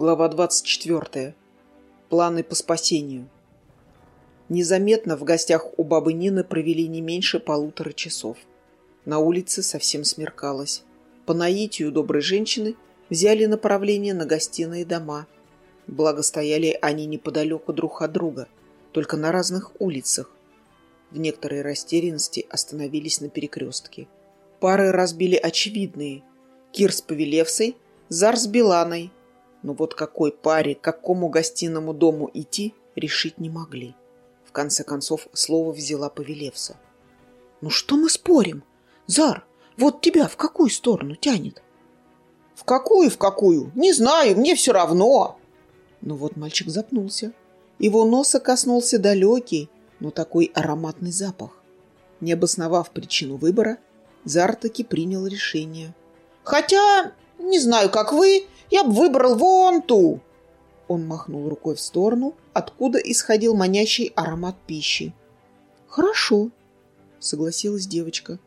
Глава 24. Планы по спасению. Незаметно в гостях у бабы Нины провели не меньше полутора часов. На улице совсем смеркалось. По наитию доброй женщины взяли направление на гостиные дома. Благо стояли они неподалеку друг от друга, только на разных улицах. В некоторой растерянности остановились на перекрестке. Пары разбили очевидные. Кир с Павелевсой, Зар с Беланой – но вот какой паре, к какому гостиному дому идти, решить не могли. В конце концов, слово взяла Павелевса. «Ну что мы спорим? Зар, вот тебя в какую сторону тянет?» «В какую, в какую? Не знаю, мне все равно!» Но вот мальчик запнулся. Его носа коснулся далекий, но такой ароматный запах. Не обосновав причину выбора, Зар таки принял решение. «Хотя, не знаю, как вы, я бы выбрал вон ту!» Он махнул рукой в сторону, откуда исходил манящий аромат пищи. «Хорошо», — согласилась девочка.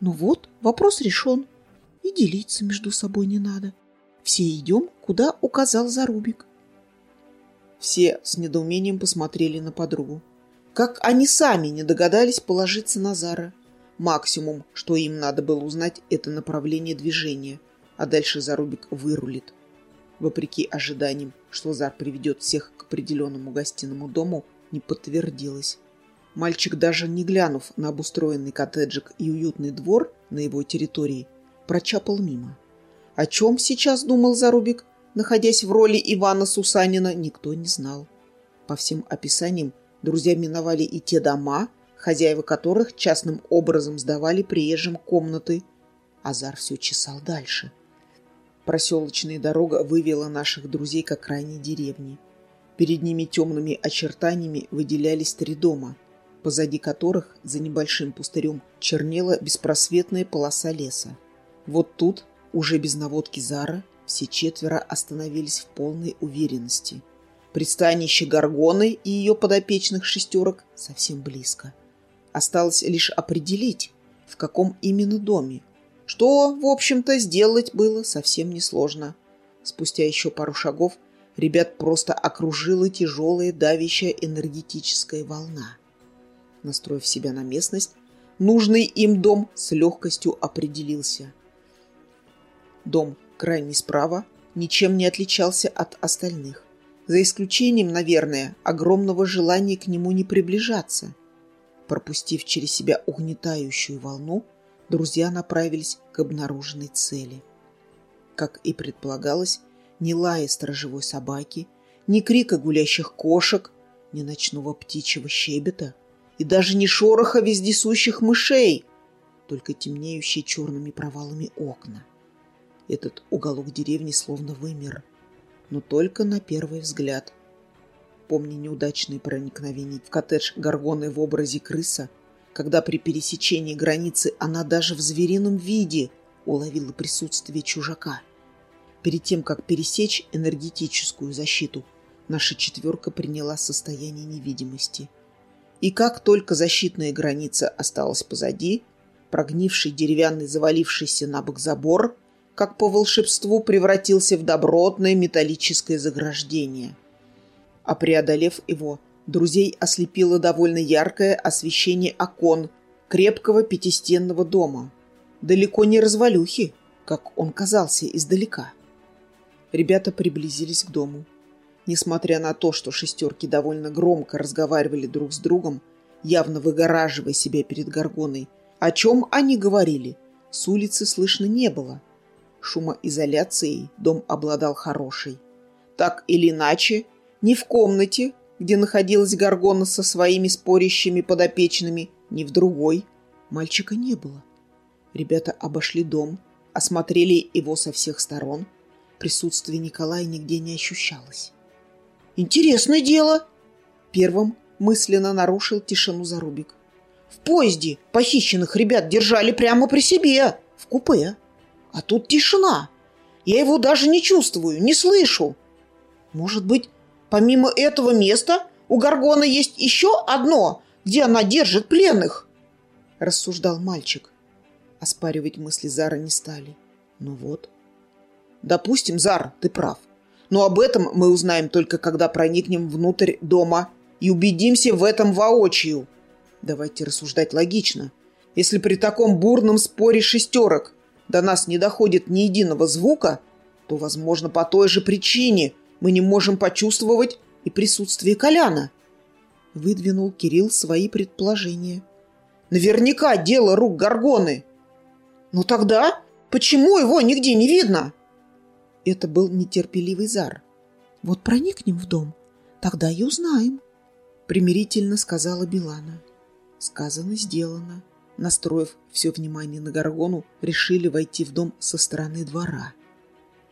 «Ну вот, вопрос решен. И делиться между собой не надо. Все идем, куда указал Зарубик». Все с недоумением посмотрели на подругу. Как они сами не догадались положиться на Зара. Максимум, что им надо было узнать, это направление движения, а дальше Зарубик вырулит. Вопреки ожиданиям, что Зар приведет всех к определенному гостиному дому, не подтвердилось. Мальчик, даже не глянув на обустроенный коттеджик и уютный двор на его территории, прочапал мимо. О чем сейчас думал Зарубик, находясь в роли Ивана Сусанина, никто не знал. По всем описаниям, друзья миновали и те дома, хозяева которых частным образом сдавали приезжим комнаты. Азар все чесал дальше – Проселочная дорога вывела наших друзей к окраине деревни. Перед ними темными очертаниями выделялись три дома, позади которых за небольшим пустырем чернела беспросветная полоса леса. Вот тут, уже без наводки Зара, все четверо остановились в полной уверенности. Пристанище Гаргоны и ее подопечных шестерок совсем близко. Осталось лишь определить, в каком именно доме что, в общем-то, сделать было совсем несложно. Спустя еще пару шагов ребят просто окружила тяжелая давящая энергетическая волна. Настроив себя на местность, нужный им дом с легкостью определился. Дом крайне справа ничем не отличался от остальных, за исключением, наверное, огромного желания к нему не приближаться. Пропустив через себя угнетающую волну, друзья направились к обнаруженной цели. Как и предполагалось, ни лая сторожевой собаки, ни крика гулящих кошек, ни ночного птичьего щебета и даже ни шороха вездесущих мышей, только темнеющие черными провалами окна. Этот уголок деревни словно вымер, но только на первый взгляд. Помня неудачные проникновения в коттедж Гаргоны в образе крыса, когда при пересечении границы она даже в зверином виде уловила присутствие чужака. Перед тем, как пересечь энергетическую защиту, наша четверка приняла состояние невидимости. И как только защитная граница осталась позади, прогнивший деревянный завалившийся на бок забор, как по волшебству превратился в добротное металлическое заграждение. А преодолев его, Друзей ослепило довольно яркое освещение окон крепкого пятистенного дома. Далеко не развалюхи, как он казался издалека. Ребята приблизились к дому. Несмотря на то, что шестерки довольно громко разговаривали друг с другом, явно выгораживая себя перед горгоной, о чем они говорили, с улицы слышно не было. Шумоизоляцией дом обладал хорошей. Так или иначе, ни в комнате, где находилась Гаргона со своими спорящими подопечными, ни в другой. Мальчика не было. Ребята обошли дом, осмотрели его со всех сторон. Присутствие Николая нигде не ощущалось. «Интересное дело!» Первым мысленно нарушил тишину Зарубик. «В поезде похищенных ребят держали прямо при себе, в купе. А тут тишина. Я его даже не чувствую, не слышу. Может быть, Помимо этого места у Гаргона есть еще одно, где она держит пленных, — рассуждал мальчик. Оспаривать мысли Зара не стали. Ну вот. Допустим, Зар, ты прав. Но об этом мы узнаем только когда проникнем внутрь дома и убедимся в этом воочию. Давайте рассуждать логично. Если при таком бурном споре шестерок до нас не доходит ни единого звука, то, возможно, по той же причине мы не можем почувствовать и присутствие Коляна. Выдвинул Кирилл свои предположения. Наверняка дело рук Горгоны. Ну тогда почему его нигде не видно? Это был нетерпеливый Зар. Вот проникнем в дом, тогда и узнаем, примирительно сказала Билана. Сказано, сделано. Настроив все внимание на Горгону, решили войти в дом со стороны двора.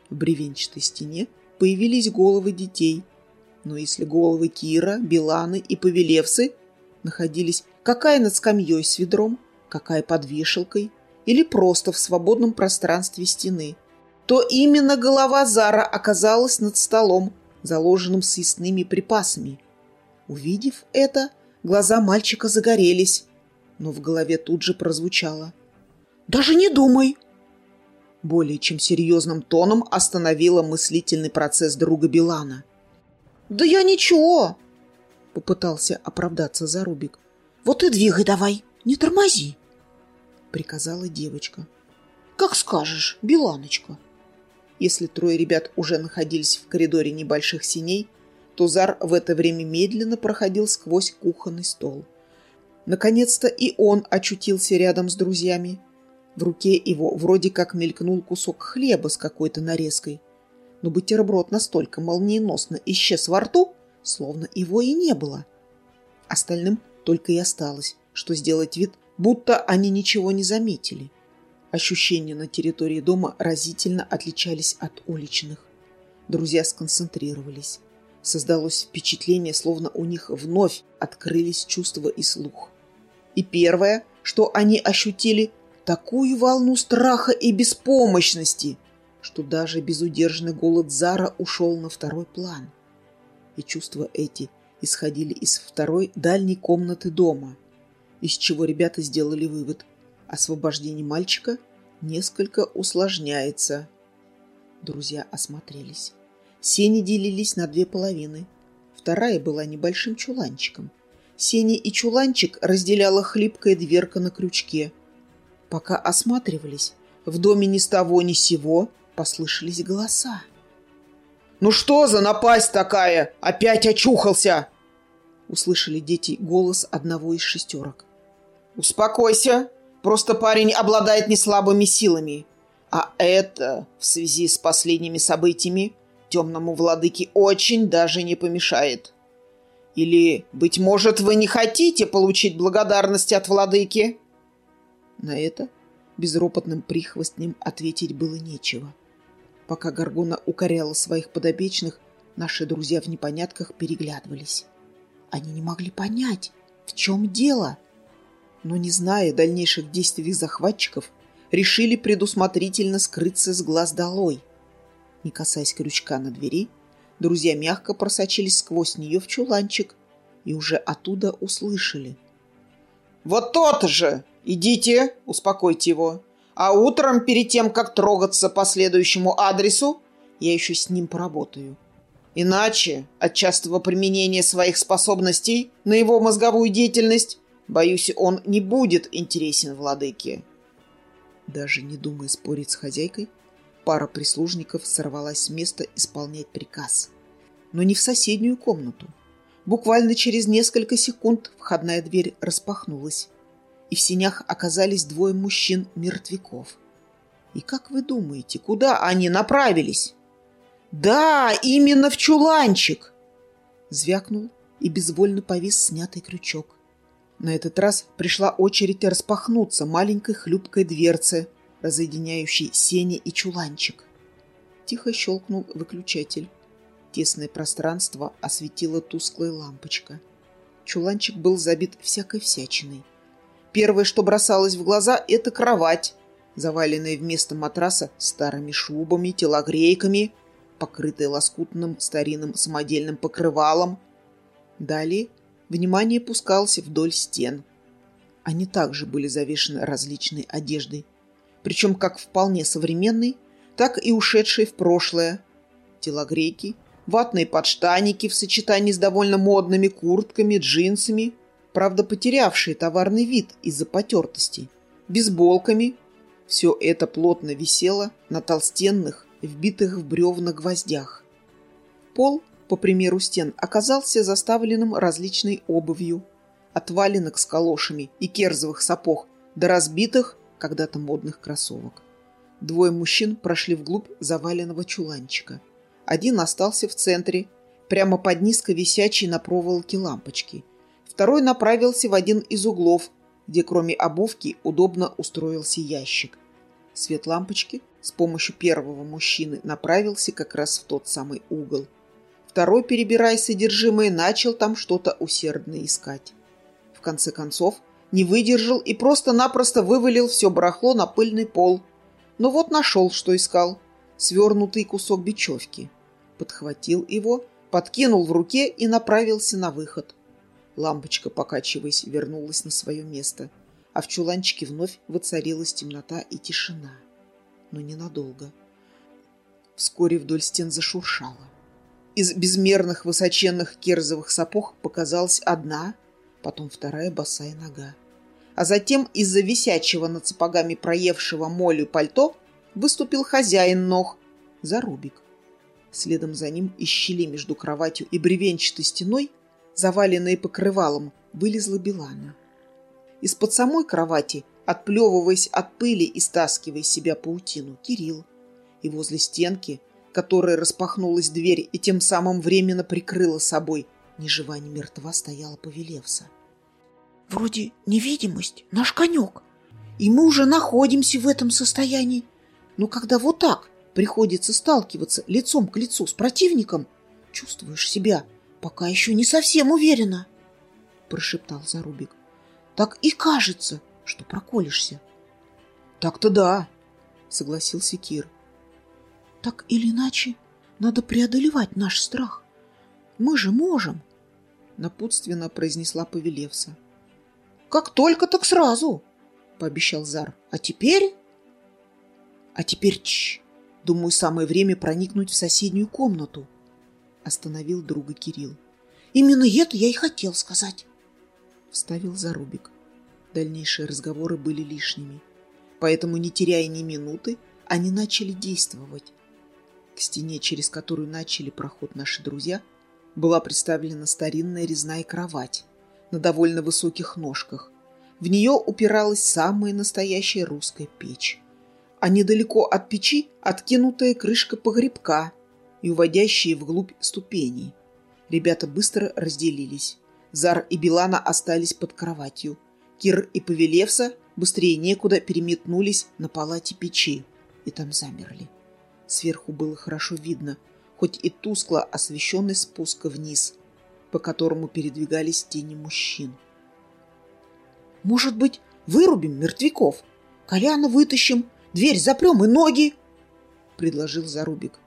В бревенчатой стене появились головы детей. Но если головы Кира, Биланы и Павелевсы находились какая над скамьей с ведром, какая под вешалкой или просто в свободном пространстве стены, то именно голова Зара оказалась над столом, заложенным съестными припасами. Увидев это, глаза мальчика загорелись, но в голове тут же прозвучало. «Даже не думай!» Более чем серьезным тоном остановила мыслительный процесс друга Билана. «Да я ничего!» — попытался оправдаться Зарубик. «Вот и двигай давай, не тормози!» — приказала девочка. «Как скажешь, Биланочка!» Если трое ребят уже находились в коридоре небольших синей, то Зар в это время медленно проходил сквозь кухонный стол. Наконец-то и он очутился рядом с друзьями. В руке его вроде как мелькнул кусок хлеба с какой-то нарезкой. Но бутерброд настолько молниеносно исчез во рту, словно его и не было. Остальным только и осталось, что сделать вид, будто они ничего не заметили. Ощущения на территории дома разительно отличались от уличных. Друзья сконцентрировались. Создалось впечатление, словно у них вновь открылись чувства и слух. И первое, что они ощутили, такую волну страха и беспомощности, что даже безудержный голод Зара ушел на второй план. И чувства эти исходили из второй дальней комнаты дома, из чего ребята сделали вывод. Освобождение мальчика несколько усложняется. Друзья осмотрелись. Сени делились на две половины. Вторая была небольшим чуланчиком – Сени и чуланчик разделяла хлипкая дверка на крючке. Пока осматривались, в доме ни с того ни сего послышались голоса. «Ну что за напасть такая? Опять очухался!» Услышали дети голос одного из шестерок. «Успокойся, просто парень обладает неслабыми силами. А это, в связи с последними событиями, темному владыке очень даже не помешает. Или, быть может, вы не хотите получить благодарность от владыки?» На это безропотным прихвостнем ответить было нечего. Пока Гаргона укоряла своих подопечных, наши друзья в непонятках переглядывались. Они не могли понять, в чем дело. Но, не зная дальнейших действий захватчиков, решили предусмотрительно скрыться с глаз долой. Не касаясь крючка на двери, Друзья мягко просочились сквозь нее в чуланчик и уже оттуда услышали. «Вот тот же! Идите, успокойте его. А утром, перед тем, как трогаться по следующему адресу, я еще с ним поработаю. Иначе от частого применения своих способностей на его мозговую деятельность, боюсь, он не будет интересен владыке». Даже не думая спорить с хозяйкой, Пара прислужников сорвалась с места исполнять приказ. Но не в соседнюю комнату. Буквально через несколько секунд входная дверь распахнулась, и в синях оказались двое мужчин-мертвяков. И как вы думаете, куда они направились? Да, именно в чуланчик! Звякнул и безвольно повис снятый крючок. На этот раз пришла очередь распахнуться маленькой хлюпкой дверцы – разъединяющий сени и чуланчик. Тихо щелкнул выключатель. Тесное пространство осветила тусклая лампочка. Чуланчик был забит всякой всячиной. Первое, что бросалось в глаза, это кровать, заваленная вместо матраса старыми шубами, телогрейками, покрытая лоскутным старинным самодельным покрывалом. Далее внимание пускалось вдоль стен. Они также были завешены различной одеждой, причем как вполне современный, так и ушедший в прошлое. телогрейки, ватные подштаники в сочетании с довольно модными куртками, джинсами, правда потерявшие товарный вид из-за потертости, бейсболками. Все это плотно висело на толстенных, вбитых в бревна гвоздях. Пол, по примеру стен, оказался заставленным различной обувью, от валенок с калошами и керзовых сапог до разбитых, когда-то модных кроссовок. Двое мужчин прошли вглубь заваленного чуланчика. Один остался в центре, прямо под низко висячей на проволоке лампочки. Второй направился в один из углов, где кроме обувки удобно устроился ящик. Свет лампочки с помощью первого мужчины направился как раз в тот самый угол. Второй, перебирая содержимое, начал там что-то усердно искать. В конце концов, не выдержал и просто-напросто вывалил все барахло на пыльный пол – но вот нашел, что искал. Свернутый кусок бечевки. Подхватил его, подкинул в руке и направился на выход. Лампочка, покачиваясь, вернулась на свое место, а в чуланчике вновь воцарилась темнота и тишина. Но ненадолго. Вскоре вдоль стен зашуршало. Из безмерных высоченных керзовых сапог показалась одна, потом вторая босая нога а затем из-за висячего над сапогами проевшего молью пальто выступил хозяин ног, Зарубик. Следом за ним из щели между кроватью и бревенчатой стеной, заваленной покрывалом, вылезла Белана. Из-под самой кровати, отплевываясь от пыли и стаскивая себя паутину, Кирилл. И возле стенки, которая распахнулась дверь и тем самым временно прикрыла собой, ни жива, ни мертва стояла Повелевса. Вроде невидимость, наш конек. И мы уже находимся в этом состоянии. Но когда вот так приходится сталкиваться лицом к лицу с противником, чувствуешь себя пока еще не совсем уверенно, прошептал Зарубик. Так и кажется, что проколешься. Так-то да, согласился Кир. Так или иначе, надо преодолевать наш страх. Мы же можем, напутственно произнесла Повелевса. Как только, так сразу, пообещал Зар. А теперь... А теперь, чш, думаю, самое время проникнуть в соседнюю комнату. Остановил друга Кирилл. Именно это я и хотел сказать. Вставил Зарубик. Дальнейшие разговоры были лишними. Поэтому, не теряя ни минуты, они начали действовать. К стене, через которую начали проход наши друзья, была представлена старинная резная кровать на довольно высоких ножках. В нее упиралась самая настоящая русская печь. А недалеко от печи откинутая крышка погребка и уводящие вглубь ступеней. Ребята быстро разделились. Зар и Билана остались под кроватью. Кир и Павелевса быстрее некуда переметнулись на палате печи и там замерли. Сверху было хорошо видно, хоть и тускло освещенный спуск вниз – по которому передвигались тени мужчин. «Может быть, вырубим мертвяков? Коляна вытащим, дверь запрем и ноги!» — предложил Зарубик.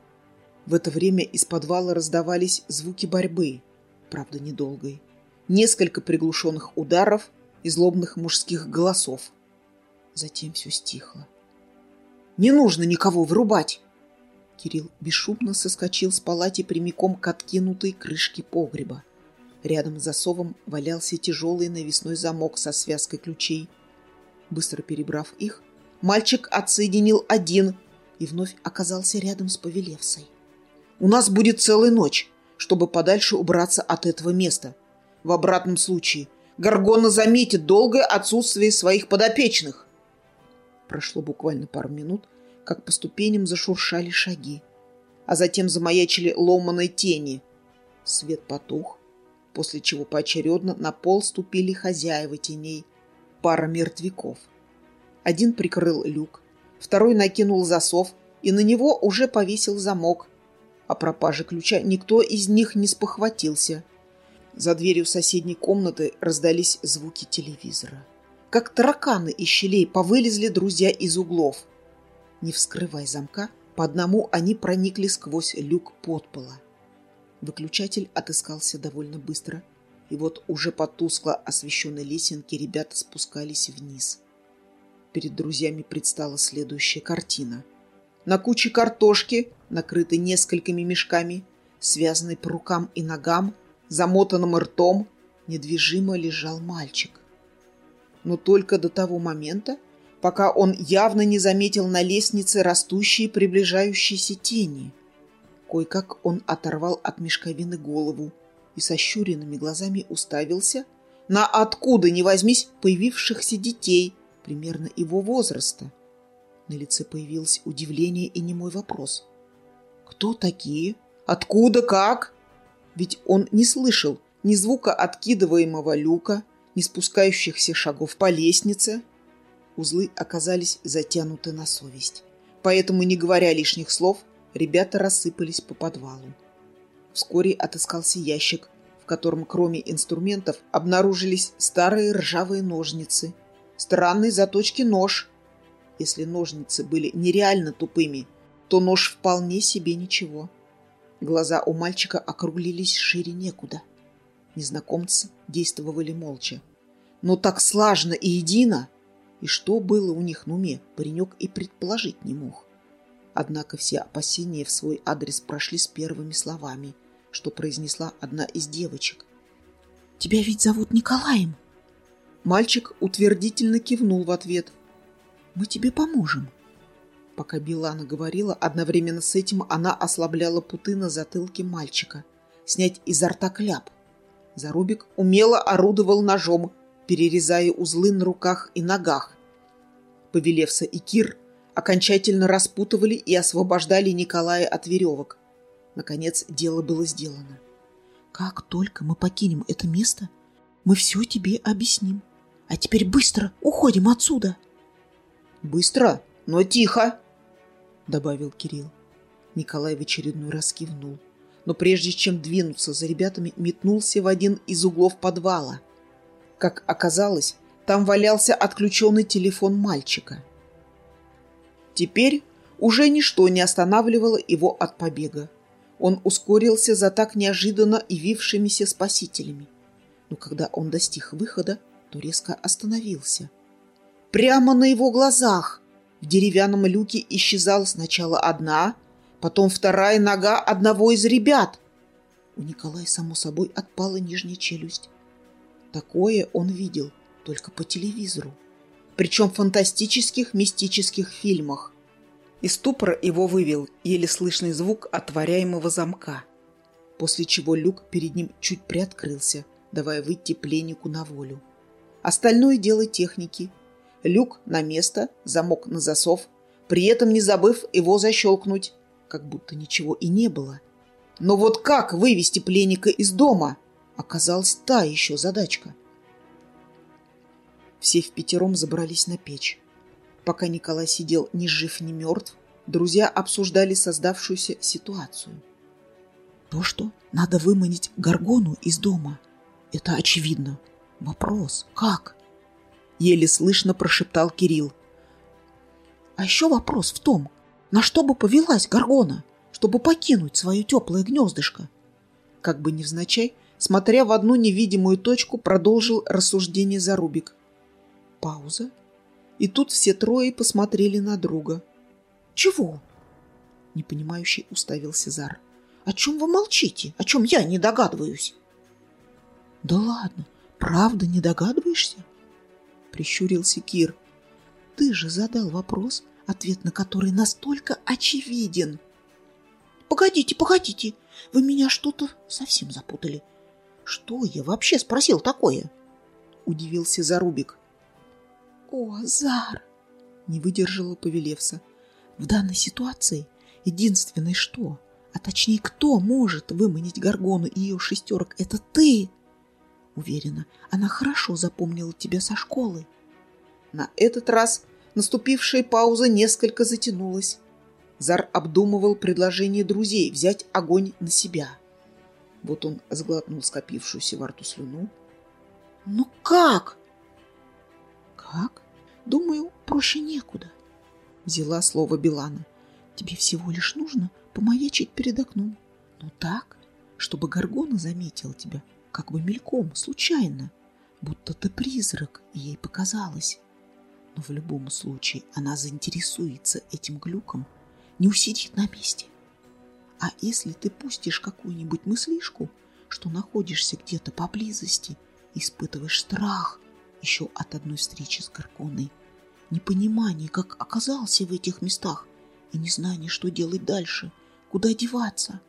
В это время из подвала раздавались звуки борьбы, правда, недолгой. Несколько приглушенных ударов и злобных мужских голосов. Затем все стихло. «Не нужно никого вырубать!» Кирилл бесшумно соскочил с палати прямиком к откинутой крышке погреба. Рядом с засовом валялся тяжелый навесной замок со связкой ключей. Быстро перебрав их, мальчик отсоединил один и вновь оказался рядом с Повелевсой. «У нас будет целая ночь, чтобы подальше убраться от этого места. В обратном случае Гаргона заметит долгое отсутствие своих подопечных». Прошло буквально пару минут, как по ступеням зашуршали шаги, а затем замаячили ломаной тени. Свет потух, после чего поочередно на пол ступили хозяева теней, пара мертвяков. Один прикрыл люк, второй накинул засов, и на него уже повесил замок. О пропаже ключа никто из них не спохватился. За дверью соседней комнаты раздались звуки телевизора. Как тараканы из щелей повылезли друзья из углов. Не вскрывая замка, по одному они проникли сквозь люк подпола. Выключатель отыскался довольно быстро, и вот уже по тускло освещенной лесенке ребята спускались вниз. Перед друзьями предстала следующая картина. На куче картошки, накрытой несколькими мешками, связанный по рукам и ногам, замотанным ртом, недвижимо лежал мальчик. Но только до того момента, пока он явно не заметил на лестнице растущие приближающиеся тени. Кое-как он оторвал от мешковины голову и со щуренными глазами уставился на откуда ни возьмись появившихся детей примерно его возраста. На лице появилось удивление и немой вопрос. Кто такие? Откуда? Как? Ведь он не слышал ни звука откидываемого люка, ни спускающихся шагов по лестнице. Узлы оказались затянуты на совесть. Поэтому, не говоря лишних слов, ребята рассыпались по подвалу. Вскоре отыскался ящик, в котором кроме инструментов обнаружились старые ржавые ножницы, странный заточки нож. Если ножницы были нереально тупыми, то нож вполне себе ничего. Глаза у мальчика округлились шире некуда. Незнакомцы действовали молча. Но так слажно и едино, и что было у них на уме, паренек и предположить не мог. Однако все опасения в свой адрес прошли с первыми словами, что произнесла одна из девочек. «Тебя ведь зовут Николаем?» Мальчик утвердительно кивнул в ответ. «Мы тебе поможем». Пока Билана говорила, одновременно с этим она ослабляла путы на затылке мальчика. Снять изо рта кляп. Зарубик умело орудовал ножом, перерезая узлы на руках и ногах. Повелевса и Кир окончательно распутывали и освобождали Николая от веревок. Наконец, дело было сделано. «Как только мы покинем это место, мы все тебе объясним. А теперь быстро уходим отсюда!» «Быстро, но тихо!» — добавил Кирилл. Николай в очередной раз кивнул, но прежде чем двинуться за ребятами, метнулся в один из углов подвала. Как оказалось, там валялся отключенный телефон мальчика. Теперь уже ничто не останавливало его от побега. Он ускорился за так неожиданно явившимися спасителями. Но когда он достиг выхода, то резко остановился. Прямо на его глазах в деревянном люке исчезала сначала одна, потом вторая нога одного из ребят. У Николая, само собой, отпала нижняя челюсть. Такое он видел только по телевизору, причем в фантастических мистических фильмах. Из ступора его вывел еле слышный звук отворяемого замка, после чего люк перед ним чуть приоткрылся, давая выйти пленнику на волю. Остальное дело техники – люк на место, замок на засов, при этом не забыв его защелкнуть, как будто ничего и не было. Но вот как вывести пленника из дома, оказалась та еще задачка. Все в пятером забрались на печь. Пока Николай сидел ни жив, ни мертв, друзья обсуждали создавшуюся ситуацию. То, что надо выманить Гаргону из дома, это очевидно. Вопрос, как? Еле слышно прошептал Кирилл. А еще вопрос в том, на что бы повелась Гаргона, чтобы покинуть свое теплое гнездышко? Как бы невзначай, смотря в одну невидимую точку, продолжил рассуждение Зарубик. Пауза. И тут все трое посмотрели на друга. «Чего?» Непонимающий уставился Зар. «О чем вы молчите? О чем я не догадываюсь?» «Да ладно, правда не догадываешься?» Прищурился Кир. Ты же задал вопрос, ответ на который настолько очевиден. Погодите, погодите, вы меня что-то совсем запутали. Что я вообще спросил такое? Удивился Зарубик. О, Зар! Не выдержала Повелевса. В данной ситуации единственное что, а точнее кто может выманить Гаргону и ее шестерок, это ты. Уверена, она хорошо запомнила тебя со школы. На этот раз наступившая пауза несколько затянулась. Зар обдумывал предложение друзей взять огонь на себя. Вот он сглотнул скопившуюся во рту слюну. «Ну как?» «Как? Думаю, проще некуда», — взяла слово Билана. «Тебе всего лишь нужно помаячить перед окном. Но так, чтобы Гаргона заметила тебя как бы мельком, случайно, будто ты призрак, ей показалось. Но в любом случае она заинтересуется этим глюком не усидит на месте. А если ты пустишь какую-нибудь мыслишку, что находишься где-то поблизости, испытываешь страх еще от одной встречи с Гарконой, непонимание, как оказался в этих местах, и незнание, что делать дальше, куда деваться.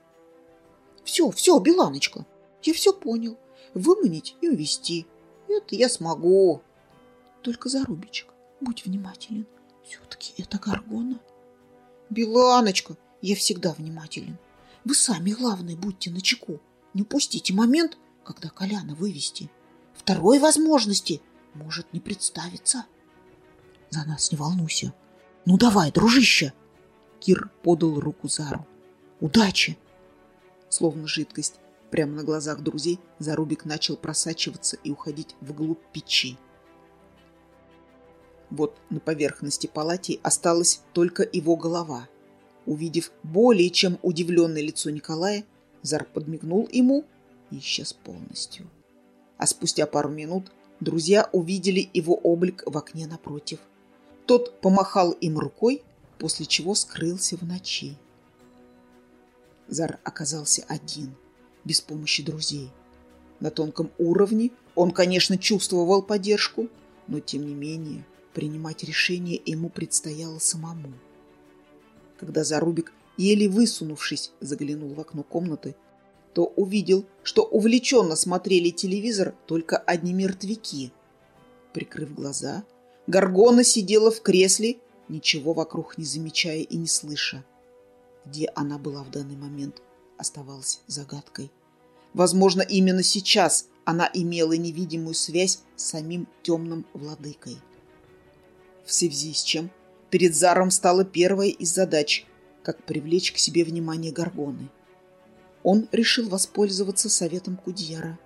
Все, все, Беланочка, я все понял. Выманить и увести. Это я смогу. Только, Зарубичек, будь внимателен. Все-таки это Гаргона. Беланочка, я всегда внимателен. Вы сами, главное, будьте начеку. Не упустите момент, когда Коляна вывести. Второй возможности может не представиться. За нас не волнуйся. Ну давай, дружище. Кир подал руку Зару. Удачи. Словно жидкость, прямо на глазах друзей Зарубик начал просачиваться и уходить вглубь печи. Вот на поверхности палати осталась только его голова. Увидев более чем удивленное лицо Николая, Зар подмигнул ему и исчез полностью. А спустя пару минут друзья увидели его облик в окне напротив. Тот помахал им рукой, после чего скрылся в ночи. Зар оказался один, без помощи друзей. На тонком уровне он, конечно, чувствовал поддержку, но, тем не менее, принимать решение ему предстояло самому. Когда Зарубик еле высунувшись, заглянул в окно комнаты, то увидел, что увлеченно смотрели телевизор только одни мертвяки. Прикрыв глаза, Гаргона сидела в кресле, ничего вокруг не замечая и не слыша. Где она была в данный момент, оставалась загадкой. Возможно, именно сейчас она имела невидимую связь с самим темным владыкой. В связи с чем перед Заром стала первая из задач – как привлечь к себе внимание Гаргоны. Он решил воспользоваться советом Кудьера.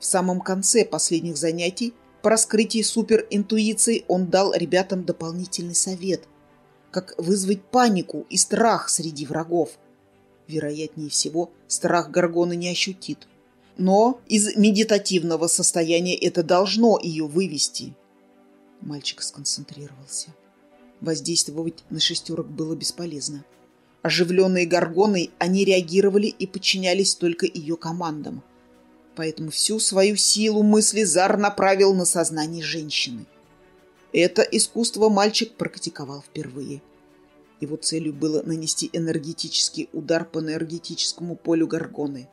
В самом конце последних занятий по раскрытии суперинтуиции он дал ребятам дополнительный совет, как вызвать панику и страх среди врагов. Вероятнее всего, страх Гаргоны не ощутит. Но из медитативного состояния это должно ее вывести. Мальчик сконцентрировался. Воздействовать на шестерок было бесполезно. Оживленные горгоной, они реагировали и подчинялись только ее командам. Поэтому всю свою силу мысли Зар направил на сознание женщины. Это искусство мальчик практиковал впервые. Его целью было нанести энергетический удар по энергетическому полю горгоны.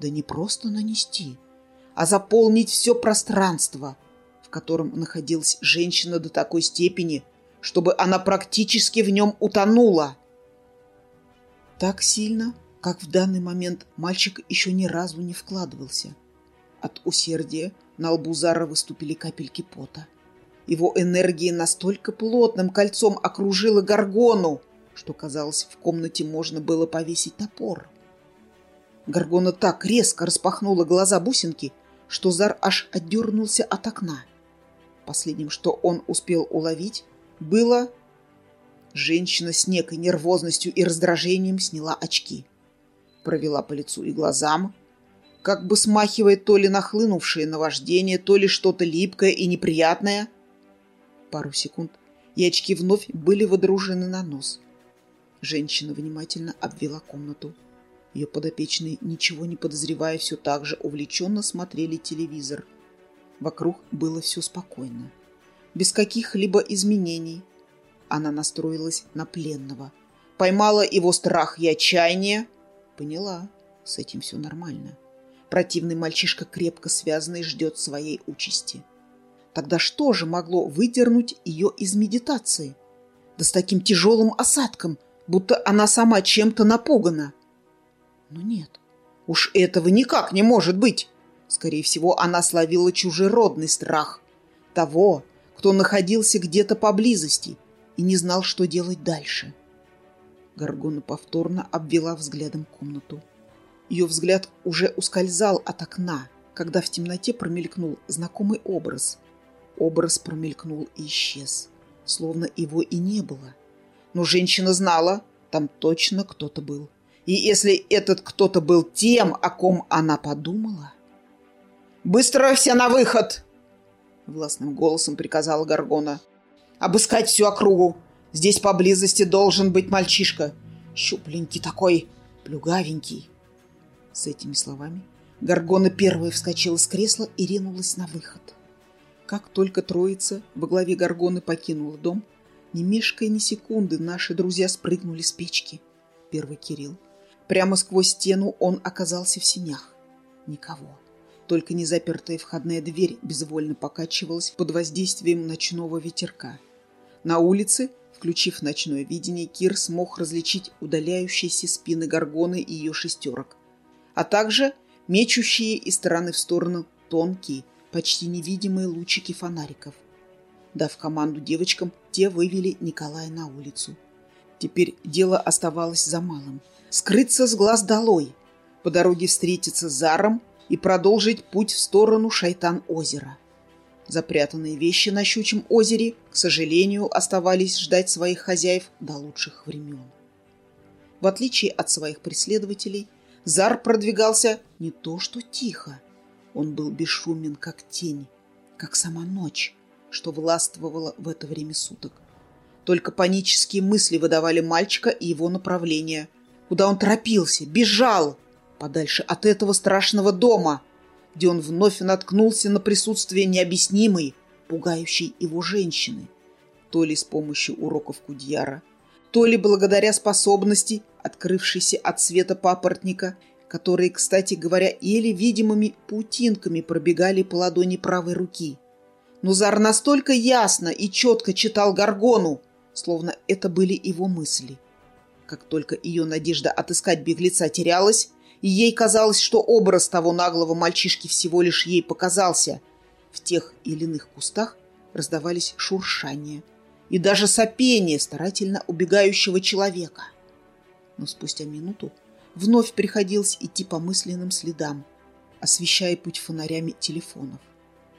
Да не просто нанести, а заполнить все пространство, в котором находилась женщина до такой степени, чтобы она практически в нем утонула. Так сильно, как в данный момент мальчик еще ни разу не вкладывался. От усердия на лбу Зара выступили капельки пота. Его энергия настолько плотным кольцом окружила Гаргону, что, казалось, в комнате можно было повесить топор. Гаргона так резко распахнула глаза бусинки, что Зар аж отдернулся от окна. Последним, что он успел уловить, было Женщина с некой нервозностью и раздражением сняла очки. Провела по лицу и глазам, как бы смахивая то ли нахлынувшее наваждение, то ли что-то липкое и неприятное. Пару секунд, и очки вновь были водружены на нос. Женщина внимательно обвела комнату. Ее подопечные, ничего не подозревая, все так же увлеченно смотрели телевизор. Вокруг было все спокойно. Без каких-либо изменений – она настроилась на пленного. Поймала его страх и отчаяние. Поняла, с этим все нормально. Противный мальчишка крепко связанный ждет своей участи. Тогда что же могло выдернуть ее из медитации? Да с таким тяжелым осадком, будто она сама чем-то напугана. Но нет, уж этого никак не может быть. Скорее всего, она словила чужеродный страх. Того, кто находился где-то поблизости – и не знал, что делать дальше. Гаргона повторно обвела взглядом комнату. Ее взгляд уже ускользал от окна, когда в темноте промелькнул знакомый образ. Образ промелькнул и исчез, словно его и не было. Но женщина знала, там точно кто-то был. И если этот кто-то был тем, о ком она подумала... «Быстро все на выход!» Властным голосом приказала Гаргона обыскать всю округу, Здесь поблизости должен быть мальчишка. Щупленький такой, плюгавенький. С этими словами Горгона первая вскочила с кресла и ринулась на выход. Как только троица во главе Горгоны покинула дом, не мешкая ни секунды, наши друзья спрыгнули с печки. Первый Кирилл. Прямо сквозь стену он оказался в синях. Никого. Только незапертая входная дверь безвольно покачивалась под воздействием ночного ветерка. На улице, включив ночное видение, Кир смог различить удаляющиеся спины Горгоны и ее шестерок, а также мечущие из стороны в сторону тонкие, почти невидимые лучики фонариков. Дав команду девочкам, те вывели Николая на улицу. Теперь дело оставалось за малым. Скрыться с глаз долой, по дороге встретиться с Заром и продолжить путь в сторону Шайтан-озера. Запрятанные вещи на щучьем озере, к сожалению, оставались ждать своих хозяев до лучших времен. В отличие от своих преследователей, Зар продвигался не то что тихо, он был бесшумен, как тень, как сама ночь, что властвовала в это время суток. Только панические мысли выдавали мальчика и его направление, куда он торопился, бежал, подальше от этого страшного дома, где он вновь наткнулся на присутствие необъяснимой, пугающей его женщины, то ли с помощью уроков Кудьяра, то ли благодаря способности, открывшейся от света папоротника, которые, кстати говоря, еле видимыми паутинками пробегали по ладони правой руки. Но Зар настолько ясно и четко читал Гаргону, словно это были его мысли. Как только ее надежда отыскать беглеца терялась, и ей казалось, что образ того наглого мальчишки всего лишь ей показался. В тех или иных кустах раздавались шуршания и даже сопение старательно убегающего человека. Но спустя минуту вновь приходилось идти по мысленным следам, освещая путь фонарями телефонов.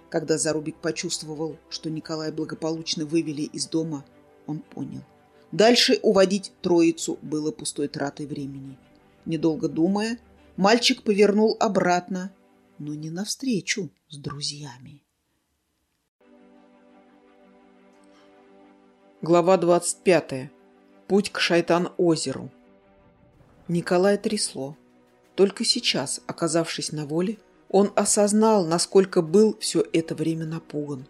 Когда Зарубик почувствовал, что Николая благополучно вывели из дома, он понял. Дальше уводить троицу было пустой тратой времени. Недолго думая, мальчик повернул обратно, но не навстречу с друзьями. Глава 25. Путь к Шайтан-озеру. Николая трясло. Только сейчас, оказавшись на воле, он осознал, насколько был все это время напуган.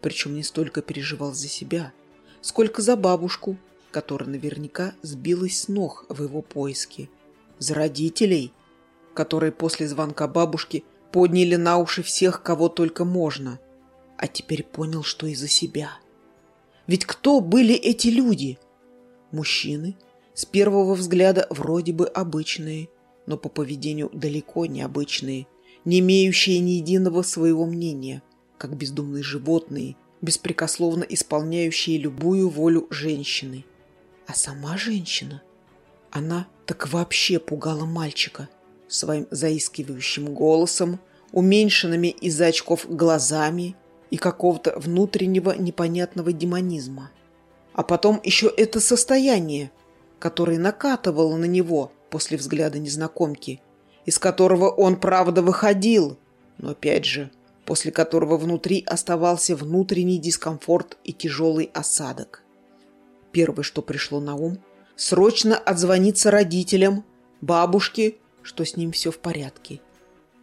Причем не столько переживал за себя, сколько за бабушку, которая наверняка сбилась с ног в его поиске. За родителей – которые после звонка бабушки подняли на уши всех, кого только можно. А теперь понял, что и за себя. Ведь кто были эти люди? Мужчины, с первого взгляда вроде бы обычные, но по поведению далеко не обычные, не имеющие ни единого своего мнения, как бездумные животные, беспрекословно исполняющие любую волю женщины. А сама женщина, она так вообще пугала мальчика – своим заискивающим голосом, уменьшенными из-за очков глазами и какого-то внутреннего непонятного демонизма. А потом еще это состояние, которое накатывало на него после взгляда незнакомки, из которого он, правда, выходил, но опять же, после которого внутри оставался внутренний дискомфорт и тяжелый осадок. Первое, что пришло на ум, срочно отзвониться родителям, бабушке что с ним все в порядке.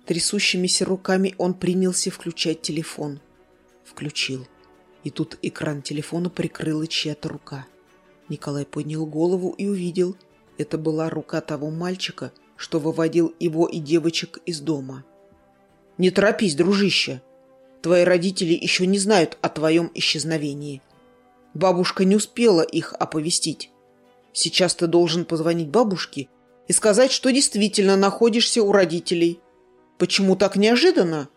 Трясущимися руками он принялся включать телефон. Включил. И тут экран телефона прикрыла чья-то рука. Николай поднял голову и увидел. Это была рука того мальчика, что выводил его и девочек из дома. «Не торопись, дружище! Твои родители еще не знают о твоем исчезновении. Бабушка не успела их оповестить. Сейчас ты должен позвонить бабушке и сказать, что действительно находишься у родителей. Почему так неожиданно?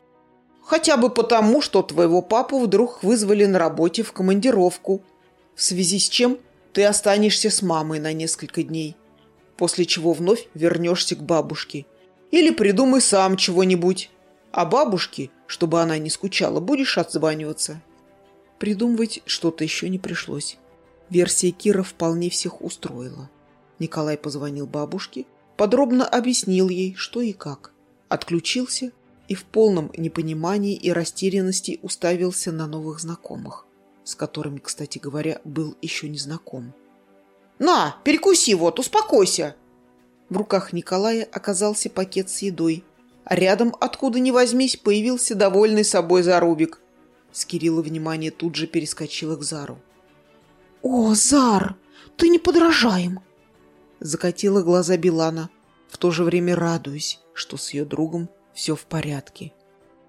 Хотя бы потому, что твоего папу вдруг вызвали на работе в командировку, в связи с чем ты останешься с мамой на несколько дней, после чего вновь вернешься к бабушке. Или придумай сам чего-нибудь. А бабушке, чтобы она не скучала, будешь отзваниваться. Придумывать что-то еще не пришлось. Версия Кира вполне всех устроила. Николай позвонил бабушке, подробно объяснил ей, что и как. Отключился и в полном непонимании и растерянности уставился на новых знакомых. С которыми, кстати говоря, был еще не знаком. «На, перекуси вот, успокойся!» В руках Николая оказался пакет с едой, а рядом, откуда ни возьмись, появился довольный собой Зарубик. С Кирилла внимание тут же перескочило к Зару. «О, Зар, ты не подражаем!» Закатила глаза Билана, в то же время радуясь, что с ее другом все в порядке.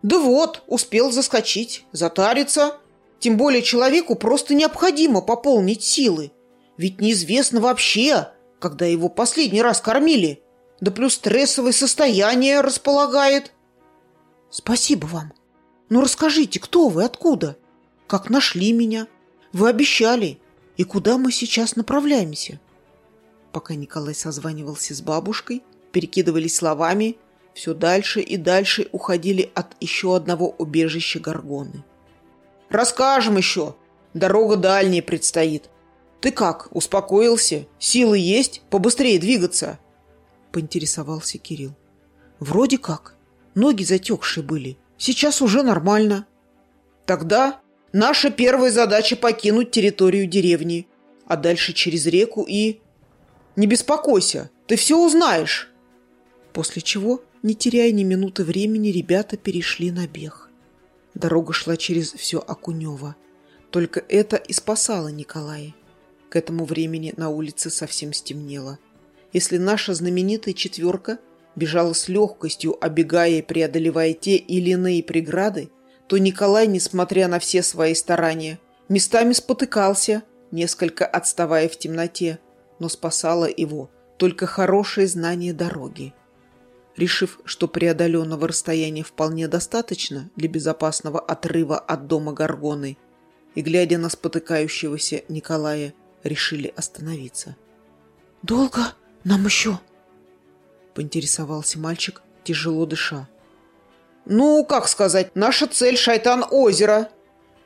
«Да вот, успел заскочить, затариться. Тем более человеку просто необходимо пополнить силы. Ведь неизвестно вообще, когда его последний раз кормили. Да плюс стрессовое состояние располагает». «Спасибо вам. Но расскажите, кто вы, откуда? Как нашли меня? Вы обещали. И куда мы сейчас направляемся?» Пока Николай созванивался с бабушкой, перекидывались словами, все дальше и дальше уходили от еще одного убежища Горгоны. «Расскажем еще. Дорога дальняя предстоит. Ты как, успокоился? Силы есть? Побыстрее двигаться?» Поинтересовался Кирилл. «Вроде как. Ноги затекшие были. Сейчас уже нормально». «Тогда наша первая задача покинуть территорию деревни, а дальше через реку и...» «Не беспокойся, ты все узнаешь!» После чего, не теряя ни минуты времени, ребята перешли на бег. Дорога шла через все Окунево. Только это и спасало Николая. К этому времени на улице совсем стемнело. Если наша знаменитая четверка бежала с легкостью, обегая и преодолевая те или иные преграды, то Николай, несмотря на все свои старания, местами спотыкался, несколько отставая в темноте, но спасало его только хорошее знание дороги. Решив, что преодоленного расстояния вполне достаточно для безопасного отрыва от дома Горгоны, и, глядя на спотыкающегося Николая, решили остановиться. «Долго нам еще?» — поинтересовался мальчик, тяжело дыша. «Ну, как сказать, наша цель — Шайтан-озеро.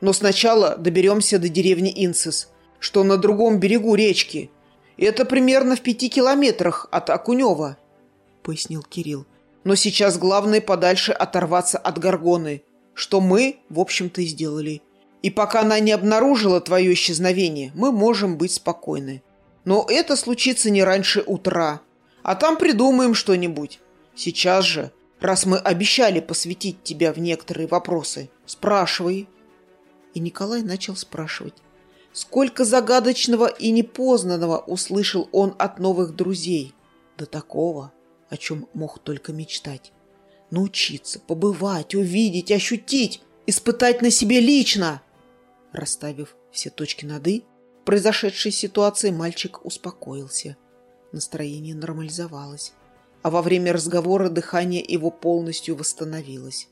Но сначала доберемся до деревни Инсис, что на другом берегу речки. Это примерно в пяти километрах от Акунева». — пояснил Кирилл. «Но сейчас главное подальше оторваться от Горгоны, что мы, в общем-то, и сделали. И пока она не обнаружила твое исчезновение, мы можем быть спокойны. Но это случится не раньше утра. А там придумаем что-нибудь. Сейчас же, раз мы обещали посвятить тебя в некоторые вопросы, спрашивай». И Николай начал спрашивать. Сколько загадочного и непознанного услышал он от новых друзей. До такого, о чем мог только мечтать. Научиться, побывать, увидеть, ощутить, испытать на себе лично. Расставив все точки над «и», в произошедшей ситуации мальчик успокоился. Настроение нормализовалось, а во время разговора дыхание его полностью восстановилось.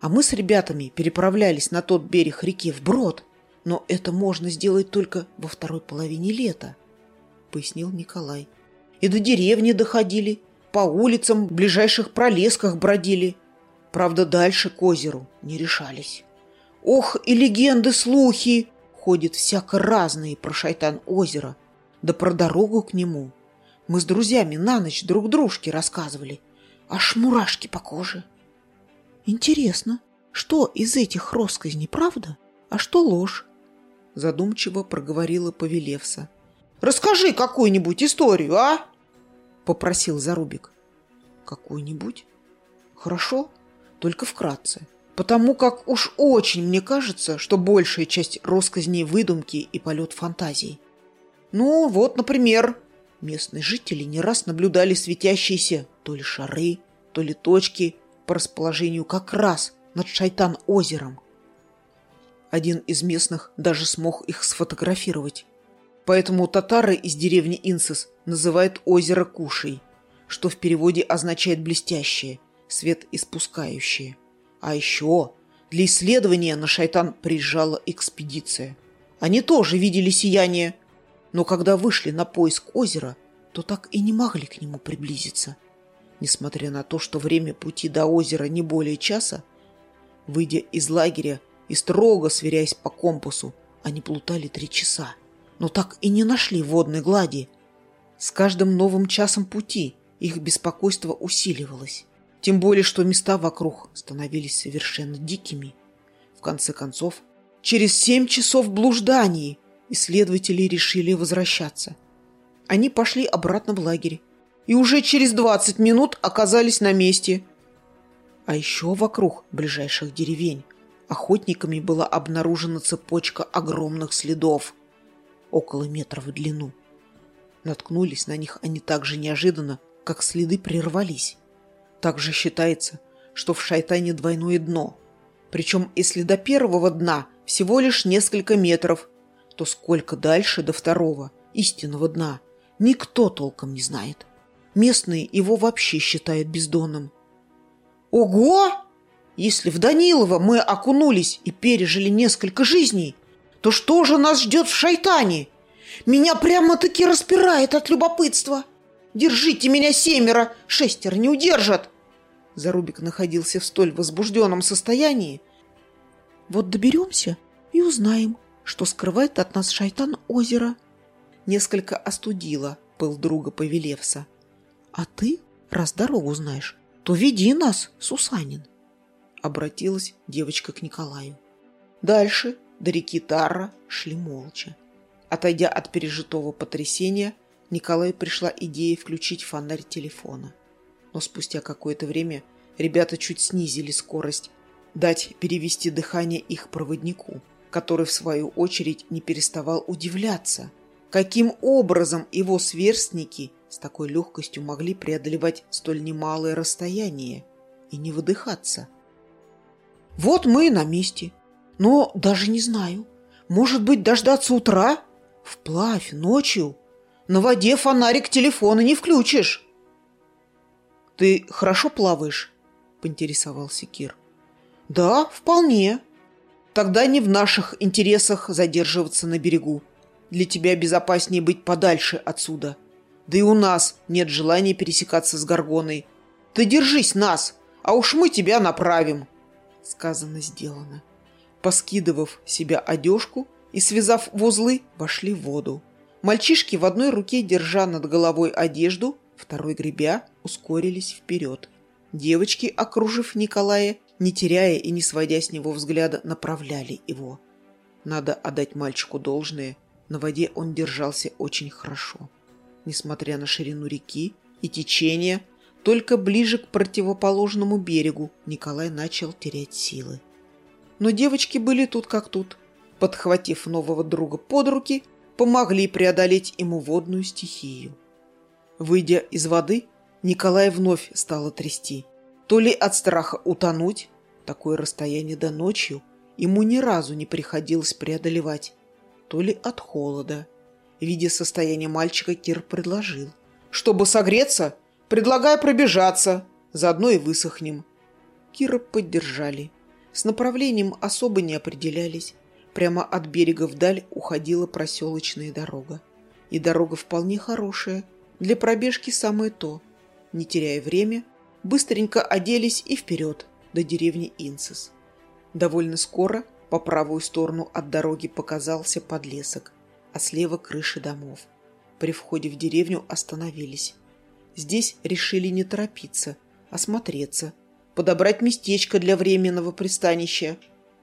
А мы с ребятами переправлялись на тот берег реки вброд, но это можно сделать только во второй половине лета, пояснил Николай. И до деревни доходили, по улицам, ближайших пролесках бродили. Правда, дальше к озеру не решались. Ох, и легенды, слухи! Ходят всяко разные про шайтан озера, да про дорогу к нему. Мы с друзьями на ночь друг дружке рассказывали. Аж мурашки по коже. Интересно, что из этих россказней правда, а что ложь? Задумчиво проговорила Повелевса. Расскажи какую-нибудь историю, а? — попросил Зарубик. «Какую-нибудь? Хорошо, только вкратце. Потому как уж очень мне кажется, что большая часть россказней выдумки и полет фантазий. Ну, вот, например, местные жители не раз наблюдали светящиеся то ли шары, то ли точки по расположению как раз над Шайтан-озером. Один из местных даже смог их сфотографировать. Поэтому татары из деревни Инсис называют озеро Кушей, что в переводе означает «блестящее», «свет испускающее». А еще для исследования на Шайтан приезжала экспедиция. Они тоже видели сияние, но когда вышли на поиск озера, то так и не могли к нему приблизиться. Несмотря на то, что время пути до озера не более часа, выйдя из лагеря и строго сверяясь по компасу, они плутали три часа но так и не нашли водной глади. С каждым новым часом пути их беспокойство усиливалось. Тем более, что места вокруг становились совершенно дикими. В конце концов, через семь часов блужданий исследователи решили возвращаться. Они пошли обратно в лагерь и уже через двадцать минут оказались на месте. А еще вокруг ближайших деревень охотниками была обнаружена цепочка огромных следов, около метра в длину. Наткнулись на них они так же неожиданно, как следы прервались. Также считается, что в шайтане двойное дно. Причем если до первого дна всего лишь несколько метров, то сколько дальше до второго, истинного дна, никто толком не знает. Местные его вообще считают бездонным. Ого! Если в Данилова мы окунулись и пережили несколько жизней, то что же нас ждет в шайтане? Меня прямо-таки распирает от любопытства. Держите меня семеро, шестеро не удержат. Зарубик находился в столь возбужденном состоянии. Вот доберемся и узнаем, что скрывает от нас шайтан озера. Несколько остудила пыл друга Повелевса. А ты, раз дорогу знаешь, то веди нас, Сусанин. Обратилась девочка к Николаю. Дальше до реки Тарра шли молча. Отойдя от пережитого потрясения, Николаю пришла идея включить фонарь телефона. Но спустя какое-то время ребята чуть снизили скорость, дать перевести дыхание их проводнику, который, в свою очередь, не переставал удивляться, каким образом его сверстники с такой легкостью могли преодолевать столь немалое расстояние и не выдыхаться. «Вот мы и на месте. Но даже не знаю. Может быть, дождаться утра? Вплавь, ночью. На воде фонарик телефона не включишь». «Ты хорошо плаваешь?» – поинтересовался Кир. «Да, вполне. Тогда не в наших интересах задерживаться на берегу. Для тебя безопаснее быть подальше отсюда. Да и у нас нет желания пересекаться с Горгоной. Ты держись нас, а уж мы тебя направим». Сказано, сделано. Поскидывав себя одежку и связав в узлы, вошли в воду. Мальчишки в одной руке, держа над головой одежду, второй гребя, ускорились вперед. Девочки, окружив Николая, не теряя и не сводя с него взгляда, направляли его. Надо отдать мальчику должное, на воде он держался очень хорошо. Несмотря на ширину реки и течение, только ближе к противоположному берегу Николай начал терять силы. Но девочки были тут как тут. Подхватив нового друга под руки, помогли преодолеть ему водную стихию. Выйдя из воды, Николай вновь стало трясти. То ли от страха утонуть, такое расстояние до ночью ему ни разу не приходилось преодолевать, то ли от холода. Видя состояние мальчика, Кир предложил. «Чтобы согреться, предлагаю пробежаться, заодно и высохнем». Кира поддержали. С направлением особо не определялись. Прямо от берега вдаль уходила проселочная дорога. И дорога вполне хорошая. Для пробежки самое то. Не теряя время, быстренько оделись и вперед, до деревни Инцес. Довольно скоро по правую сторону от дороги показался подлесок, а слева крыши домов. При входе в деревню остановились. Здесь решили не торопиться, осмотреться, подобрать местечко для временного пристанища.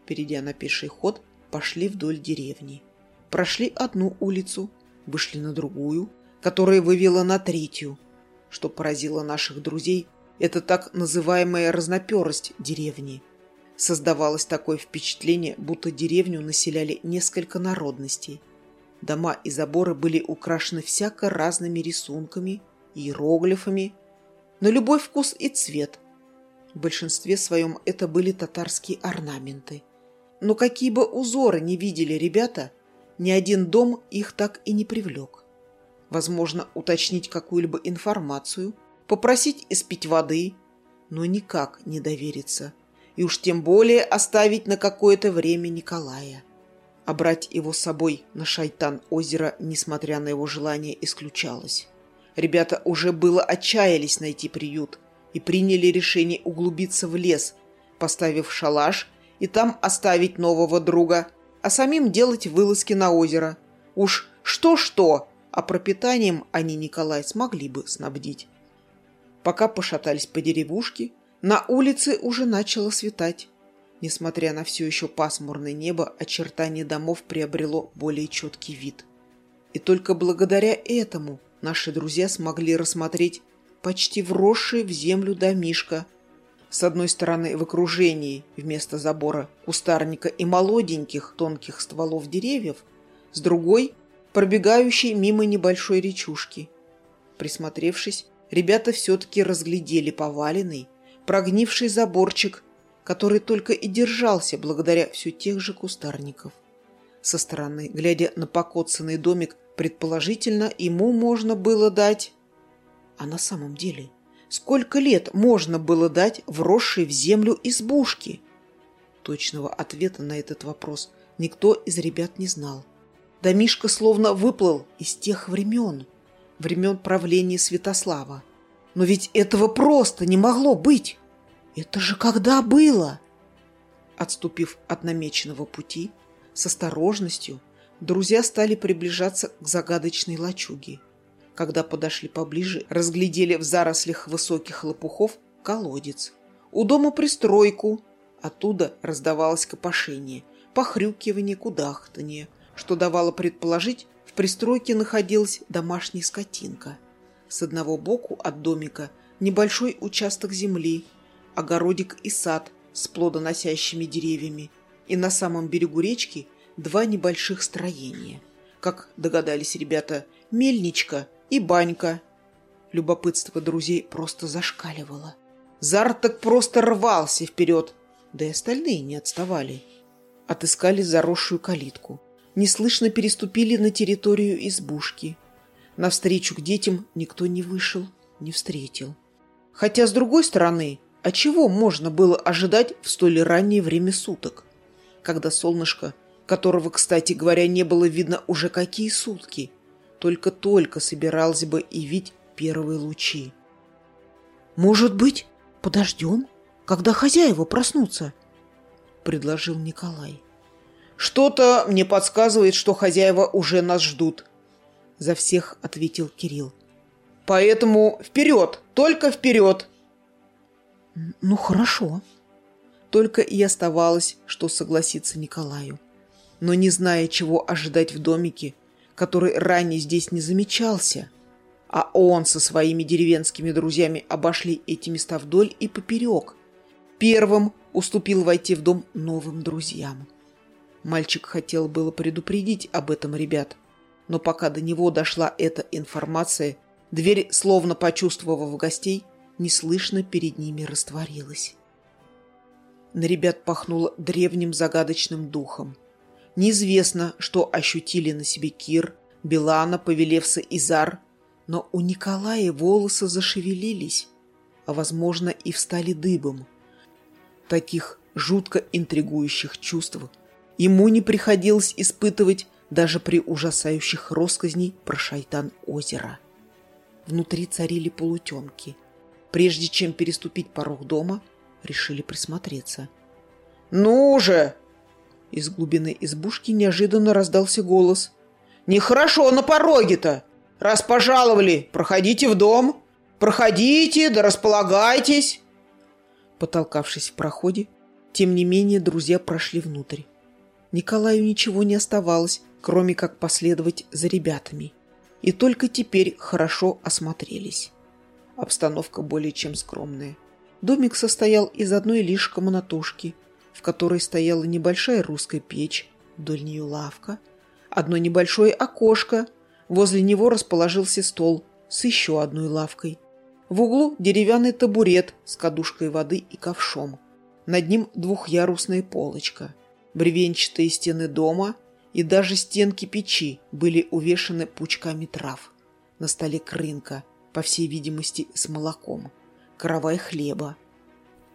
Перейдя на пеший ход, пошли вдоль деревни. Прошли одну улицу, вышли на другую, которая вывела на третью. Что поразило наших друзей, это так называемая разноперость деревни. Создавалось такое впечатление, будто деревню населяли несколько народностей. Дома и заборы были украшены всяко разными рисунками, иероглифами, на любой вкус и цвет – в большинстве своем это были татарские орнаменты. Но какие бы узоры не видели ребята, ни один дом их так и не привлек. Возможно, уточнить какую-либо информацию, попросить испить воды, но никак не довериться. И уж тем более оставить на какое-то время Николая. А брать его с собой на шайтан озера, несмотря на его желание, исключалось. Ребята уже было отчаялись найти приют – и приняли решение углубиться в лес, поставив шалаш и там оставить нового друга, а самим делать вылазки на озеро. Уж что-что, а пропитанием они Николай смогли бы снабдить. Пока пошатались по деревушке, на улице уже начало светать. Несмотря на все еще пасмурное небо, очертание домов приобрело более четкий вид. И только благодаря этому наши друзья смогли рассмотреть почти вросший в землю домишко. С одной стороны, в окружении вместо забора кустарника и молоденьких тонких стволов деревьев, с другой – пробегающей мимо небольшой речушки. Присмотревшись, ребята все-таки разглядели поваленный, прогнивший заборчик, который только и держался благодаря все тех же кустарников. Со стороны, глядя на покоцанный домик, предположительно, ему можно было дать... А на самом деле, сколько лет можно было дать вросшей в землю избушки? Точного ответа на этот вопрос никто из ребят не знал. Домишка словно выплыл из тех времен, времен правления Святослава. Но ведь этого просто не могло быть. Это же когда было? Отступив от намеченного пути, с осторожностью, друзья стали приближаться к загадочной лачуге. Когда подошли поближе, разглядели в зарослях высоких лопухов колодец. У дома пристройку. Оттуда раздавалось копошение, похрюкивание, кудахтание, что давало предположить, в пристройке находилась домашняя скотинка. С одного боку от домика небольшой участок земли, огородик и сад с плодоносящими деревьями, и на самом берегу речки два небольших строения. Как догадались ребята, мельничка и банька. Любопытство друзей просто зашкаливало. Зар так просто рвался вперед, да и остальные не отставали. Отыскали заросшую калитку. Неслышно переступили на территорию избушки. Навстречу к детям никто не вышел, не встретил. Хотя, с другой стороны, а чего можно было ожидать в столь раннее время суток, когда солнышко, которого, кстати говоря, не было видно уже какие сутки, только-только собиралось бы явить первые лучи. «Может быть, подождем, когда хозяева проснутся?» — предложил Николай. «Что-то мне подсказывает, что хозяева уже нас ждут», — за всех ответил Кирилл. «Поэтому вперед, только вперед!» Ну, хорошо. Только и оставалось, что согласиться Николаю. Но не зная, чего ожидать в домике, который ранее здесь не замечался, а он со своими деревенскими друзьями обошли эти места вдоль и поперек, первым уступил войти в дом новым друзьям. Мальчик хотел было предупредить об этом ребят, но пока до него дошла эта информация, дверь, словно почувствовав гостей, неслышно перед ними растворилась. На ребят пахнуло древним загадочным духом. Неизвестно, что ощутили на себе Кир, Белана, Повелевса и Зар, но у Николая волосы зашевелились, а, возможно, и встали дыбом. Таких жутко интригующих чувств ему не приходилось испытывать даже при ужасающих росказней про шайтан озера. Внутри царили полутемки – Прежде чем переступить порог дома, решили присмотреться. «Ну же!» Из глубины избушки неожиданно раздался голос. «Нехорошо на пороге-то! Раз пожаловали, проходите в дом! Проходите, да располагайтесь!» Потолкавшись в проходе, тем не менее друзья прошли внутрь. Николаю ничего не оставалось, кроме как последовать за ребятами. И только теперь хорошо осмотрелись. Обстановка более чем скромная. Домик состоял из одной лишь комнатушки, в которой стояла небольшая русская печь, вдоль нее лавка, одно небольшое окошко, возле него расположился стол с еще одной лавкой. В углу деревянный табурет с кадушкой воды и ковшом. Над ним двухъярусная полочка. Бревенчатые стены дома и даже стенки печи были увешаны пучками трав. На столе крынка, по всей видимости, с молоком, каравай хлеба.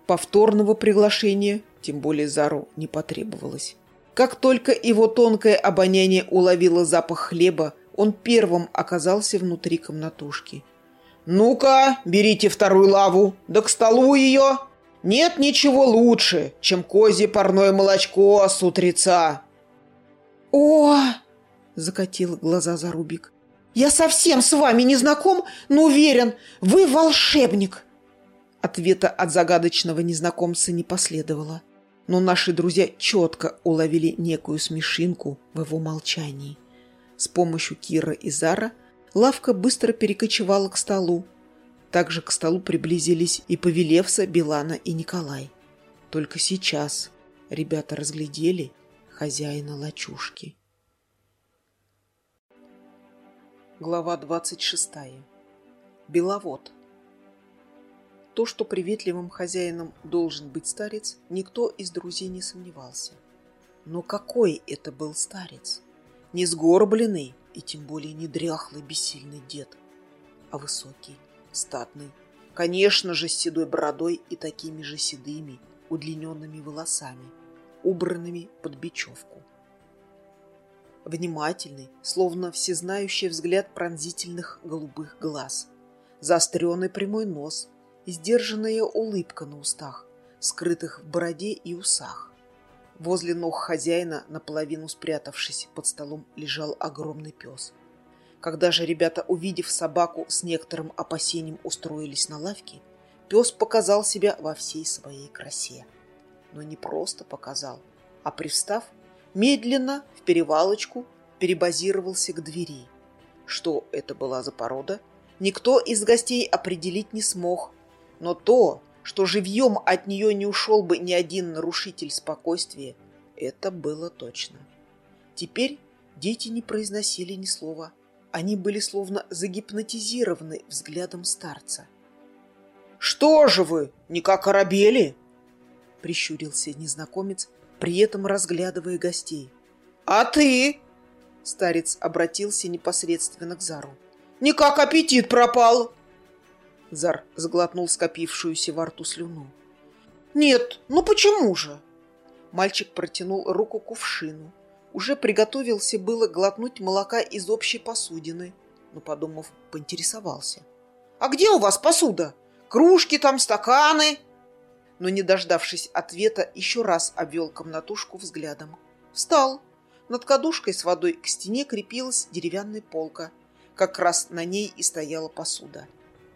Повторного приглашения, тем более Зару, не потребовалось. Как только его тонкое обоняние уловило запах хлеба, он первым оказался внутри комнатушки. «Ну-ка, берите вторую лаву, да к столу ее! Нет ничего лучше, чем козье парное молочко с утреца!» «О!» — закатил глаза Зарубик. Я совсем с вами не знаком, но уверен, вы волшебник. Ответа от загадочного незнакомца не последовало. но наши друзья четко уловили некую смешинку в его молчании. С помощью Кира и Зара лавка быстро перекочевала к столу. Также к столу приблизились и Повелевса, Билана и Николай. Только сейчас ребята разглядели хозяина лачушки. Глава 26. Беловод. То, что приветливым хозяином должен быть старец, никто из друзей не сомневался. Но какой это был старец? Не сгорбленный и тем более не дряхлый бессильный дед, а высокий, статный, конечно же, с седой бородой и такими же седыми, удлиненными волосами, убранными под бечевку. Внимательный, словно всезнающий взгляд пронзительных голубых глаз, заостренный прямой нос, сдержанная улыбка на устах, скрытых в бороде и усах. Возле ног хозяина, наполовину спрятавшись под столом, лежал огромный пес. Когда же ребята, увидев собаку, с некоторым опасением устроились на лавке, пес показал себя во всей своей красе. Но не просто показал, а привстав, медленно в перевалочку перебазировался к двери. Что это была за порода, никто из гостей определить не смог, но то, что живьем от нее не ушел бы ни один нарушитель спокойствия, это было точно. Теперь дети не произносили ни слова. Они были словно загипнотизированы взглядом старца. «Что же вы, не как оробели?» Прищурился незнакомец, при этом разглядывая гостей. «А ты?» Старец обратился непосредственно к Зару. «Никак аппетит пропал!» Зар сглотнул скопившуюся во рту слюну. «Нет, ну почему же?» Мальчик протянул руку к кувшину. Уже приготовился было глотнуть молока из общей посудины, но, подумав, поинтересовался. «А где у вас посуда? Кружки там, стаканы?» Но, не дождавшись ответа, еще раз обвел комнатушку взглядом. Встал. Над кадушкой с водой к стене крепилась деревянная полка. Как раз на ней и стояла посуда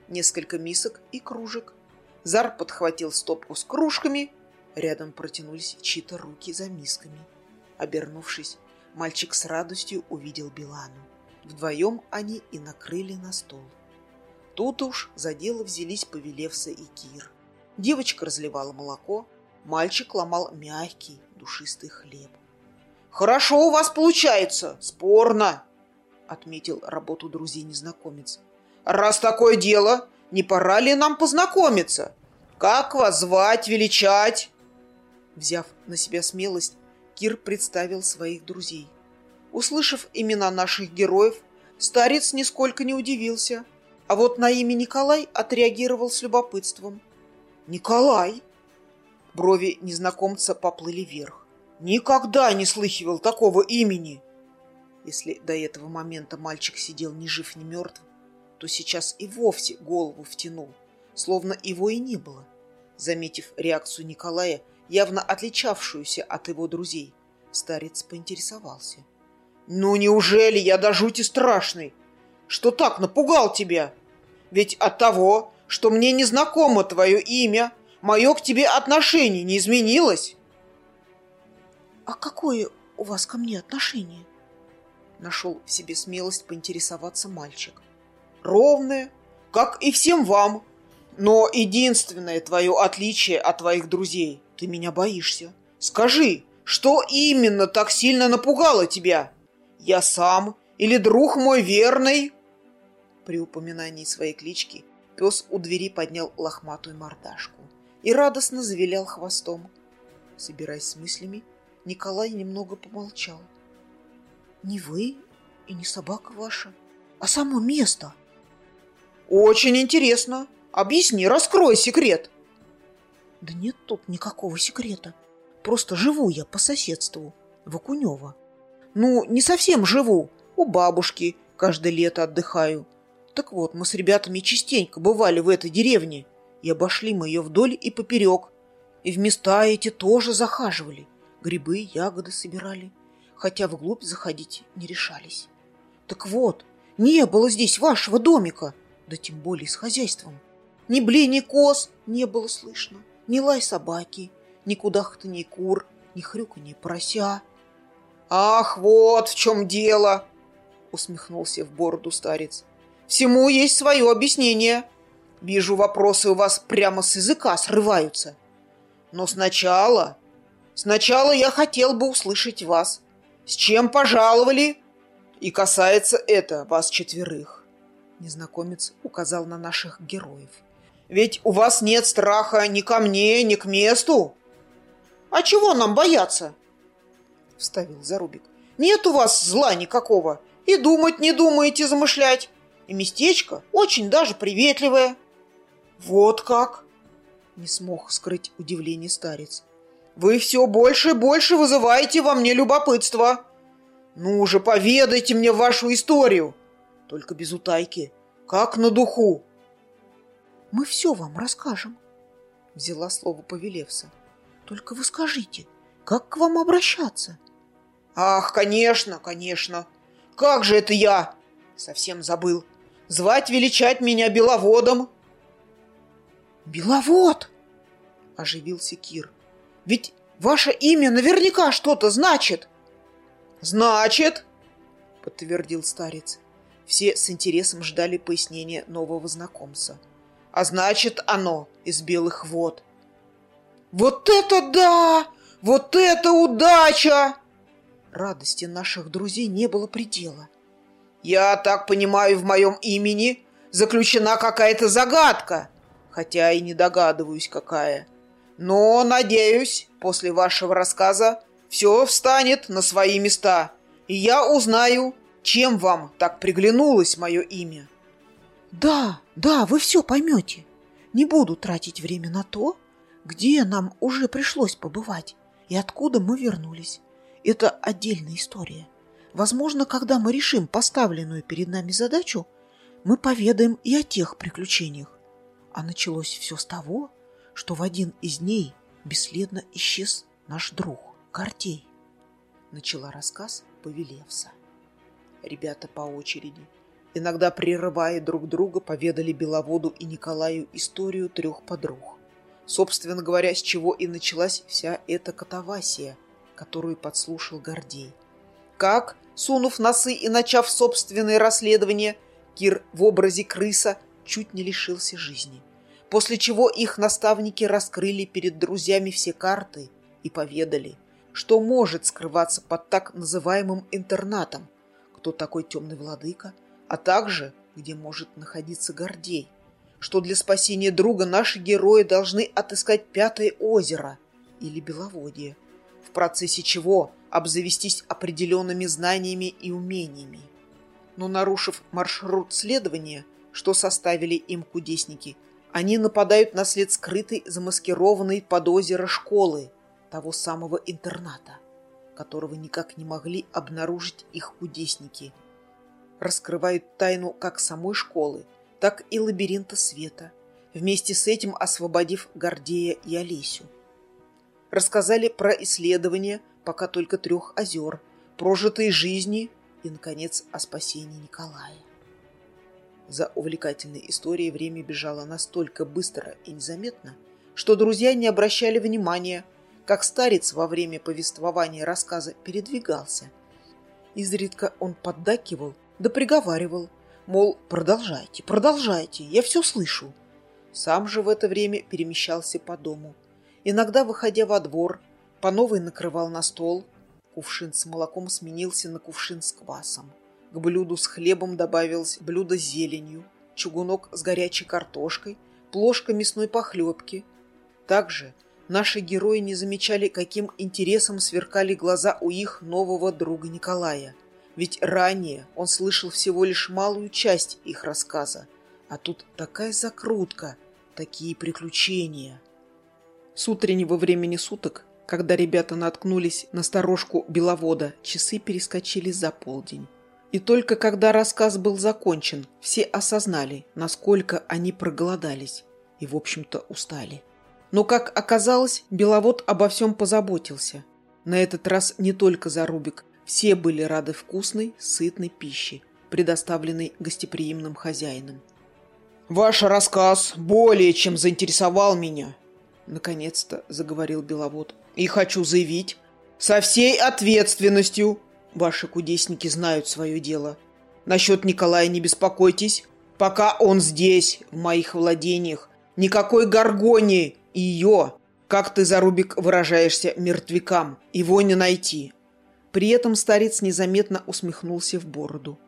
несколько мисок и кружек. Зар подхватил стопку с кружками. Рядом протянулись чьи-то руки за мисками. Обернувшись, мальчик с радостью увидел Билану. Вдвоем они и накрыли на стол. Тут уж за дело взялись Повелевса и Кир. Девочка разливала молоко, мальчик ломал мягкий, душистый хлеб. «Хорошо у вас получается, спорно!» — отметил работу друзей незнакомец. Раз такое дело, не пора ли нам познакомиться? Как вас звать, величать?» Взяв на себя смелость, Кир представил своих друзей. Услышав имена наших героев, старец нисколько не удивился, а вот на имя Николай отреагировал с любопытством. «Николай!» Брови незнакомца поплыли вверх. «Никогда не слыхивал такого имени!» Если до этого момента мальчик сидел ни жив, ни мертв, то сейчас и вовсе голову втянул, словно его и не было. Заметив реакцию Николая, явно отличавшуюся от его друзей, старец поинтересовался. «Ну неужели я до жути страшный? Что так напугал тебя? Ведь от того, что мне не знакомо твое имя, мое к тебе отношение не изменилось». «А какое у вас ко мне отношение?» Нашел в себе смелость поинтересоваться мальчик ровное, как и всем вам. Но единственное твое отличие от твоих друзей – ты меня боишься. Скажи, что именно так сильно напугало тебя? Я сам или друг мой верный?» При упоминании своей клички пес у двери поднял лохматую мордашку и радостно завилял хвостом. Собираясь с мыслями, Николай немного помолчал. «Не вы и не собака ваша, а само место», очень интересно. Объясни, раскрой секрет. Да нет тут никакого секрета. Просто живу я по соседству, в Окунево. Ну, не совсем живу. У бабушки каждое лето отдыхаю. Так вот, мы с ребятами частенько бывали в этой деревне. И обошли мы ее вдоль и поперек. И в места эти тоже захаживали. Грибы, ягоды собирали. Хотя вглубь заходить не решались. Так вот, не было здесь вашего домика да тем более с хозяйством. Ни блеяния коз не было слышно, ни лай собаки, ни кудахтанье кур, ни хрюканье порося. «Ах, вот в чем дело!» — усмехнулся в бороду старец. «Всему есть свое объяснение. Вижу, вопросы у вас прямо с языка срываются. Но сначала... Сначала я хотел бы услышать вас. С чем пожаловали? И касается это вас четверых». Незнакомец указал на наших героев. «Ведь у вас нет страха ни ко мне, ни к месту». «А чего нам бояться?» — вставил Зарубик. «Нет у вас зла никакого. И думать не думаете замышлять. И местечко очень даже приветливое». «Вот как!» — не смог скрыть удивление старец. «Вы все больше и больше вызываете во мне любопытство. Ну же, поведайте мне вашу историю. Только без утайки, как на духу». «Мы все вам расскажем», — взяла слово Повелевса. «Только вы скажите, как к вам обращаться?» Ах, конечно, конечно. Как же это я? Совсем забыл. Звать величать меня Беловодом. Беловод! Оживился Кир. Ведь ваше имя наверняка что-то значит. Значит, подтвердил старец. Все с интересом ждали пояснения нового знакомца. А значит, оно из белых вод. Вот это да! Вот это удача! Радости наших друзей не было предела. «Я так понимаю, в моем имени заключена какая-то загадка, хотя и не догадываюсь, какая. Но, надеюсь, после вашего рассказа все встанет на свои места, и я узнаю, чем вам так приглянулось мое имя». «Да, да, вы все поймете. Не буду тратить время на то, где нам уже пришлось побывать и откуда мы вернулись. Это отдельная история. Возможно, когда мы решим поставленную перед нами задачу, мы поведаем и о тех приключениях. А началось все с того, что в один из дней бесследно исчез наш друг Гордей. Начала рассказ Повелевса. Ребята по очереди, иногда прерывая друг друга, поведали Беловоду и Николаю историю трех подруг. Собственно говоря, с чего и началась вся эта катавасия – которую подслушал Гордей. Как, сунув носы и начав собственное расследование, Кир в образе крыса чуть не лишился жизни. После чего их наставники раскрыли перед друзьями все карты и поведали, что может скрываться под так называемым интернатом, кто такой темный владыка, а также где может находиться Гордей, что для спасения друга наши герои должны отыскать Пятое озеро или Беловодье – в процессе чего обзавестись определенными знаниями и умениями. Но нарушив маршрут следования, что составили им кудесники, они нападают на след скрытой, замаскированной под озеро школы, того самого интерната, которого никак не могли обнаружить их кудесники. Раскрывают тайну как самой школы, так и лабиринта света, вместе с этим освободив Гордея и Олесю рассказали про исследования пока только трех озер, прожитые жизни и, наконец, о спасении Николая. За увлекательной историей время бежало настолько быстро и незаметно, что друзья не обращали внимания, как старец во время повествования рассказа передвигался. Изредка он поддакивал да приговаривал, мол, продолжайте, продолжайте, я все слышу. Сам же в это время перемещался по дому – Иногда, выходя во двор, по новой накрывал на стол. Кувшин с молоком сменился на кувшин с квасом. К блюду с хлебом добавилось блюдо с зеленью, чугунок с горячей картошкой, плошка мясной похлебки. Также наши герои не замечали, каким интересом сверкали глаза у их нового друга Николая. Ведь ранее он слышал всего лишь малую часть их рассказа. А тут такая закрутка, такие приключения. С утреннего времени суток, когда ребята наткнулись на сторожку беловода, часы перескочили за полдень. И только когда рассказ был закончен, все осознали, насколько они проголодались и, в общем-то, устали. Но, как оказалось, Беловод обо всем позаботился. На этот раз не только Зарубик. Все были рады вкусной, сытной пище, предоставленной гостеприимным хозяином. «Ваш рассказ более чем заинтересовал меня», Наконец-то заговорил Беловод. И хочу заявить, со всей ответственностью, ваши кудесники знают свое дело. Насчет Николая не беспокойтесь, пока он здесь, в моих владениях. Никакой горгонии ее, как ты, Зарубик, выражаешься, мертвякам, его не найти. При этом старец незаметно усмехнулся в бороду.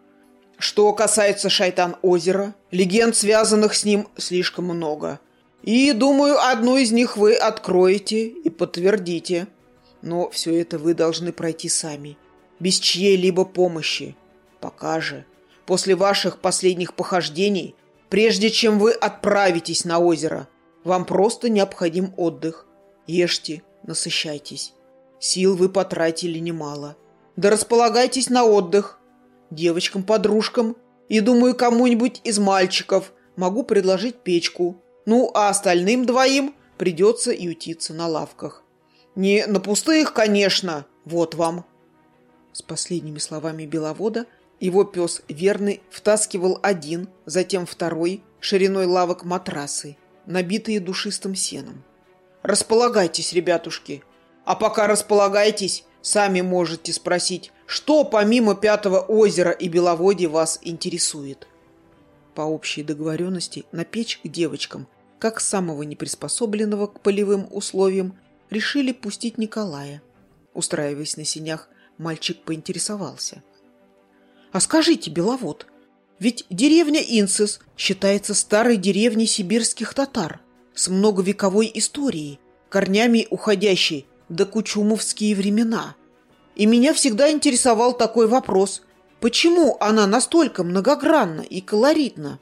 Что касается Шайтан-озера, легенд, связанных с ним, слишком много. И, думаю, одну из них вы откроете и подтвердите. Но все это вы должны пройти сами, без чьей-либо помощи. Пока же, после ваших последних похождений, прежде чем вы отправитесь на озеро, вам просто необходим отдых. Ешьте, насыщайтесь. Сил вы потратили немало. Да располагайтесь на отдых девочкам-подружкам и, думаю, кому-нибудь из мальчиков могу предложить печку. Ну, а остальным двоим придется ютиться на лавках. Не на пустых, конечно, вот вам. С последними словами Беловода его пес верный втаскивал один, затем второй, шириной лавок матрасы, набитые душистым сеном. Располагайтесь, ребятушки. А пока располагайтесь, сами можете спросить, что помимо Пятого озера и Беловодья вас интересует? По общей договоренности на печь к девочкам, как самого неприспособленного к полевым условиям, решили пустить Николая. Устраиваясь на сенях, мальчик поинтересовался. «А скажите, Беловод, ведь деревня Инцес считается старой деревней сибирских татар с многовековой историей, корнями уходящей до кучумовские времена. И меня всегда интересовал такой вопрос. Почему она настолько многогранна и колоритна?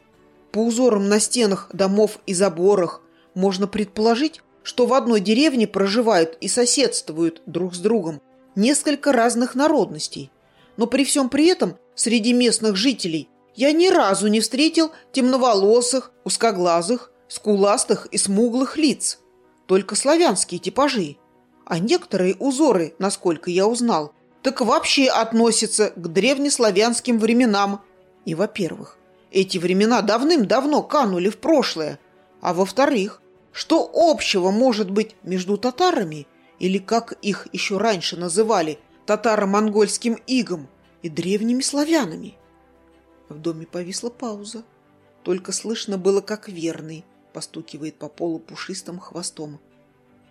По узорам на стенах домов и заборах можно предположить, что в одной деревне проживают и соседствуют друг с другом несколько разных народностей. Но при всем при этом среди местных жителей я ни разу не встретил темноволосых, узкоглазых, скуластых и смуглых лиц. Только славянские типажи – а некоторые узоры, насколько я узнал, так вообще относятся к древнеславянским временам. И, во-первых, эти времена давным-давно канули в прошлое, а во-вторых, что общего может быть между татарами, или, как их еще раньше называли, татаро-монгольским игом, и древними славянами? В доме повисла пауза. Только слышно было, как верный постукивает по полу пушистым хвостом.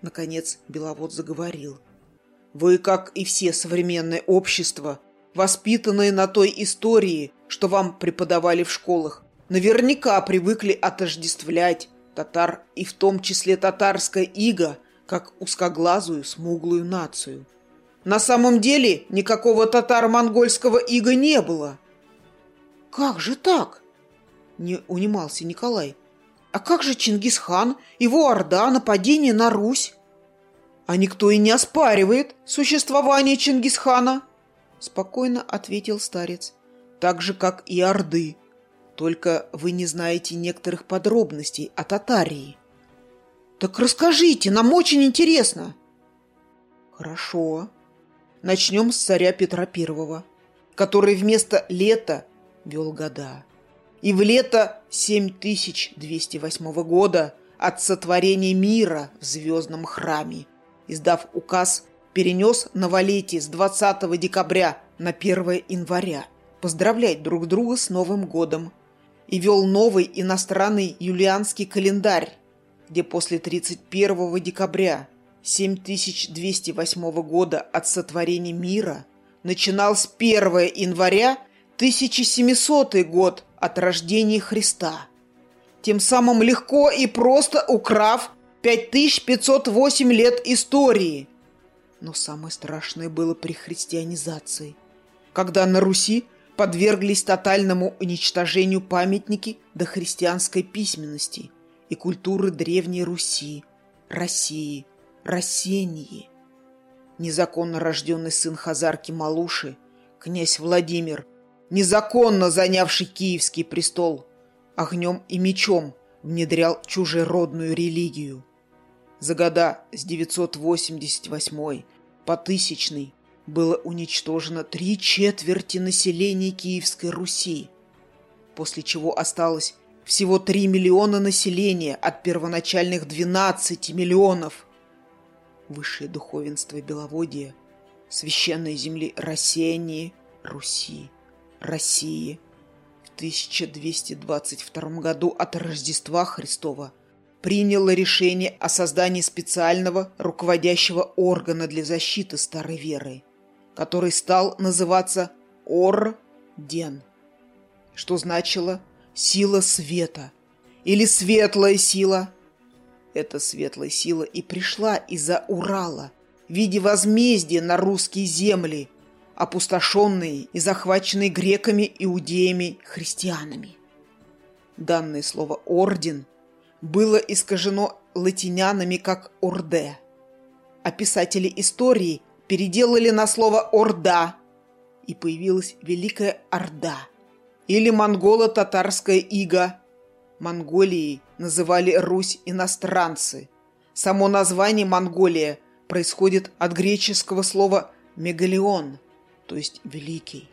Наконец Беловод заговорил. «Вы, как и все современное общество, воспитанные на той истории, что вам преподавали в школах, наверняка привыкли отождествлять татар и в том числе татарское иго как узкоглазую смуглую нацию. На самом деле никакого татаро-монгольского ига не было. «Как же так?» – не унимался Николай. А как же Чингисхан, его орда, нападение на Русь? А никто и не оспаривает существование Чингисхана, спокойно ответил старец. Так же, как и орды. Только вы не знаете некоторых подробностей о Татарии. Так расскажите, нам очень интересно. Хорошо. Начнем с царя Петра Первого, который вместо лета вел года. И в лето 7208 года от сотворения мира в звездном храме, издав указ, перенес новолетие с 20 декабря на 1 января, поздравлять друг друга с Новым годом, и вел новый иностранный юлианский календарь, где после 31 декабря 7208 года от сотворения мира начинал с 1 января 1700 год от рождения Христа, тем самым легко и просто украв 5508 лет истории. Но самое страшное было при христианизации, когда на Руси подверглись тотальному уничтожению памятники до христианской письменности и культуры Древней Руси, России, Рассении. Незаконно рожденный сын Хазарки Малуши, князь Владимир – незаконно занявший киевский престол, огнем и мечом внедрял чужеродную религию. За года с 988 по 1000 было уничтожено три четверти населения Киевской Руси, после чего осталось всего 3 миллиона населения от первоначальных 12 миллионов. Высшее духовенство Беловодья, священной земли Рассеянии, Руси, России. В 1222 году от Рождества Христова приняло решение о создании специального руководящего органа для защиты старой веры, который стал называться Орден, что значило «сила света» или «светлая сила». Эта светлая сила и пришла из-за Урала в виде возмездия на русские земли, опустошенные и захваченные греками, иудеями, христианами. Данное слово «орден» было искажено латинянами как «орде», а писатели истории переделали на слово «орда», и появилась Великая Орда, или монголо-татарская ига. Монголией называли Русь иностранцы. Само название Монголия происходит от греческого слова «мегалион», то есть «великий».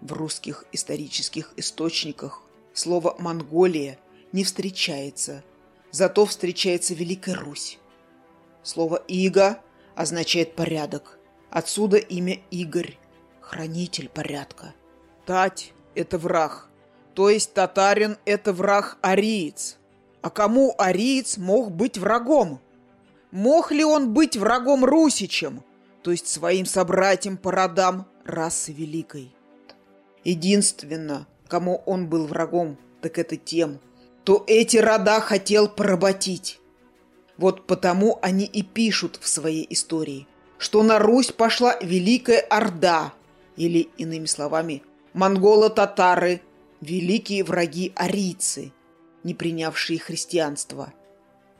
В русских исторических источниках слово «Монголия» не встречается, зато встречается Великая Русь. Слово «иго» означает «порядок», отсюда имя Игорь, хранитель порядка. Тать – это враг, то есть татарин – это враг ариец. А кому ариец мог быть врагом? Мог ли он быть врагом русичем, то есть своим собратьям по родам расы великой? Единственно, кому он был врагом, так это тем, то эти рода хотел поработить. Вот потому они и пишут в своей истории, что на Русь пошла Великая Орда, или, иными словами, монголо-татары, великие враги арийцы, не принявшие христианство.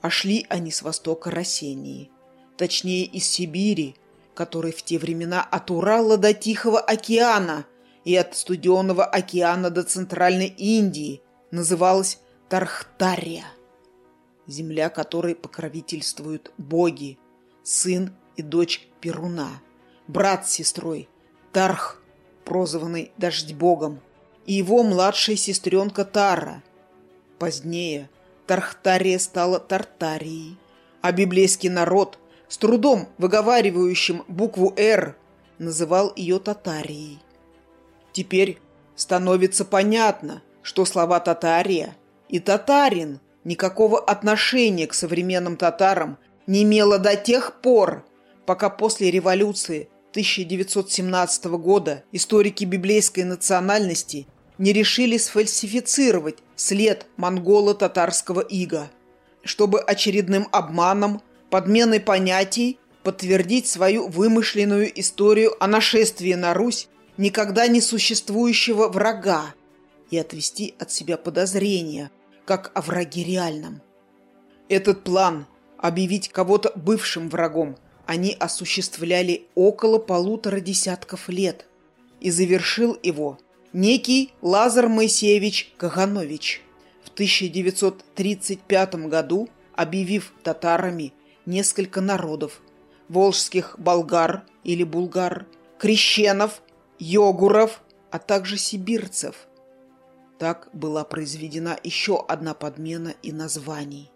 А шли они с востока Рассении, точнее из Сибири, который в те времена от Урала до Тихого океана и от Студенного океана до Центральной Индии называлась Тархтария, земля которой покровительствуют боги, сын и дочь Перуна, брат с сестрой, Тарх, прозванный Дождь Богом, и его младшая сестренка Тара. Позднее Тархтария стала Тартарией, а библейский народ, с трудом выговаривающим букву «Р», называл ее Татарией. Теперь становится понятно, что слова «татария» и татарин никакого отношения к современным татарам не имело до тех пор, пока после революции 1917 года историки библейской национальности не решили сфальсифицировать след монголо-татарского ига, чтобы очередным обманом, подменой понятий подтвердить свою вымышленную историю о нашествии на Русь никогда не существующего врага и отвести от себя подозрения как о враге реальном. Этот план – объявить кого-то бывшим врагом – они осуществляли около полутора десятков лет. И завершил его некий Лазар Моисеевич Каганович в 1935 году, объявив татарами несколько народов – волжских болгар или булгар, крещенов, йогуров, а также сибирцев – так была произведена еще одна подмена и названий.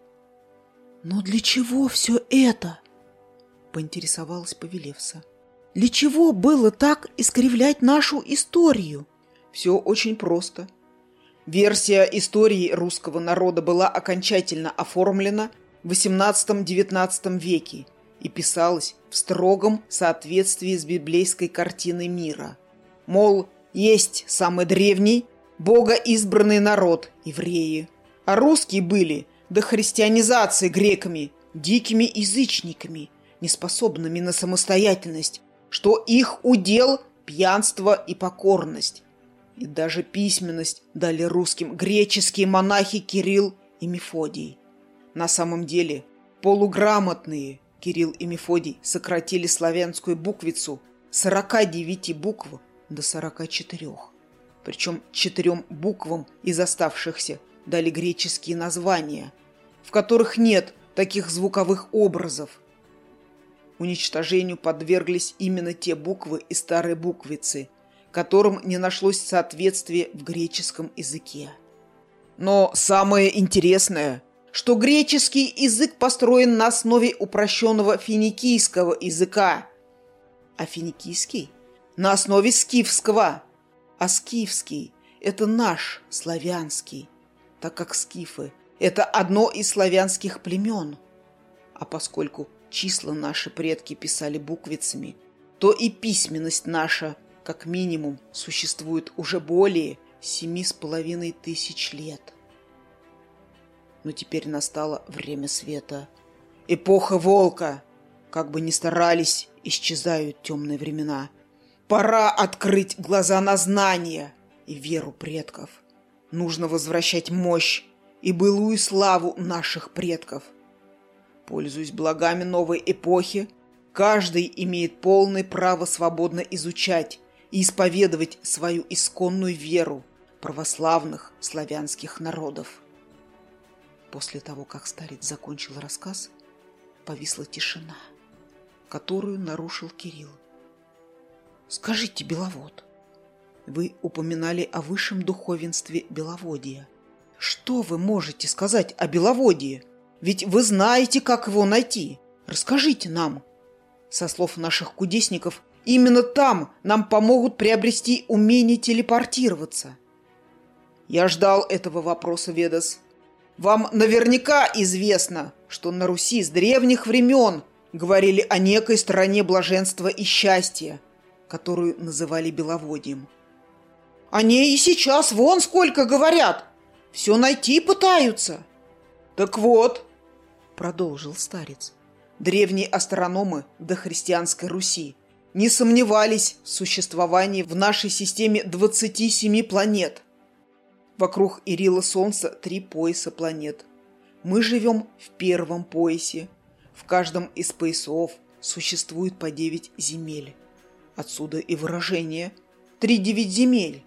«Но для чего все это?» – поинтересовалась Павелевса. «Для чего было так искривлять нашу историю?» «Все очень просто. Версия истории русского народа была окончательно оформлена XVIII-XIX веке и писалась в строгом соответствии с библейской картиной мира. Мол, есть самый древний, богоизбранный народ – евреи. А русские были до христианизации греками, дикими язычниками, неспособными на самостоятельность, что их удел – пьянство и покорность. И даже письменность дали русским греческие монахи Кирилл и Мефодий. На самом деле полуграмотные Кирилл и Мефодий сократили славянскую буквицу 49 букв до 44 причем четырем буквам из оставшихся дали греческие названия, в которых нет таких звуковых образов. Уничтожению подверглись именно те буквы и старые буквицы, которым не нашлось соответствия в греческом языке. Но самое интересное, что греческий язык построен на основе упрощенного финикийского языка, а финикийский – на основе скифского, а скифский – это наш славянский, так как скифы – это одно из славянских племен. А поскольку числа наши предки писали буквицами, то и письменность наша, как минимум, существует уже более семи с половиной тысяч лет. Но теперь настало время света. Эпоха волка. Как бы ни старались, исчезают темные времена. Пора открыть глаза на знания и веру предков. Нужно возвращать мощь и былую славу наших предков. Пользуясь благами новой эпохи, каждый имеет полное право свободно изучать и исповедовать свою исконную веру православных славянских народов. После того, как старец закончил рассказ, повисла тишина, которую нарушил Кирилл. Скажите, Беловод, вы упоминали о высшем духовенстве Беловодья. Что вы можете сказать о Беловодье? Ведь вы знаете, как его найти. Расскажите нам. Со слов наших кудесников, именно там нам помогут приобрести умение телепортироваться. Я ждал этого вопроса, Ведас. Вам наверняка известно, что на Руси с древних времен говорили о некой стороне блаженства и счастья, которую называли Беловодьем. Они и сейчас вон сколько говорят. Все найти пытаются. Так вот, продолжил старец, древние астрономы до христианской Руси не сомневались в существовании в нашей системе 27 планет. Вокруг Ирила Солнца три пояса планет. Мы живем в первом поясе. В каждом из поясов существует по 9 земель. Отсюда и выражение «три девять земель».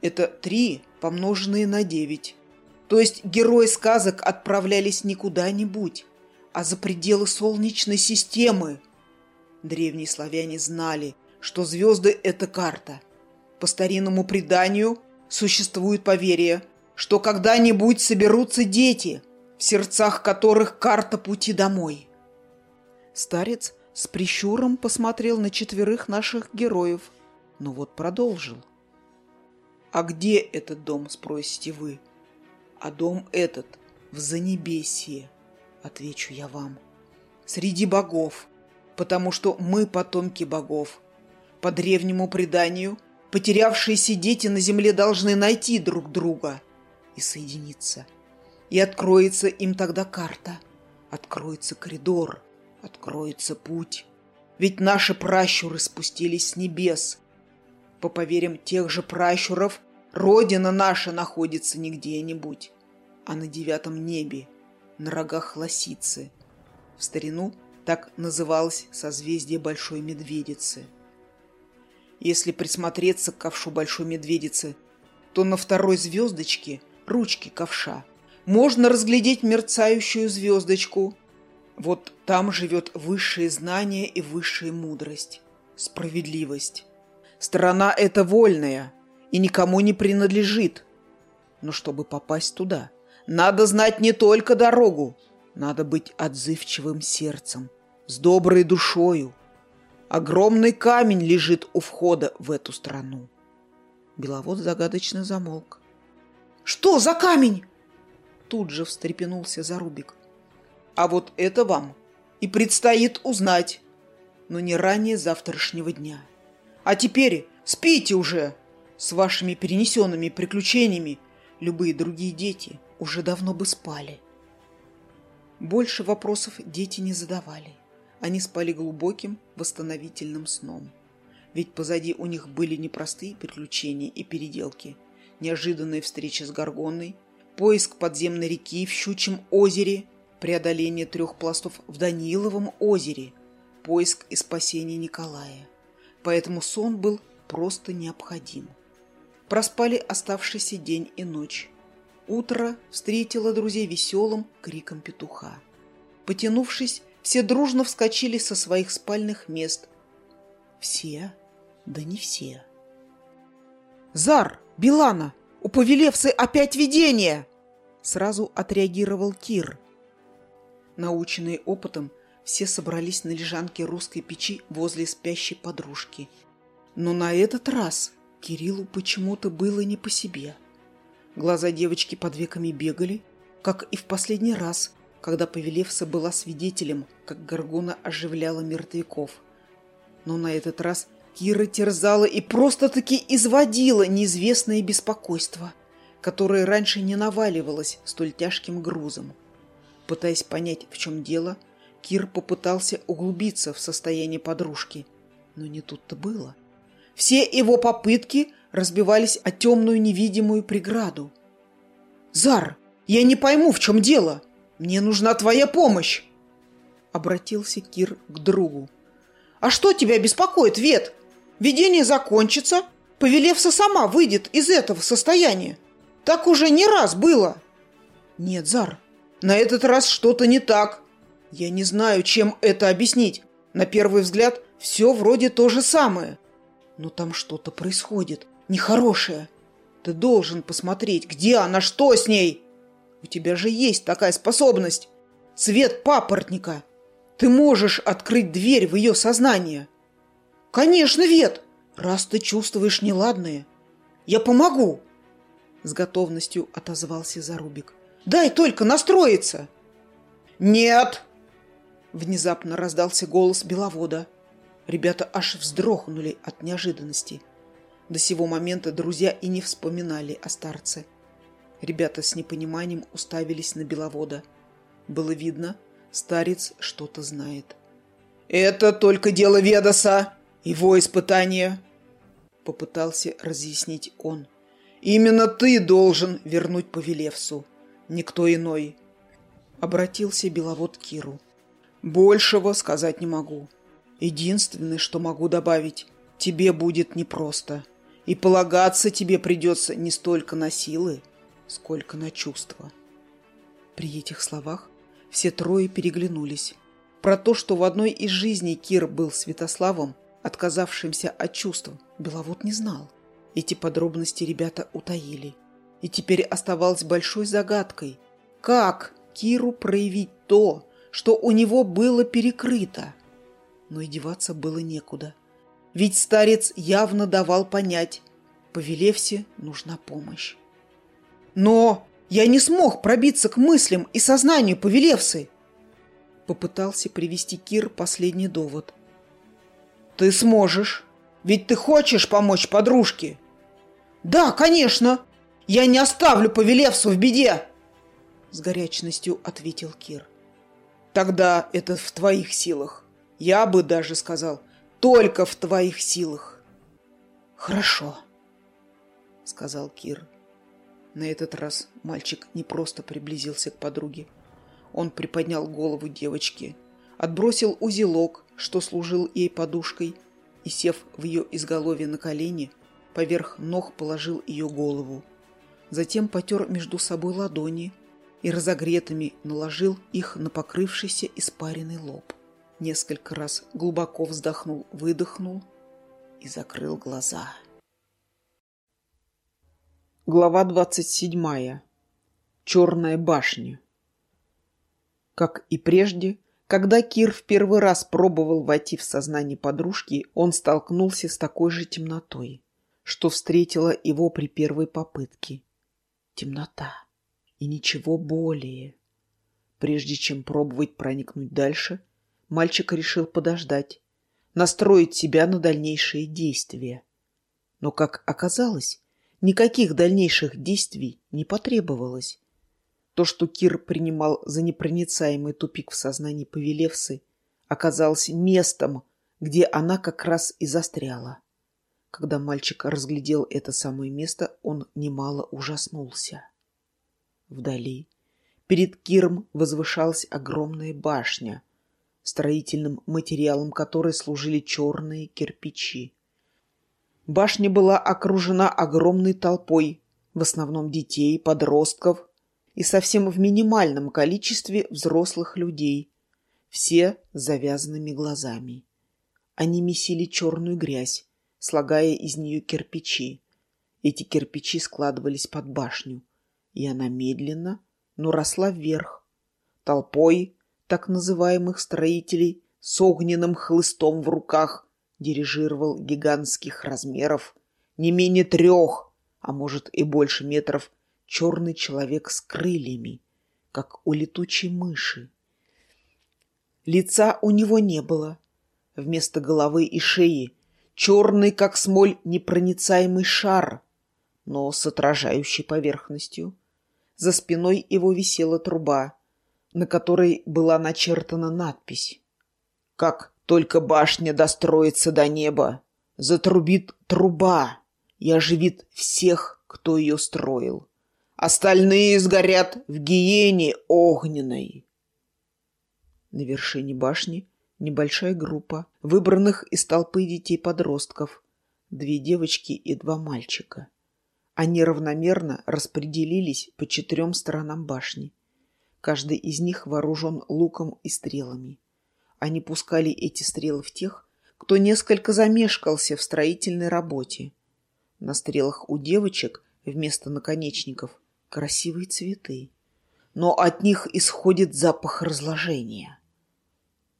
Это три, помноженные на девять. То есть герои сказок отправлялись не куда-нибудь, а за пределы Солнечной системы. Древние славяне знали, что звезды – это карта. По старинному преданию существует поверье, что когда-нибудь соберутся дети, в сердцах которых карта пути домой. Старец с прищуром посмотрел на четверых наших героев, но вот продолжил. «А где этот дом?» – спросите вы. «А дом этот в Занебесье», – отвечу я вам. «Среди богов, потому что мы потомки богов. По древнему преданию, потерявшиеся дети на земле должны найти друг друга и соединиться. И откроется им тогда карта, откроется коридор – откроется путь. Ведь наши пращуры спустились с небес. По поверьям тех же пращуров, родина наша находится не где-нибудь, а на девятом небе, на рогах лосицы. В старину так называлось созвездие Большой Медведицы. Если присмотреться к ковшу Большой Медведицы, то на второй звездочке, ручки ковша, можно разглядеть мерцающую звездочку – вот там живет высшее знание и высшая мудрость, справедливость. Страна эта вольная и никому не принадлежит. Но чтобы попасть туда, надо знать не только дорогу, надо быть отзывчивым сердцем, с доброй душою. Огромный камень лежит у входа в эту страну. Беловод загадочно замолк. «Что за камень?» Тут же встрепенулся Зарубик. А вот это вам и предстоит узнать, но не ранее завтрашнего дня. А теперь спите уже! С вашими перенесенными приключениями любые другие дети уже давно бы спали. Больше вопросов дети не задавали. Они спали глубоким восстановительным сном. Ведь позади у них были непростые приключения и переделки. Неожиданная встреча с Горгоной, поиск подземной реки в Щучьем озере – преодоление трех пластов в Даниловом озере, поиск и спасение Николая. Поэтому сон был просто необходим. Проспали оставшийся день и ночь. Утро встретило друзей веселым криком петуха. Потянувшись, все дружно вскочили со своих спальных мест. Все? Да не все. «Зар! Билана! У повелевцы опять видение!» Сразу отреагировал Кир. Наученные опытом, все собрались на лежанке русской печи возле спящей подружки. Но на этот раз Кириллу почему-то было не по себе. Глаза девочки под веками бегали, как и в последний раз, когда Повелевса была свидетелем, как Гаргона оживляла мертвяков. Но на этот раз Кира терзала и просто-таки изводила неизвестное беспокойство, которое раньше не наваливалось столь тяжким грузом. Пытаясь понять, в чем дело, Кир попытался углубиться в состояние подружки, но не тут-то было. Все его попытки разбивались о темную невидимую преграду. «Зар, я не пойму, в чем дело. Мне нужна твоя помощь!» Обратился Кир к другу. «А что тебя беспокоит, Вет?» Видение закончится, Повелевса сама выйдет из этого состояния. Так уже не раз было. Нет, Зар, на этот раз что-то не так. Я не знаю, чем это объяснить. На первый взгляд все вроде то же самое. Но там что-то происходит, нехорошее. Ты должен посмотреть, где она, что с ней. У тебя же есть такая способность. Цвет папоротника. Ты можешь открыть дверь в ее сознание. «Конечно, Вет! Раз ты чувствуешь неладное, я помогу!» С готовностью отозвался Зарубик. «Дай только настроиться!» «Нет!» Внезапно раздался голос Беловода. Ребята аж вздрогнули от неожиданности. До сего момента друзья и не вспоминали о старце. Ребята с непониманием уставились на Беловода. Было видно, старец что-то знает. «Это только дело Ведоса!» его испытание, попытался разъяснить он. Именно ты должен вернуть Повелевсу, никто иной. Обратился Беловод к Киру. Большего сказать не могу. Единственное, что могу добавить, тебе будет непросто. И полагаться тебе придется не столько на силы, сколько на чувства. При этих словах все трое переглянулись. Про то, что в одной из жизней Кир был Святославом, отказавшимся от чувств, Беловод не знал. Эти подробности ребята утаили. И теперь оставалось большой загадкой, как Киру проявить то, что у него было перекрыто. Но и деваться было некуда. Ведь старец явно давал понять, Повелевсе нужна помощь. «Но я не смог пробиться к мыслям и сознанию Повелевсы!» Попытался привести Кир последний довод – ты сможешь. Ведь ты хочешь помочь подружке. Да, конечно. Я не оставлю Повелевсу в беде. С горячностью ответил Кир. Тогда это в твоих силах. Я бы даже сказал, только в твоих силах. Хорошо, сказал Кир. На этот раз мальчик не просто приблизился к подруге. Он приподнял голову девочки, отбросил узелок, что служил ей подушкой, и, сев в ее изголовье на колени, поверх ног положил ее голову. Затем потер между собой ладони и разогретыми наложил их на покрывшийся испаренный лоб. Несколько раз глубоко вздохнул, выдохнул и закрыл глаза. Глава двадцать седьмая. Черная башня. Как и прежде, когда Кир в первый раз пробовал войти в сознание подружки, он столкнулся с такой же темнотой, что встретила его при первой попытке. Темнота. И ничего более. Прежде чем пробовать проникнуть дальше, мальчик решил подождать, настроить себя на дальнейшие действия. Но, как оказалось, никаких дальнейших действий не потребовалось. То, что Кир принимал за непроницаемый тупик в сознании Повелевсы, оказалось местом, где она как раз и застряла. Когда мальчик разглядел это самое место, он немало ужаснулся. Вдали, перед Киром возвышалась огромная башня, строительным материалом которой служили черные кирпичи. Башня была окружена огромной толпой, в основном детей, подростков и совсем в минимальном количестве взрослых людей, все с завязанными глазами. Они месили черную грязь, слагая из нее кирпичи, Эти кирпичи складывались под башню, и она медленно, но росла вверх, толпой так называемых строителей с огненным хлыстом в руках дирижировал гигантских размеров, не менее трех, а может и больше метров, черный человек с крыльями, как у летучей мыши. Лица у него не было. Вместо головы и шеи черный, как смоль, непроницаемый шар, но с отражающей поверхностью. За спиной его висела труба, на которой была начертана надпись. «Как только башня достроится до неба, затрубит труба и оживит всех, кто ее строил. Остальные сгорят в гиене огненной». На вершине башни небольшая группа, выбранных из толпы детей-подростков, две девочки и два мальчика. Они равномерно распределились по четырем сторонам башни. Каждый из них вооружен луком и стрелами. Они пускали эти стрелы в тех, кто несколько замешкался в строительной работе. На стрелах у девочек вместо наконечников красивые цветы, но от них исходит запах разложения.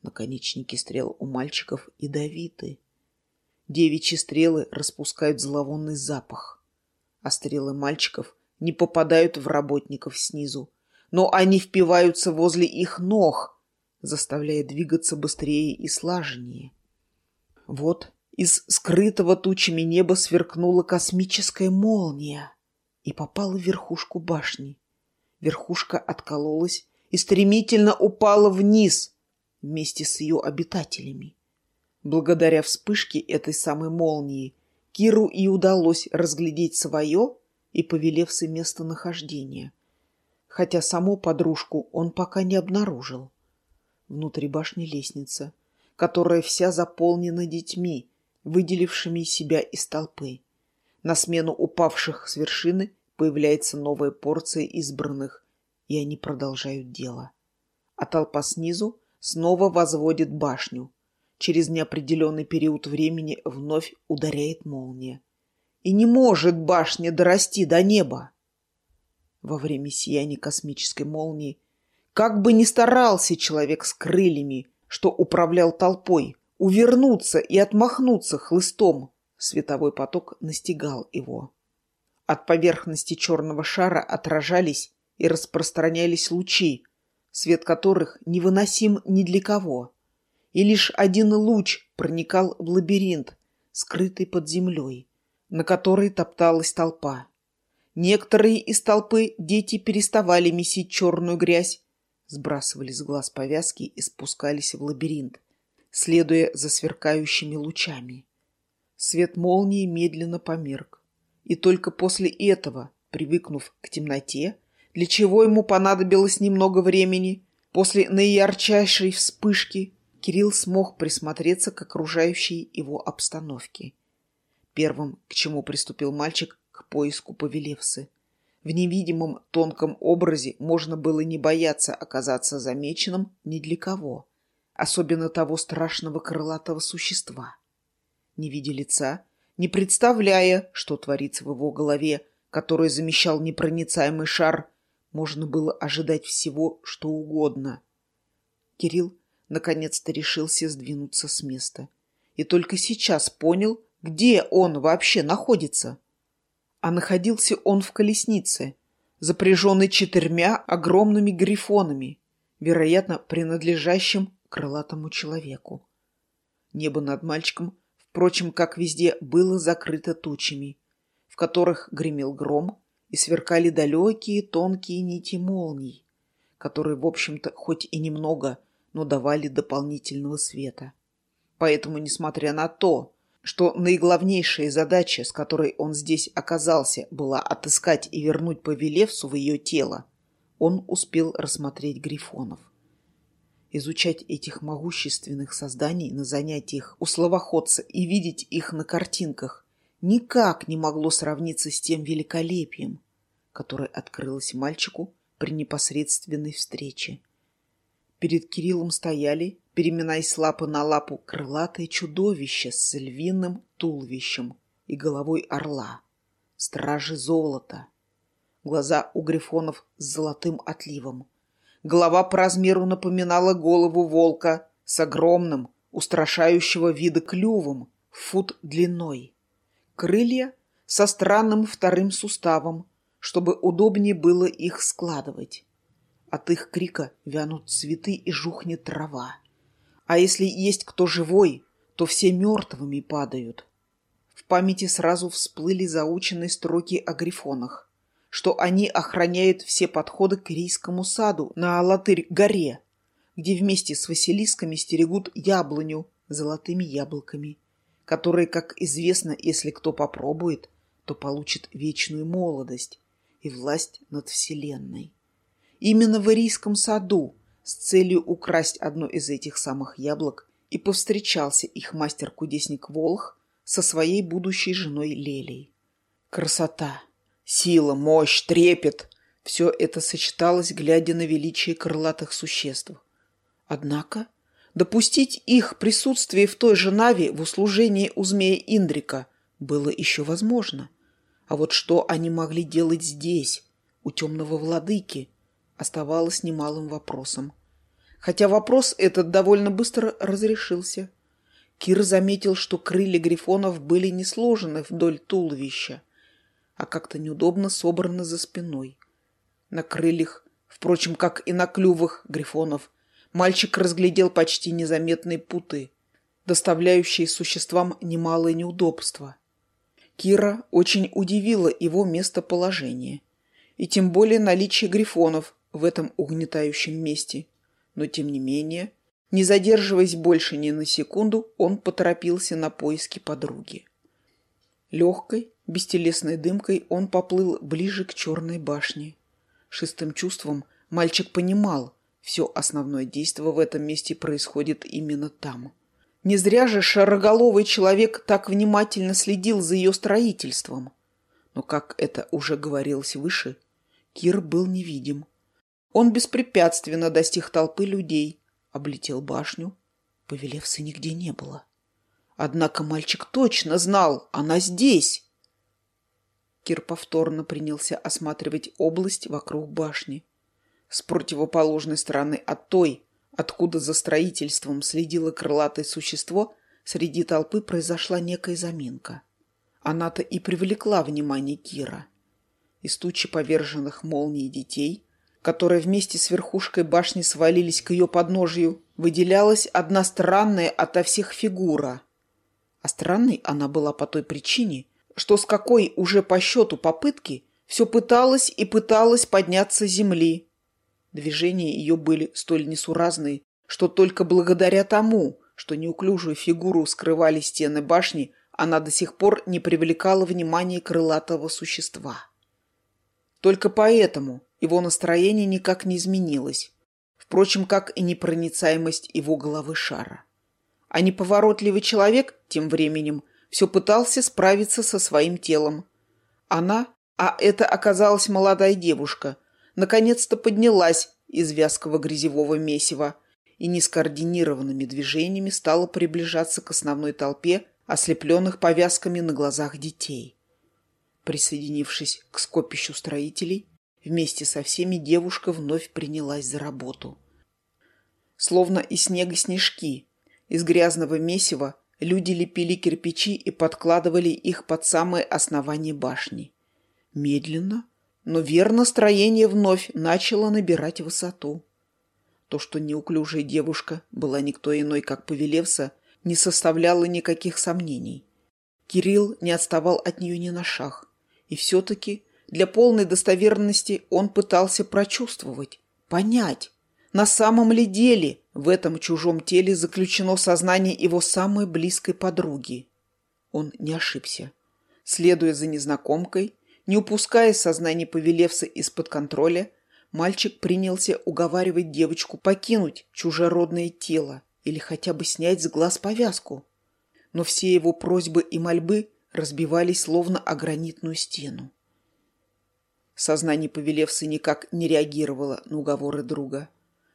Наконечники стрел у мальчиков ядовиты. Девичьи стрелы распускают зловонный запах, а стрелы мальчиков не попадают в работников снизу, но они впиваются возле их ног, заставляя двигаться быстрее и слаженнее. Вот из скрытого тучами неба сверкнула космическая молния и попала в верхушку башни. Верхушка откололась и стремительно упала вниз вместе с ее обитателями. Благодаря вспышке этой самой молнии Киру и удалось разглядеть свое и повелевсы местонахождение — хотя саму подружку он пока не обнаружил. Внутри башни лестница, которая вся заполнена детьми, выделившими себя из толпы. На смену упавших с вершины появляется новая порция избранных, и они продолжают дело. А толпа снизу снова возводит башню. Через неопределенный период времени вновь ударяет молния. И не может башня дорасти до неба во время сияния космической молнии. Как бы ни старался человек с крыльями, что управлял толпой, увернуться и отмахнуться хлыстом, световой поток настигал его. От поверхности черного шара отражались и распространялись лучи, свет которых невыносим ни для кого. И лишь один луч проникал в лабиринт, скрытый под землей, на которой топталась толпа. Некоторые из толпы дети переставали месить черную грязь, сбрасывали с глаз повязки и спускались в лабиринт, следуя за сверкающими лучами. Свет молнии медленно померк, и только после этого, привыкнув к темноте, для чего ему понадобилось немного времени, после наиярчайшей вспышки Кирилл смог присмотреться к окружающей его обстановке. Первым, к чему приступил мальчик, к поиску Павелевсы. В невидимом тонком образе можно было не бояться оказаться замеченным ни для кого, особенно того страшного крылатого существа. Не видя лица, не представляя, что творится в его голове, который замещал непроницаемый шар, можно было ожидать всего, что угодно. Кирилл наконец-то решился сдвинуться с места. И только сейчас понял, где он вообще находится а находился он в колеснице, запряженной четырьмя огромными грифонами, вероятно, принадлежащим крылатому человеку. Небо над мальчиком, впрочем, как везде, было закрыто тучами, в которых гремел гром и сверкали далекие тонкие нити молний, которые, в общем-то, хоть и немного, но давали дополнительного света. Поэтому, несмотря на то, что наиглавнейшая задача, с которой он здесь оказался, была отыскать и вернуть Павелевсу в ее тело, он успел рассмотреть грифонов. Изучать этих могущественных созданий на занятиях у словоходца и видеть их на картинках никак не могло сравниться с тем великолепием, которое открылось мальчику при непосредственной встрече. Перед Кириллом стояли переминаясь с лапы на лапу, крылатое чудовище с львиным туловищем и головой орла. стражи золота. Глаза у грифонов с золотым отливом. Голова по размеру напоминала голову волка с огромным, устрашающего вида клювом, фут длиной. Крылья со странным вторым суставом, чтобы удобнее было их складывать. От их крика вянут цветы и жухнет трава. А если есть кто живой, то все мертвыми падают. В памяти сразу всплыли заученные строки о грифонах, что они охраняют все подходы к Ирийскому саду на Алатырь-горе, где вместе с Василисками стерегут яблоню золотыми яблоками, которые, как известно, если кто попробует, то получит вечную молодость и власть над Вселенной. Именно в Ирийском саду с целью украсть одно из этих самых яблок и повстречался их мастер-кудесник Волх со своей будущей женой Лелей. Красота, сила, мощь, трепет — все это сочеталось, глядя на величие крылатых существ. Однако допустить их присутствие в той же Наве в услужении у змея Индрика было еще возможно. А вот что они могли делать здесь, у темного владыки, оставалось немалым вопросом. Хотя вопрос этот довольно быстро разрешился. Кир заметил, что крылья грифонов были не сложены вдоль туловища, а как-то неудобно собраны за спиной. На крыльях, впрочем, как и на клювах грифонов, мальчик разглядел почти незаметные путы, доставляющие существам немалое неудобство. Кира очень удивило его местоположение, и тем более наличие грифонов в этом угнетающем месте. Но тем не менее, не задерживаясь больше ни на секунду, он поторопился на поиски подруги. Легкой, бестелесной дымкой он поплыл ближе к черной башне. Шестым чувством мальчик понимал, все основное действие в этом месте происходит именно там. Не зря же шароголовый человек так внимательно следил за ее строительством. Но, как это уже говорилось выше, Кир был невидим. Он беспрепятственно достиг толпы людей, облетел башню. Повелевса нигде не было. Однако мальчик точно знал, она здесь. Кир повторно принялся осматривать область вокруг башни. С противоположной стороны от той, откуда за строительством следило крылатое существо, среди толпы произошла некая заминка. Она-то и привлекла внимание Кира. Из тучи поверженных молний детей, которые вместе с верхушкой башни свалились к ее подножию, выделялась одна странная ото всех фигура. А странной она была по той причине, что с какой уже по счету попытки все пыталась и пыталась подняться с земли, Движения ее были столь несуразные, что только благодаря тому, что неуклюжую фигуру скрывали стены башни, она до сих пор не привлекала внимания крылатого существа. Только поэтому его настроение никак не изменилось, впрочем, как и непроницаемость его головы шара. А неповоротливый человек, тем временем, все пытался справиться со своим телом. Она, а это оказалась молодая девушка – наконец-то поднялась из вязкого грязевого месива и нескоординированными движениями стала приближаться к основной толпе ослепленных повязками на глазах детей. Присоединившись к скопищу строителей, вместе со всеми девушка вновь принялась за работу. Словно из снега снежки, из грязного месива люди лепили кирпичи и подкладывали их под самое основание башни. Медленно, но верно строение вновь начало набирать высоту. То, что неуклюжая девушка была никто иной, как Повелевса, не составляло никаких сомнений. Кирилл не отставал от нее ни на шаг. И все-таки для полной достоверности он пытался прочувствовать, понять, на самом ли деле в этом чужом теле заключено сознание его самой близкой подруги. Он не ошибся. Следуя за незнакомкой, не упуская сознание Повелевса из-под контроля, мальчик принялся уговаривать девочку покинуть чужеродное тело или хотя бы снять с глаз повязку. Но все его просьбы и мольбы разбивались словно о гранитную стену. Сознание Повелевса никак не реагировало на уговоры друга.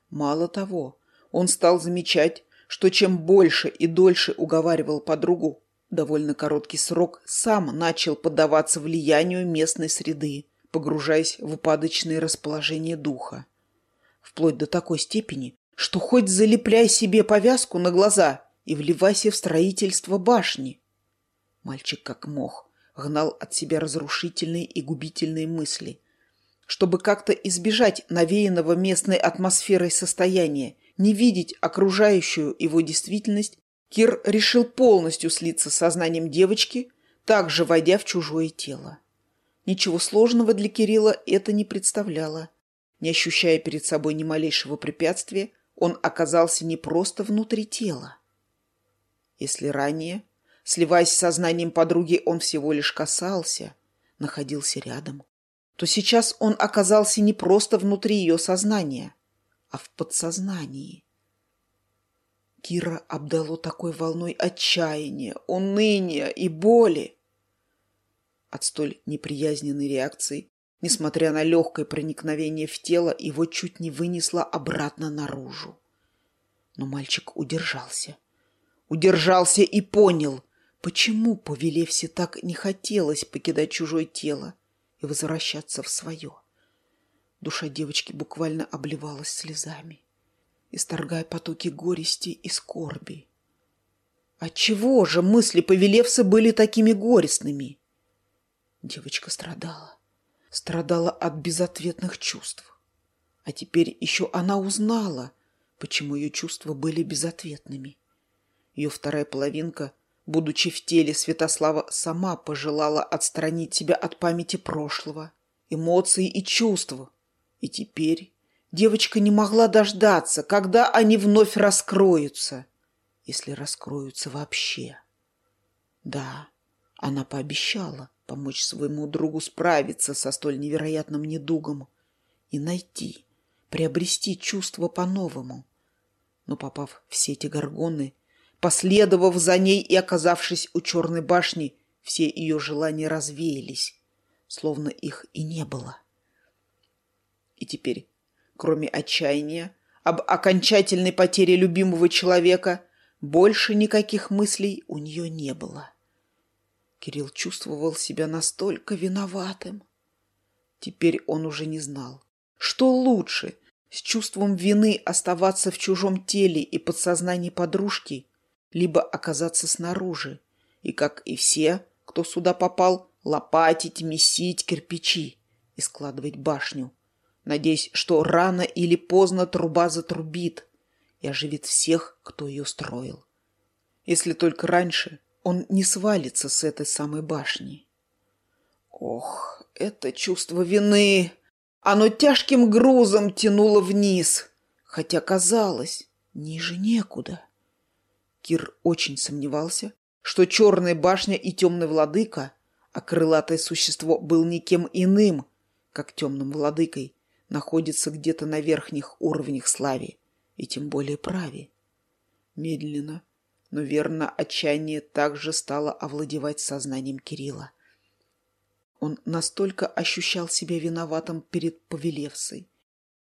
Мало того, он стал замечать, что чем больше и дольше уговаривал подругу, довольно короткий срок сам начал поддаваться влиянию местной среды, погружаясь в упадочное расположение духа. Вплоть до такой степени, что хоть залепляй себе повязку на глаза и вливайся в строительство башни. Мальчик как мог гнал от себя разрушительные и губительные мысли. Чтобы как-то избежать навеянного местной атмосферой состояния, не видеть окружающую его действительность, Кир решил полностью слиться с сознанием девочки, также войдя в чужое тело. Ничего сложного для Кирилла это не представляло. Не ощущая перед собой ни малейшего препятствия, он оказался не просто внутри тела. Если ранее, сливаясь с сознанием подруги, он всего лишь касался, находился рядом, то сейчас он оказался не просто внутри ее сознания, а в подсознании. Кира обдало такой волной отчаяния, уныния и боли. От столь неприязненной реакции, несмотря на легкое проникновение в тело, его чуть не вынесло обратно наружу. Но мальчик удержался. Удержался и понял, почему Повелевсе так не хотелось покидать чужое тело и возвращаться в свое. Душа девочки буквально обливалась слезами исторгая потоки горести и скорби. Отчего же мысли Повелевса были такими горестными? Девочка страдала. Страдала от безответных чувств. А теперь еще она узнала, почему ее чувства были безответными. Ее вторая половинка, будучи в теле Святослава, сама пожелала отстранить себя от памяти прошлого, эмоций и чувств. И теперь Девочка не могла дождаться, когда они вновь раскроются, если раскроются вообще. Да, она пообещала помочь своему другу справиться со столь невероятным недугом и найти, приобрести чувство по-новому. Но попав в сети горгоны, последовав за ней и оказавшись у черной башни, все ее желания развеялись, словно их и не было. И теперь Кроме отчаяния об окончательной потере любимого человека, больше никаких мыслей у нее не было. Кирилл чувствовал себя настолько виноватым. Теперь он уже не знал, что лучше с чувством вины оставаться в чужом теле и подсознании подружки, либо оказаться снаружи и, как и все, кто сюда попал, лопатить, месить кирпичи и складывать башню, надеясь, что рано или поздно труба затрубит и оживит всех, кто ее строил. Если только раньше он не свалится с этой самой башни. Ох, это чувство вины! Оно тяжким грузом тянуло вниз, хотя казалось, ниже некуда. Кир очень сомневался, что черная башня и темный владыка, а крылатое существо был никем иным, как темным владыкой, находится где-то на верхних уровнях славе и тем более праве. Медленно, но верно отчаяние также стало овладевать сознанием Кирилла. Он настолько ощущал себя виноватым перед Повелевсой.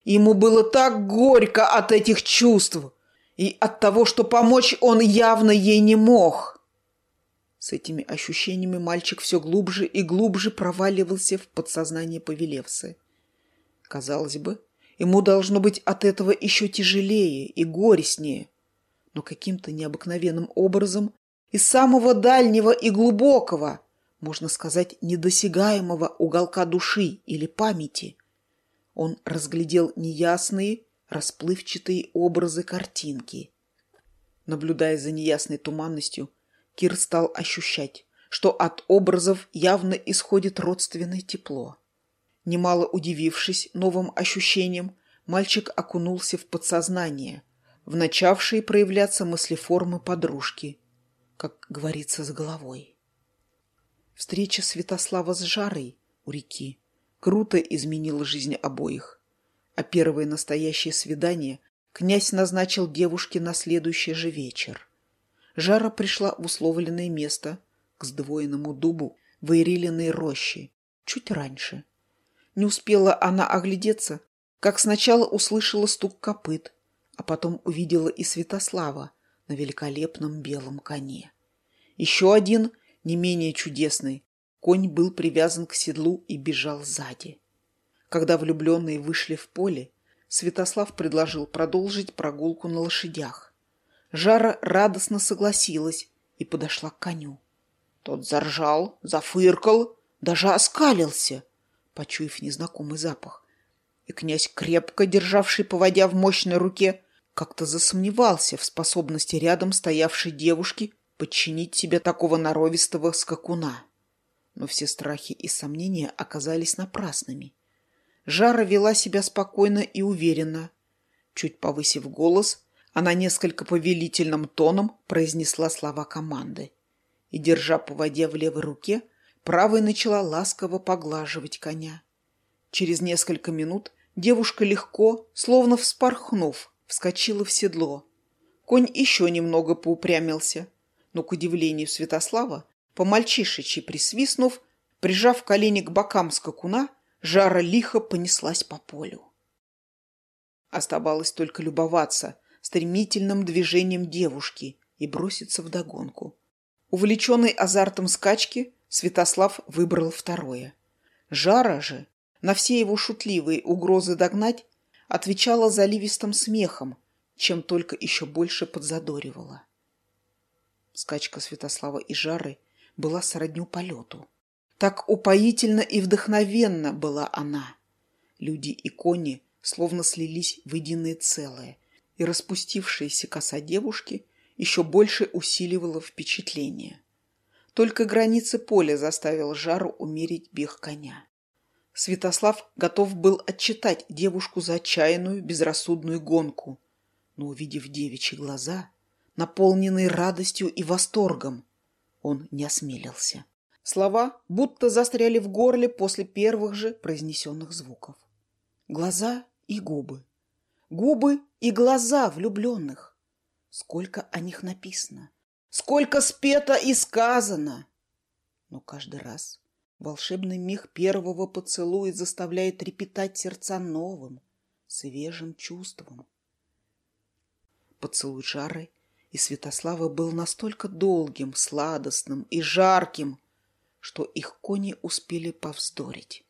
Ему было так горько от этих чувств и от того, что помочь он явно ей не мог. С этими ощущениями мальчик все глубже и глубже проваливался в подсознание Повелевсы. Казалось бы, ему должно быть от этого еще тяжелее и горестнее. Но каким-то необыкновенным образом из самого дальнего и глубокого, можно сказать, недосягаемого уголка души или памяти, он разглядел неясные, расплывчатые образы картинки. Наблюдая за неясной туманностью, Кир стал ощущать, что от образов явно исходит родственное тепло. Немало удивившись новым ощущениям, мальчик окунулся в подсознание, в начавшие проявляться мыслеформы подружки, как говорится, с головой. Встреча Святослава с Жарой у реки круто изменила жизнь обоих, а первое настоящее свидание князь назначил девушке на следующий же вечер. Жара пришла в условленное место к сдвоенному дубу в Ирилиной роще чуть раньше – не успела она оглядеться, как сначала услышала стук копыт, а потом увидела и Святослава на великолепном белом коне. Еще один, не менее чудесный, конь был привязан к седлу и бежал сзади. Когда влюбленные вышли в поле, Святослав предложил продолжить прогулку на лошадях. Жара радостно согласилась и подошла к коню. Тот заржал, зафыркал, даже оскалился, почуяв незнакомый запах. И князь, крепко державший поводя в мощной руке, как-то засомневался в способности рядом стоявшей девушки подчинить себе такого норовистого скакуна. Но все страхи и сомнения оказались напрасными. Жара вела себя спокойно и уверенно. Чуть повысив голос, она несколько повелительным тоном произнесла слова команды и, держа по воде в левой руке, правой начала ласково поглаживать коня. Через несколько минут девушка легко, словно вспорхнув, вскочила в седло. Конь еще немного поупрямился, но, к удивлению Святослава, по-мальчишечи присвистнув, прижав колени к бокам скакуна, жара лихо понеслась по полю. Оставалось только любоваться стремительным движением девушки и броситься в догонку. Увлеченный азартом скачки, Святослав выбрал второе. Жара же, на все его шутливые угрозы догнать, отвечала заливистым смехом, чем только еще больше подзадоривала. Скачка Святослава и Жары была сродню полету. Так упоительно и вдохновенно была она. Люди и кони словно слились в единое целое, и распустившаяся коса девушки еще больше усиливала впечатление. Только границы поля заставил Жару умерить бег коня. Святослав готов был отчитать девушку за отчаянную, безрассудную гонку. Но, увидев девичьи глаза, наполненные радостью и восторгом, он не осмелился. Слова будто застряли в горле после первых же произнесенных звуков. Глаза и губы. Губы и глаза влюбленных. Сколько о них написано. Сколько спето и сказано. Но каждый раз Волшебный миг первого поцелуя заставляет трепетать сердца новым, свежим чувством. Поцелуй Жары и Святослава был настолько долгим, сладостным и жарким, что их кони успели повздорить.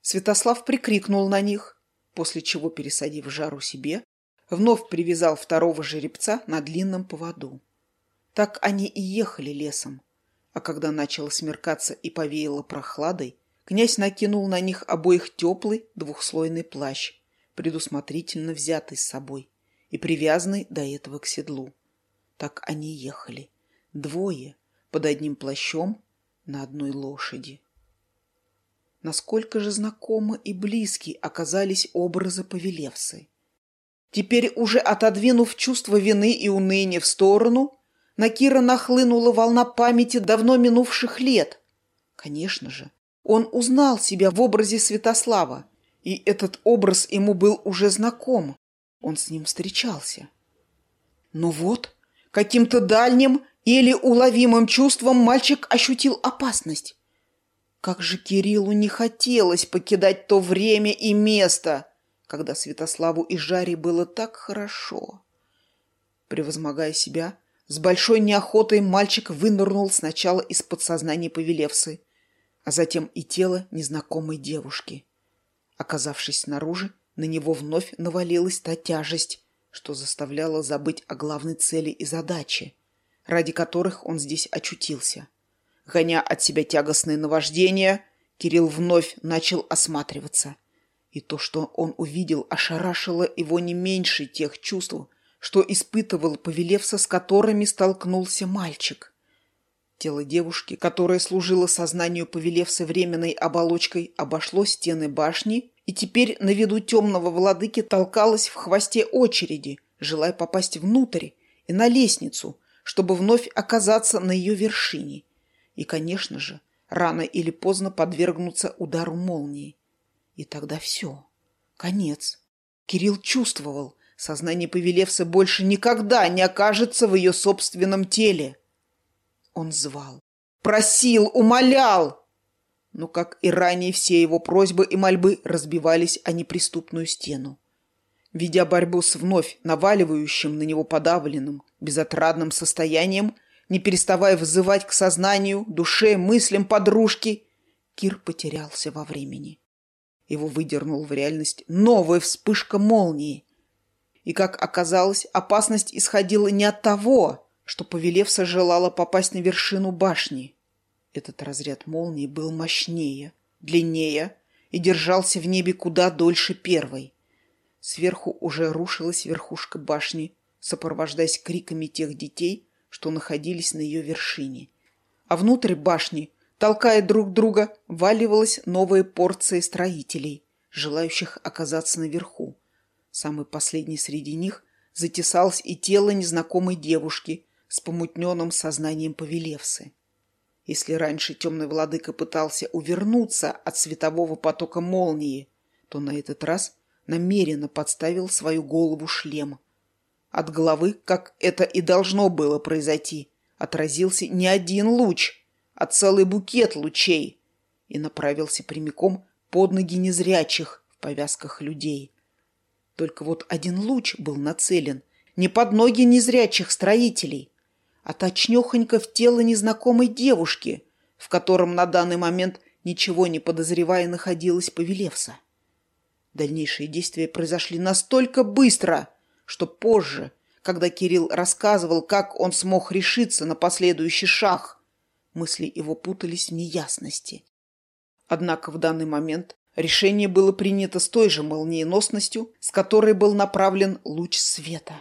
Святослав прикрикнул на них, после чего, пересадив Жару себе, вновь привязал второго жеребца на длинном поводу. Так они и ехали лесом, а когда начало смеркаться и повеяло прохладой, князь накинул на них обоих теплый двухслойный плащ, предусмотрительно взятый с собой и привязанный до этого к седлу. Так они ехали. Двое, под одним плащом, на одной лошади. Насколько же знакомы и близки оказались образы Повелевсы. Теперь уже отодвинув чувство вины и уныния в сторону, на Кира нахлынула волна памяти давно минувших лет. Конечно же, он узнал себя в образе Святослава, и этот образ ему был уже знаком. Он с ним встречался. Но вот, каким-то дальним или уловимым чувством мальчик ощутил опасность. Как же Кириллу не хотелось покидать то время и место, когда Святославу и Жаре было так хорошо. Превозмогая себя, с большой неохотой мальчик вынырнул сначала из подсознания Повелевсы, а затем и тело незнакомой девушки. Оказавшись снаружи, на него вновь навалилась та тяжесть, что заставляла забыть о главной цели и задаче, ради которых он здесь очутился. Гоня от себя тягостное наваждение, Кирилл вновь начал осматриваться. И то, что он увидел, ошарашило его не меньше тех чувств, что испытывал повелевса, с которыми столкнулся мальчик. Тело девушки, которое служило сознанию повелевса временной оболочкой, обошло стены башни и теперь на виду темного владыки толкалось в хвосте очереди, желая попасть внутрь и на лестницу, чтобы вновь оказаться на ее вершине. И, конечно же, рано или поздно подвергнуться удару молнии. И тогда все. Конец. Кирилл чувствовал, Сознание Повелевса больше никогда не окажется в ее собственном теле. Он звал, просил, умолял. Но, как и ранее, все его просьбы и мольбы разбивались о неприступную стену. Ведя борьбу с вновь наваливающим на него подавленным, безотрадным состоянием, не переставая вызывать к сознанию, душе, мыслям подружки, Кир потерялся во времени. Его выдернул в реальность новая вспышка молнии. И, как оказалось, опасность исходила не от того, что Повелевса желала попасть на вершину башни. Этот разряд молнии был мощнее, длиннее и держался в небе куда дольше первой. Сверху уже рушилась верхушка башни, сопровождаясь криками тех детей, что находились на ее вершине. А внутрь башни, толкая друг друга, валивалась новая порция строителей, желающих оказаться наверху. Самый последний среди них затесалось и тело незнакомой девушки с помутненным сознанием Повелевсы. Если раньше темный владыка пытался увернуться от светового потока молнии, то на этот раз намеренно подставил свою голову шлем. От головы, как это и должно было произойти, отразился не один луч, а целый букет лучей и направился прямиком под ноги незрячих в повязках людей. Только вот один луч был нацелен не под ноги незрячих строителей, а точнёхонько в тело незнакомой девушки, в котором на данный момент ничего не подозревая находилась Повелевса. Дальнейшие действия произошли настолько быстро, что позже, когда Кирилл рассказывал, как он смог решиться на последующий шаг, мысли его путались в неясности. Однако в данный момент решение было принято с той же молниеносностью, с которой был направлен луч света.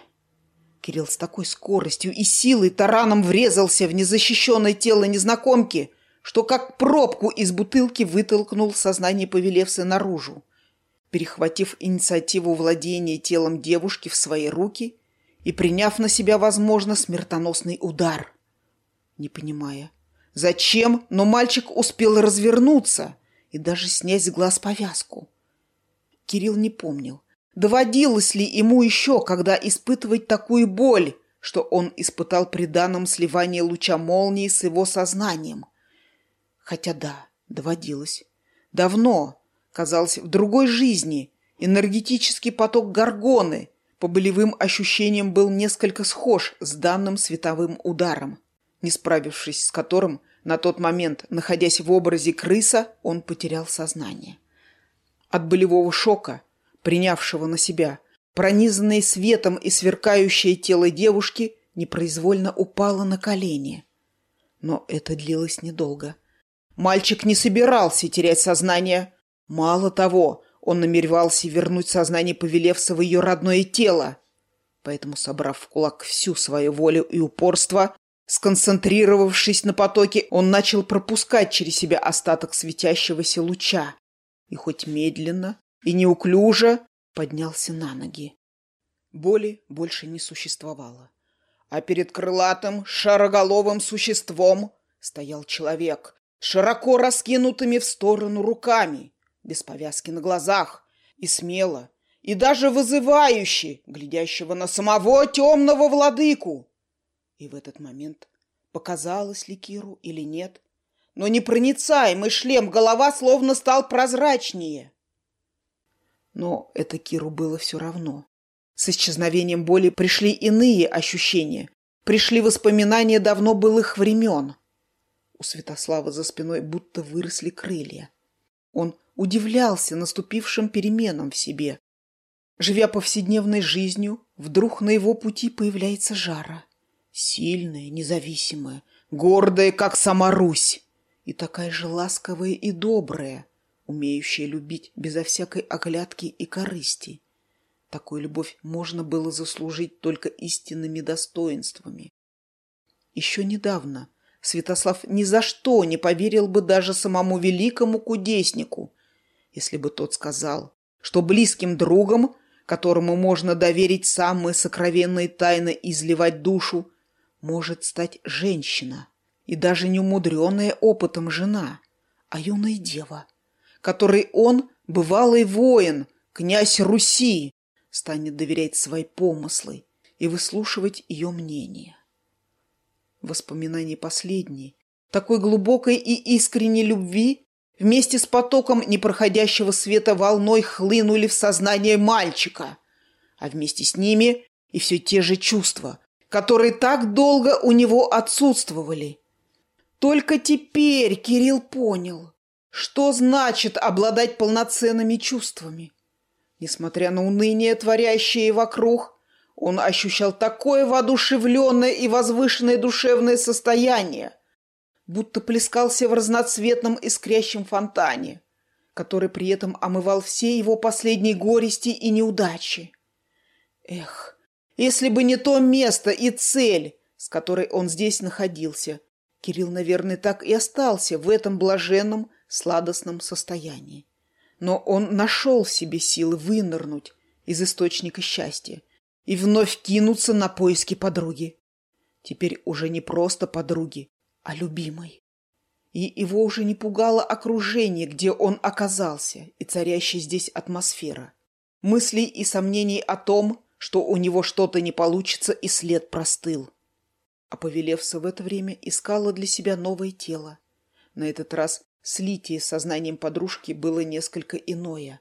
Кирилл с такой скоростью и силой тараном врезался в незащищенное тело незнакомки, что как пробку из бутылки вытолкнул сознание Повелевсы наружу. Перехватив инициативу владения телом девушки в свои руки и приняв на себя, возможно, смертоносный удар. Не понимая, зачем, но мальчик успел развернуться и даже снять с глаз повязку. Кирилл не помнил, Доводилось ли ему еще, когда испытывать такую боль, что он испытал при данном сливании луча молнии с его сознанием? Хотя да, доводилось. Давно, казалось, в другой жизни, энергетический поток Гаргоны по болевым ощущениям был несколько схож с данным световым ударом, не справившись с которым на тот момент, находясь в образе крыса, он потерял сознание. От болевого шока – принявшего на себя, пронизанное светом и сверкающее тело девушки, непроизвольно упало на колени. Но это длилось недолго. Мальчик не собирался терять сознание. Мало того, он намеревался вернуть сознание Повелевса в ее родное тело. Поэтому, собрав в кулак всю свою волю и упорство, сконцентрировавшись на потоке, он начал пропускать через себя остаток светящегося луча. И хоть медленно, и неуклюже поднялся на ноги. Боли больше не существовало. А перед крылатым, шароголовым существом стоял человек, широко раскинутыми в сторону руками, без повязки на глазах, и смело, и даже вызывающе, глядящего на самого темного владыку. И в этот момент, показалось ли Киру или нет, но непроницаемый шлем голова словно стал прозрачнее — но это Киру было все равно. С исчезновением боли пришли иные ощущения. Пришли воспоминания давно былых времен. У Святослава за спиной будто выросли крылья. Он удивлялся наступившим переменам в себе. Живя повседневной жизнью, вдруг на его пути появляется жара. Сильная, независимая, гордая, как сама Русь. И такая же ласковая и добрая – умеющая любить безо всякой оглядки и корысти. Такую любовь можно было заслужить только истинными достоинствами. Еще недавно Святослав ни за что не поверил бы даже самому великому кудеснику, если бы тот сказал, что близким другом, которому можно доверить самые сокровенные тайны и изливать душу, может стать женщина, и даже не умудренная опытом жена, а юная дева – которой он, бывалый воин, князь Руси, станет доверять свои помыслы и выслушивать ее мнение. Воспоминания последние, такой глубокой и искренней любви, вместе с потоком непроходящего света волной хлынули в сознание мальчика, а вместе с ними и все те же чувства, которые так долго у него отсутствовали. Только теперь Кирилл понял, что значит обладать полноценными чувствами. Несмотря на уныние, творящее вокруг, он ощущал такое воодушевленное и возвышенное душевное состояние, будто плескался в разноцветном искрящем фонтане, который при этом омывал все его последние горести и неудачи. Эх, если бы не то место и цель, с которой он здесь находился, Кирилл, наверное, так и остался в этом блаженном, сладостном состоянии. Но он нашел в себе силы вынырнуть из источника счастья и вновь кинуться на поиски подруги. Теперь уже не просто подруги, а любимой. И его уже не пугало окружение, где он оказался, и царящая здесь атмосфера. Мыслей и сомнений о том, что у него что-то не получится, и след простыл. А Повелевса в это время искала для себя новое тело. На этот раз слитие с сознанием подружки было несколько иное.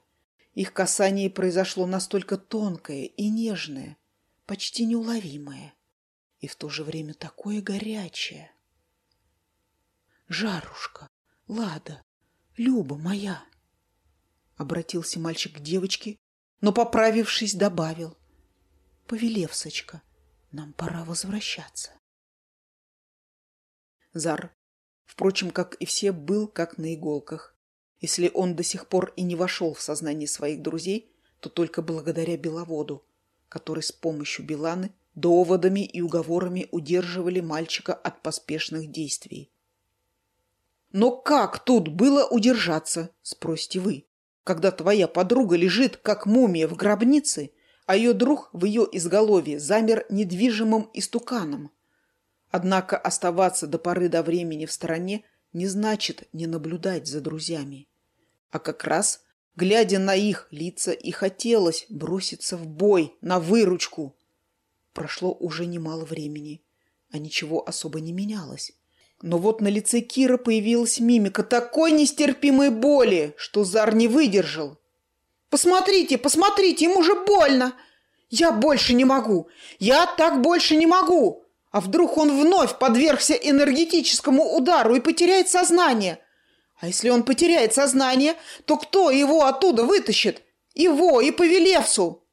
Их касание произошло настолько тонкое и нежное, почти неуловимое, и в то же время такое горячее. «Жарушка, Лада, Люба моя!» Обратился мальчик к девочке, но, поправившись, добавил. «Повелевсочка, нам пора возвращаться». Зар, впрочем, как и все, был как на иголках. Если он до сих пор и не вошел в сознание своих друзей, то только благодаря Беловоду, который с помощью Беланы доводами и уговорами удерживали мальчика от поспешных действий. Но как тут было удержаться, спросите вы, когда твоя подруга лежит, как мумия в гробнице, а ее друг в ее изголовье замер недвижимым истуканом? Однако оставаться до поры до времени в стороне не значит не наблюдать за друзьями. А как раз, глядя на их лица, и хотелось броситься в бой, на выручку. Прошло уже немало времени, а ничего особо не менялось. Но вот на лице Кира появилась мимика такой нестерпимой боли, что Зар не выдержал. «Посмотрите, посмотрите, ему же больно! Я больше не могу! Я так больше не могу! А вдруг он вновь подвергся энергетическому удару и потеряет сознание? А если он потеряет сознание, то кто его оттуда вытащит? Его и Повелевсу!»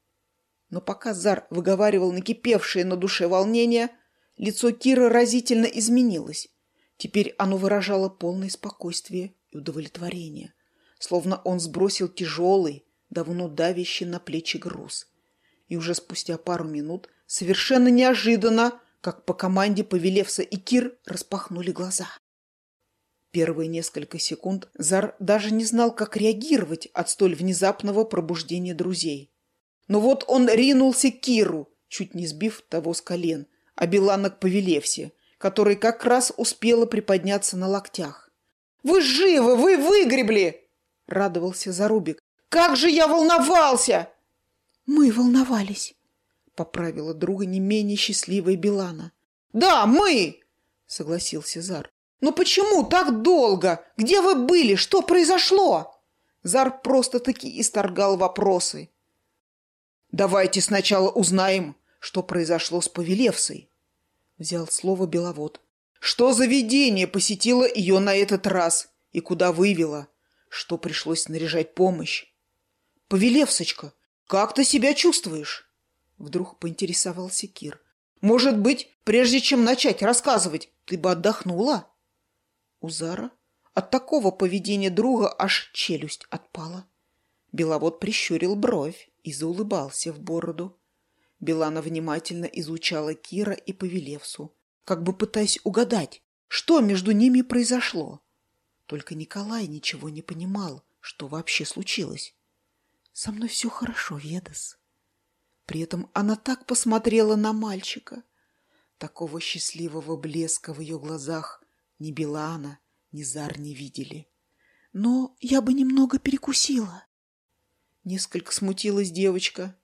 Но пока Зар выговаривал накипевшее на душе волнение, лицо Кира разительно изменилось. Теперь оно выражало полное спокойствие и удовлетворение, словно он сбросил тяжелый, давно давящий на плечи груз. И уже спустя пару минут, совершенно неожиданно, как по команде Повелевса и Кир распахнули глаза. Первые несколько секунд Зар даже не знал, как реагировать от столь внезапного пробуждения друзей. Но вот он ринулся к Киру, чуть не сбив того с колен, а Билана к Повелевсе – которая как раз успела приподняться на локтях. «Вы живы! Вы выгребли!» — радовался Зарубик. «Как же я волновался!» «Мы волновались», — поправила друга не менее счастливая Билана. «Да, мы!» — согласился Зар. «Но почему так долго? Где вы были? Что произошло?» Зар просто-таки исторгал вопросы. «Давайте сначала узнаем, что произошло с Повелевсой», Взял слово Беловод. Что за видение посетило ее на этот раз и куда вывело? Что пришлось снаряжать помощь? Повелевсочка, как ты себя чувствуешь? Вдруг поинтересовался Кир. Может быть, прежде чем начать рассказывать, ты бы отдохнула? У Зара от такого поведения друга аж челюсть отпала. Беловод прищурил бровь и заулыбался в бороду. Белана внимательно изучала Кира и Повелевсу, как бы пытаясь угадать, что между ними произошло. Только Николай ничего не понимал, что вообще случилось. «Со мной все хорошо, Ведас». При этом она так посмотрела на мальчика. Такого счастливого блеска в ее глазах ни Белана, ни Зар не видели. Но я бы немного перекусила. Несколько смутилась девочка,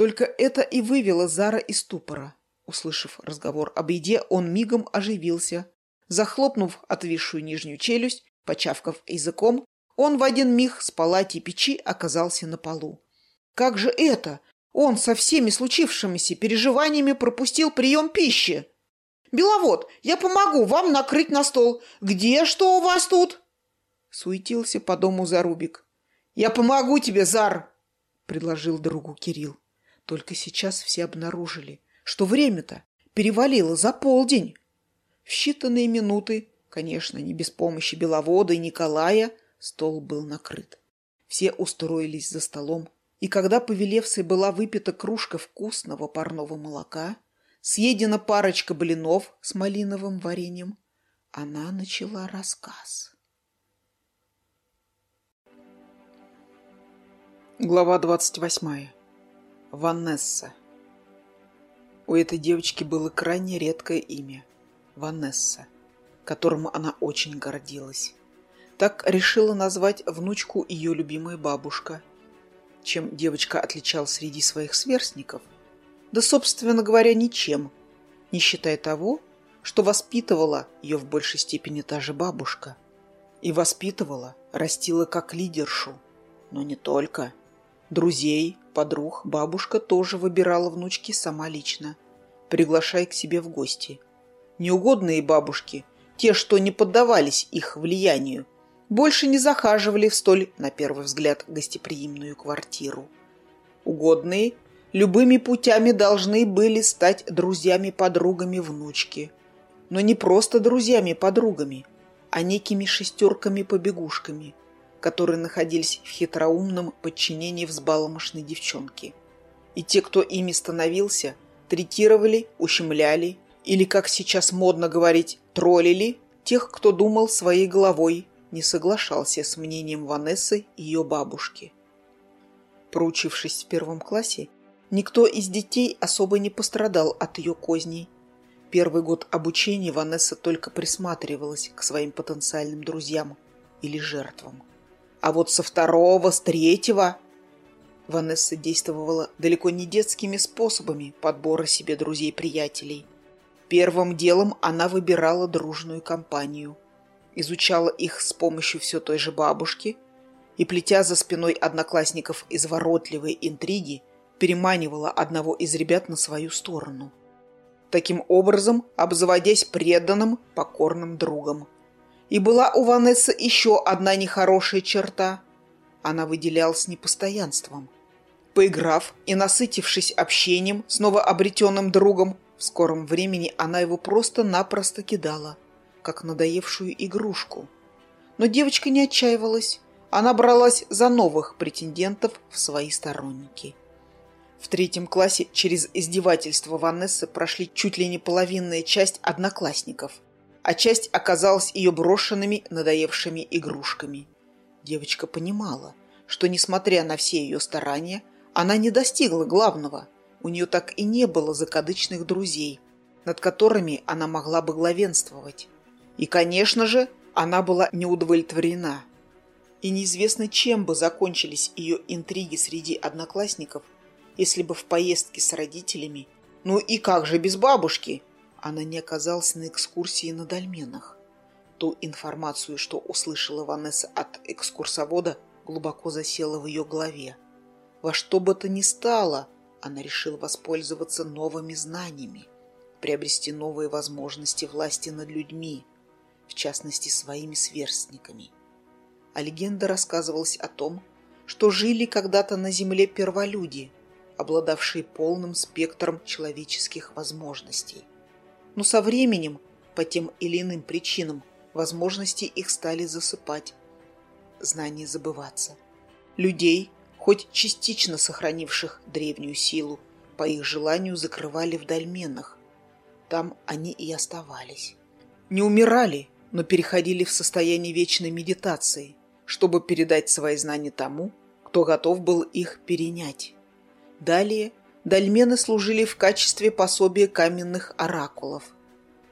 только это и вывело Зара из ступора. Услышав разговор об еде, он мигом оживился. Захлопнув отвисшую нижнюю челюсть, почавкав языком, он в один миг с палати печи оказался на полу. «Как же это? Он со всеми случившимися переживаниями пропустил прием пищи. «Беловод, я помогу вам накрыть на стол. Где что у вас тут?» Суетился по дому Зарубик. «Я помогу тебе, Зар!» — предложил другу Кирилл. Только сейчас все обнаружили, что время-то перевалило за полдень. В считанные минуты, конечно, не без помощи Беловода и Николая, стол был накрыт. Все устроились за столом, и когда повелевцей была выпита кружка вкусного парного молока, съедена парочка блинов с малиновым вареньем, она начала рассказ. Глава двадцать восьмая. Ванесса. У этой девочки было крайне редкое имя – Ванесса, которым она очень гордилась. Так решила назвать внучку ее любимая бабушка. Чем девочка отличалась среди своих сверстников? Да, собственно говоря, ничем, не считая того, что воспитывала ее в большей степени та же бабушка. И воспитывала, растила как лидершу. Но не только – Друзей, подруг бабушка тоже выбирала внучки сама лично, приглашая к себе в гости. Неугодные бабушки, те, что не поддавались их влиянию, больше не захаживали в столь, на первый взгляд, гостеприимную квартиру. Угодные любыми путями должны были стать друзьями-подругами внучки. Но не просто друзьями-подругами, а некими шестерками-побегушками – которые находились в хитроумном подчинении взбаломошной девчонки. И те, кто ими становился, третировали, ущемляли или, как сейчас модно говорить, троллили тех, кто думал своей головой, не соглашался с мнением Ванессы и ее бабушки. Проучившись в первом классе, никто из детей особо не пострадал от ее козней. Первый год обучения Ванесса только присматривалась к своим потенциальным друзьям или жертвам. А вот со второго, с третьего... Ванесса действовала далеко не детскими способами подбора себе друзей-приятелей. Первым делом она выбирала дружную компанию, изучала их с помощью все той же бабушки и, плетя за спиной одноклассников изворотливые интриги, переманивала одного из ребят на свою сторону. Таким образом, обзаводясь преданным, покорным другом – и была у Ванессы еще одна нехорошая черта. Она выделялась непостоянством. Поиграв и насытившись общением с новообретенным другом, в скором времени она его просто-напросто кидала, как надоевшую игрушку. Но девочка не отчаивалась. Она бралась за новых претендентов в свои сторонники. В третьем классе через издевательство Ванессы прошли чуть ли не половинная часть одноклассников – а часть оказалась ее брошенными, надоевшими игрушками. Девочка понимала, что, несмотря на все ее старания, она не достигла главного. У нее так и не было закадычных друзей, над которыми она могла бы главенствовать. И, конечно же, она была неудовлетворена. И неизвестно, чем бы закончились ее интриги среди одноклассников, если бы в поездке с родителями, ну и как же без бабушки, она не оказалась на экскурсии на дольменах. Ту информацию, что услышала Ванесса от экскурсовода, глубоко засела в ее голове. Во что бы то ни стало, она решила воспользоваться новыми знаниями, приобрести новые возможности власти над людьми, в частности, своими сверстниками. А легенда рассказывалась о том, что жили когда-то на земле перволюди, обладавшие полным спектром человеческих возможностей но со временем, по тем или иным причинам, возможности их стали засыпать, знания забываться. Людей, хоть частично сохранивших древнюю силу, по их желанию закрывали в дольменах. Там они и оставались. Не умирали, но переходили в состояние вечной медитации, чтобы передать свои знания тому, кто готов был их перенять. Далее Дольмены служили в качестве пособия каменных оракулов.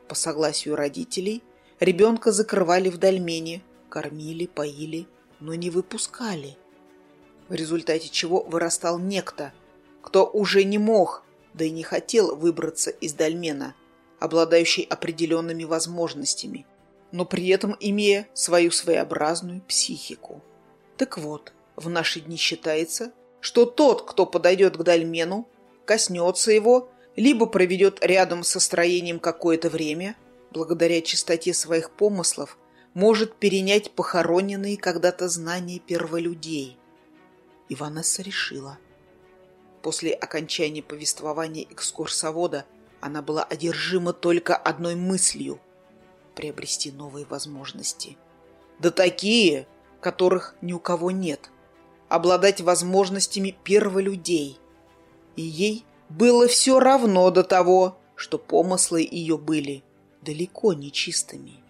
По согласию родителей, ребенка закрывали в дольмене, кормили, поили, но не выпускали. В результате чего вырастал некто, кто уже не мог, да и не хотел выбраться из дольмена, обладающий определенными возможностями, но при этом имея свою своеобразную психику. Так вот, в наши дни считается, что тот, кто подойдет к дольмену, коснется его, либо проведет рядом со строением какое-то время, благодаря чистоте своих помыслов, может перенять похороненные когда-то знания перволюдей. Иванесса решила. После окончания повествования экскурсовода она была одержима только одной мыслью – приобрести новые возможности. Да такие, которых ни у кого нет. Обладать возможностями перволюдей. И ей было все равно до того, что помыслы ее были далеко не чистыми.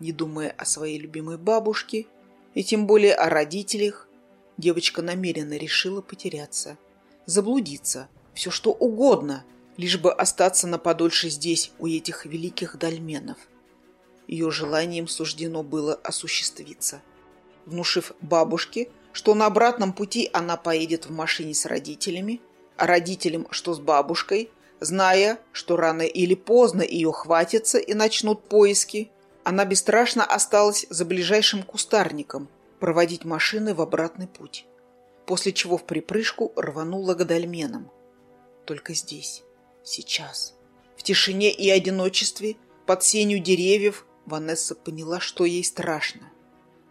Не думая о своей любимой бабушке, и тем более о родителях, девочка намеренно решила потеряться, заблудиться, все что угодно, лишь бы остаться на подольше здесь, у этих великих дольменов. Ее желанием суждено было осуществиться. Внушив бабушке, что на обратном пути она поедет в машине с родителями, а родителям, что с бабушкой, зная, что рано или поздно ее хватится и начнут поиски, она бесстрашно осталась за ближайшим кустарником проводить машины в обратный путь, после чего в припрыжку рванула к дольменам. Только здесь, сейчас, в тишине и одиночестве, под сенью деревьев, Ванесса поняла, что ей страшно.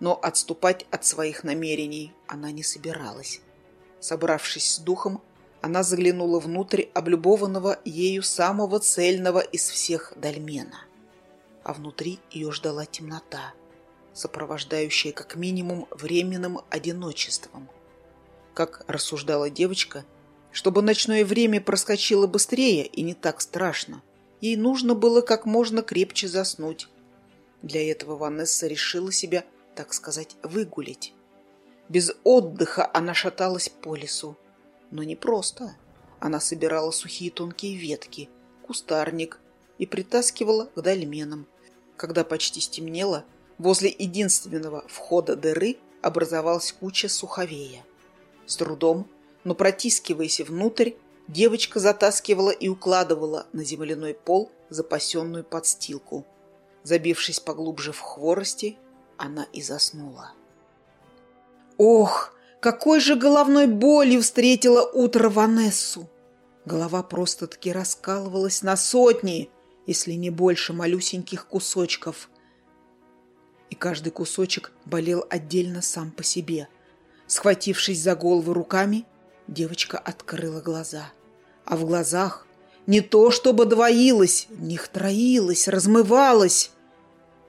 Но отступать от своих намерений она не собиралась. Собравшись с духом, она заглянула внутрь облюбованного ею самого цельного из всех дольмена. А внутри ее ждала темнота, сопровождающая как минимум временным одиночеством. Как рассуждала девочка, чтобы ночное время проскочило быстрее и не так страшно, ей нужно было как можно крепче заснуть. Для этого Ванесса решила себя, так сказать, выгулить. Без отдыха она шаталась по лесу, но не просто. Она собирала сухие тонкие ветки, кустарник и притаскивала к дольменам. Когда почти стемнело, возле единственного входа дыры образовалась куча суховея. С трудом, но протискиваясь внутрь, девочка затаскивала и укладывала на земляной пол запасенную подстилку. Забившись поглубже в хворости, она и заснула. Ох, какой же головной болью встретила утро Ванессу! Голова просто-таки раскалывалась на сотни, если не больше малюсеньких кусочков. И каждый кусочек болел отдельно сам по себе. Схватившись за голову руками, девочка открыла глаза. А в глазах не то чтобы двоилось, в них троилось, размывалось.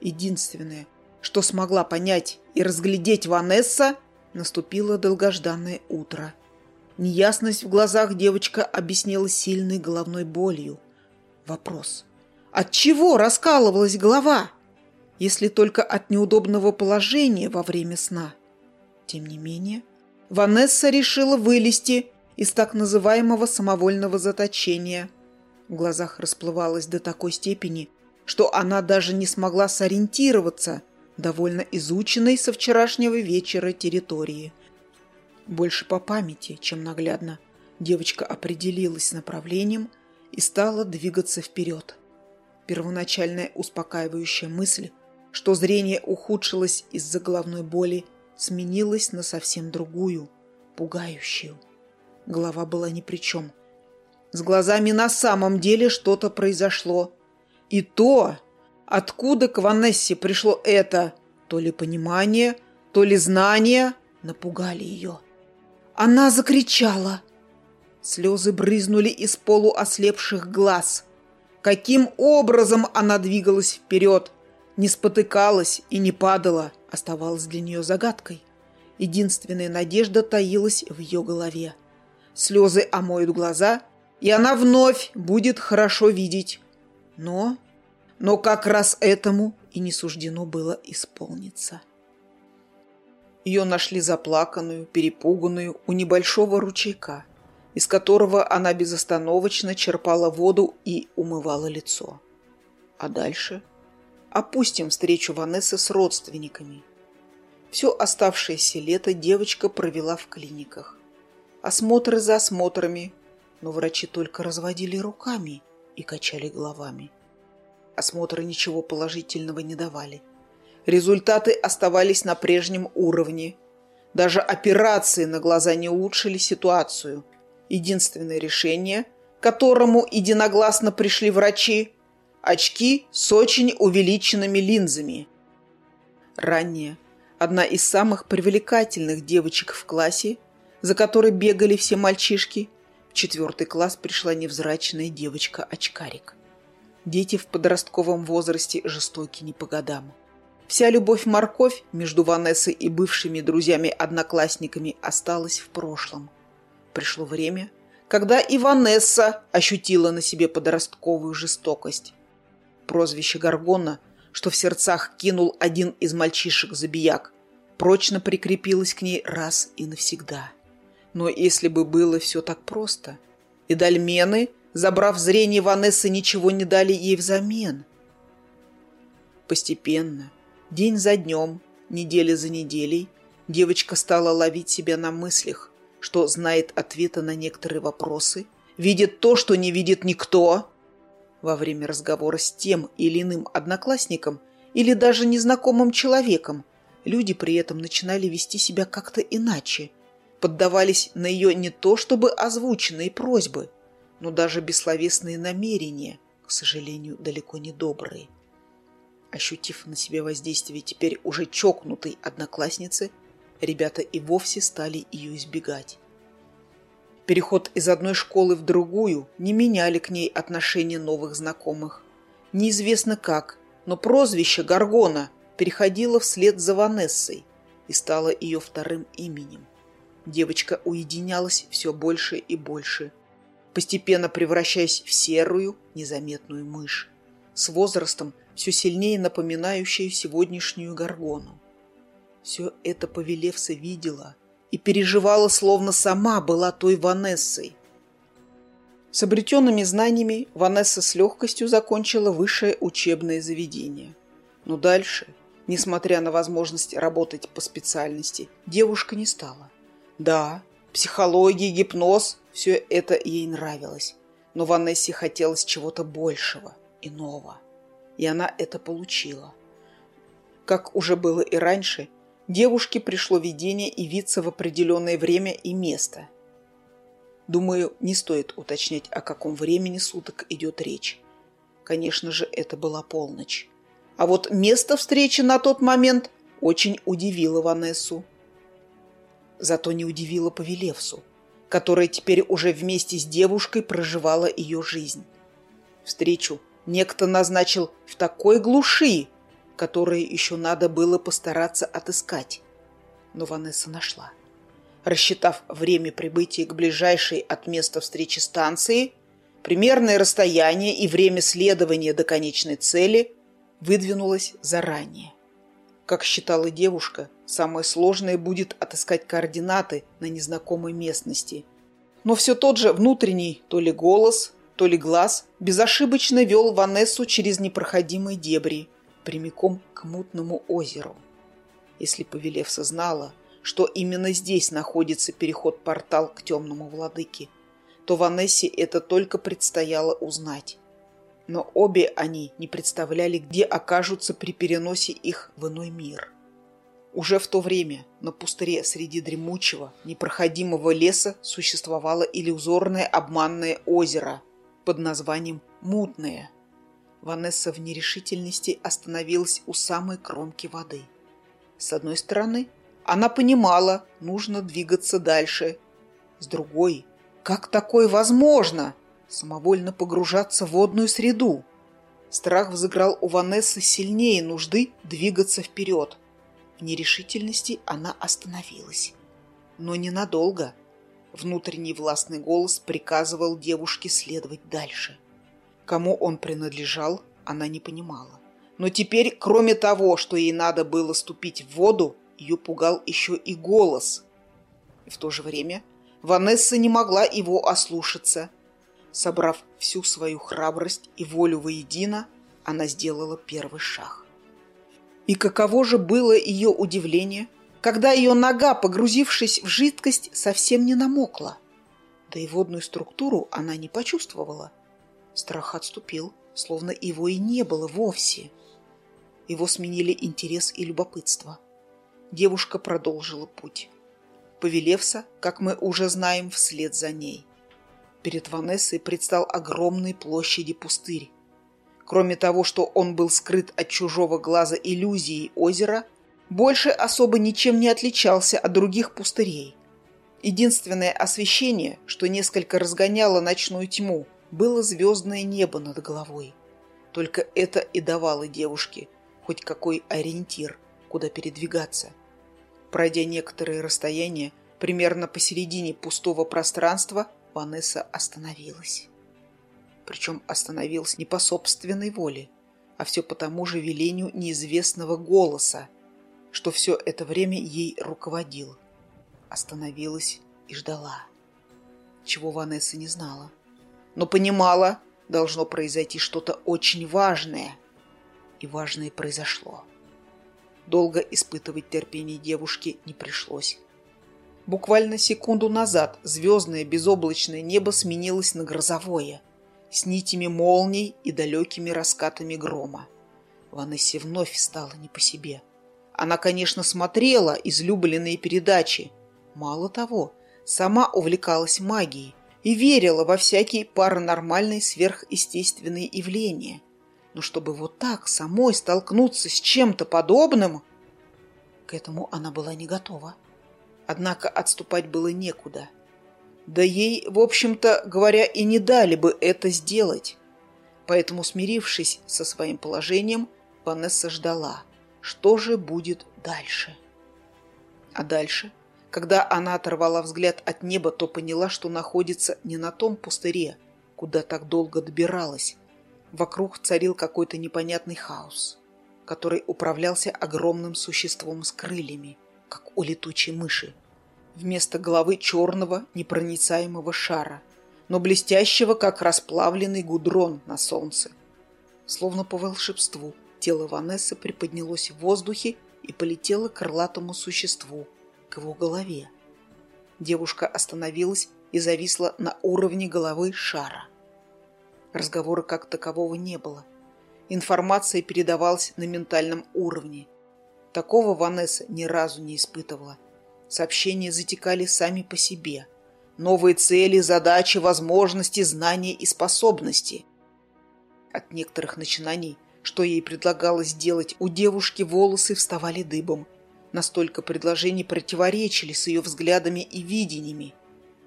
Единственное, что смогла понять и разглядеть Ванесса, Наступило долгожданное утро. Неясность в глазах девочка объяснила сильной головной болью. Вопрос. От чего раскалывалась голова? Если только от неудобного положения во время сна. Тем не менее, Ванесса решила вылезти из так называемого самовольного заточения. В глазах расплывалась до такой степени, что она даже не смогла сориентироваться – довольно изученной со вчерашнего вечера территории. Больше по памяти, чем наглядно, девочка определилась с направлением и стала двигаться вперед. Первоначальная успокаивающая мысль, что зрение ухудшилось из-за головной боли, сменилась на совсем другую, пугающую. Голова была ни при чем. С глазами на самом деле что-то произошло. И то, Откуда к Ванессе пришло это? То ли понимание, то ли знание напугали ее. Она закричала. Слезы брызнули из полуослепших глаз. Каким образом она двигалась вперед, не спотыкалась и не падала, оставалась для нее загадкой. Единственная надежда таилась в ее голове. Слезы омоют глаза, и она вновь будет хорошо видеть. Но но как раз этому и не суждено было исполниться. Ее нашли заплаканную, перепуганную у небольшого ручейка, из которого она безостановочно черпала воду и умывала лицо. А дальше опустим встречу Ванессы с родственниками. Все оставшееся лето девочка провела в клиниках. Осмотры за осмотрами, но врачи только разводили руками и качали головами. Осмотры ничего положительного не давали. Результаты оставались на прежнем уровне. Даже операции на глаза не улучшили ситуацию. Единственное решение, к которому единогласно пришли врачи – очки с очень увеличенными линзами. Ранее одна из самых привлекательных девочек в классе, за которой бегали все мальчишки, в четвертый класс пришла невзрачная девочка-очкарик. Дети в подростковом возрасте жестоки не по годам. Вся любовь-морковь между Ванессой и бывшими друзьями-одноклассниками осталась в прошлом. Пришло время, когда и Ванесса ощутила на себе подростковую жестокость. Прозвище Гаргона, что в сердцах кинул один из мальчишек-забияк, прочно прикрепилось к ней раз и навсегда. Но если бы было все так просто, и дольмены, забрав зрение Ванессы, ничего не дали ей взамен. Постепенно, день за днем, неделя за неделей, девочка стала ловить себя на мыслях, что знает ответы на некоторые вопросы, видит то, что не видит никто. Во время разговора с тем или иным одноклассником или даже незнакомым человеком люди при этом начинали вести себя как-то иначе – поддавались на ее не то чтобы озвученные просьбы, но даже бессловесные намерения, к сожалению, далеко не добрые. Ощутив на себе воздействие теперь уже чокнутой одноклассницы, ребята и вовсе стали ее избегать. Переход из одной школы в другую не меняли к ней отношения новых знакомых. Неизвестно как, но прозвище Гаргона переходило вслед за Ванессой и стало ее вторым именем. Девочка уединялась все больше и больше, постепенно превращаясь в серую, незаметную мышь, с возрастом все сильнее напоминающую сегодняшнюю горгону. Все это Повелевса видела и переживала, словно сама была той Ванессой. С обретенными знаниями Ванесса с легкостью закончила высшее учебное заведение. Но дальше, несмотря на возможность работать по специальности, девушка не стала. Да, психология, гипноз – все это ей нравилось. Но Ванессе хотелось чего-то большего, иного. И она это получила. Как уже было и раньше, девушке пришло видение явиться в определенное время и место. Думаю, не стоит уточнять, о каком времени суток идет речь. Конечно же, это была полночь. А вот место встречи на тот момент очень удивило Ванессу зато не удивила Павелевсу, которая теперь уже вместе с девушкой проживала ее жизнь. Встречу некто назначил в такой глуши, которую еще надо было постараться отыскать. Но Ванесса нашла. Рассчитав время прибытия к ближайшей от места встречи станции, примерное расстояние и время следования до конечной цели выдвинулась заранее. Как считала девушка, самое сложное будет отыскать координаты на незнакомой местности. Но все тот же внутренний то ли голос, то ли глаз безошибочно вел Ванессу через непроходимые дебри, прямиком к мутному озеру. Если Повелевса знала, что именно здесь находится переход-портал к темному владыке, то Ванессе это только предстояло узнать но обе они не представляли, где окажутся при переносе их в иной мир. Уже в то время на пустыре среди дремучего, непроходимого леса существовало иллюзорное обманное озеро под названием Мутное. Ванесса в нерешительности остановилась у самой кромки воды. С одной стороны, она понимала, нужно двигаться дальше. С другой, как такое возможно? самовольно погружаться в водную среду. Страх взыграл у Ванессы сильнее нужды двигаться вперед. В нерешительности она остановилась. Но ненадолго. Внутренний властный голос приказывал девушке следовать дальше. Кому он принадлежал, она не понимала. Но теперь, кроме того, что ей надо было ступить в воду, ее пугал еще и голос. И в то же время Ванесса не могла его ослушаться – Собрав всю свою храбрость и волю воедино, она сделала первый шаг. И каково же было ее удивление, когда ее нога, погрузившись в жидкость, совсем не намокла. Да и водную структуру она не почувствовала. Страх отступил, словно его и не было вовсе. Его сменили интерес и любопытство. Девушка продолжила путь. Повелевса, как мы уже знаем, вслед за ней. Перед Ванессой предстал огромной площади пустырь. Кроме того, что он был скрыт от чужого глаза иллюзией озера, больше особо ничем не отличался от других пустырей. Единственное освещение, что несколько разгоняло ночную тьму, было звездное небо над головой. Только это и давало девушке хоть какой ориентир, куда передвигаться. Пройдя некоторые расстояния, примерно посередине пустого пространства, Ванесса остановилась. Причем остановилась не по собственной воле, а все по тому же велению неизвестного голоса, что все это время ей руководил. Остановилась и ждала. Чего Ванесса не знала. Но понимала, должно произойти что-то очень важное. И важное произошло. Долго испытывать терпение девушки не пришлось. Буквально секунду назад звездное безоблачное небо сменилось на грозовое, с нитями молний и далекими раскатами грома. Ванессе вновь стало не по себе. Она, конечно, смотрела излюбленные передачи. Мало того, сама увлекалась магией и верила во всякие паранормальные сверхъестественные явления. Но чтобы вот так самой столкнуться с чем-то подобным, к этому она была не готова. Однако отступать было некуда. Да ей, в общем-то говоря, и не дали бы это сделать. Поэтому, смирившись со своим положением, Ванесса ждала, что же будет дальше. А дальше, когда она оторвала взгляд от неба, то поняла, что находится не на том пустыре, куда так долго добиралась. Вокруг царил какой-то непонятный хаос, который управлялся огромным существом с крыльями, как у летучей мыши. Вместо головы черного непроницаемого шара, но блестящего, как расплавленный гудрон на солнце. Словно по волшебству, тело Ванессы приподнялось в воздухе и полетело к крылатому существу, к его голове. Девушка остановилась и зависла на уровне головы шара. Разговора как такового не было. Информация передавалась на ментальном уровне, Такого Ванесса ни разу не испытывала. Сообщения затекали сами по себе. Новые цели, задачи, возможности, знания и способности. От некоторых начинаний, что ей предлагалось делать, у девушки волосы вставали дыбом. Настолько предложений противоречили с ее взглядами и видениями.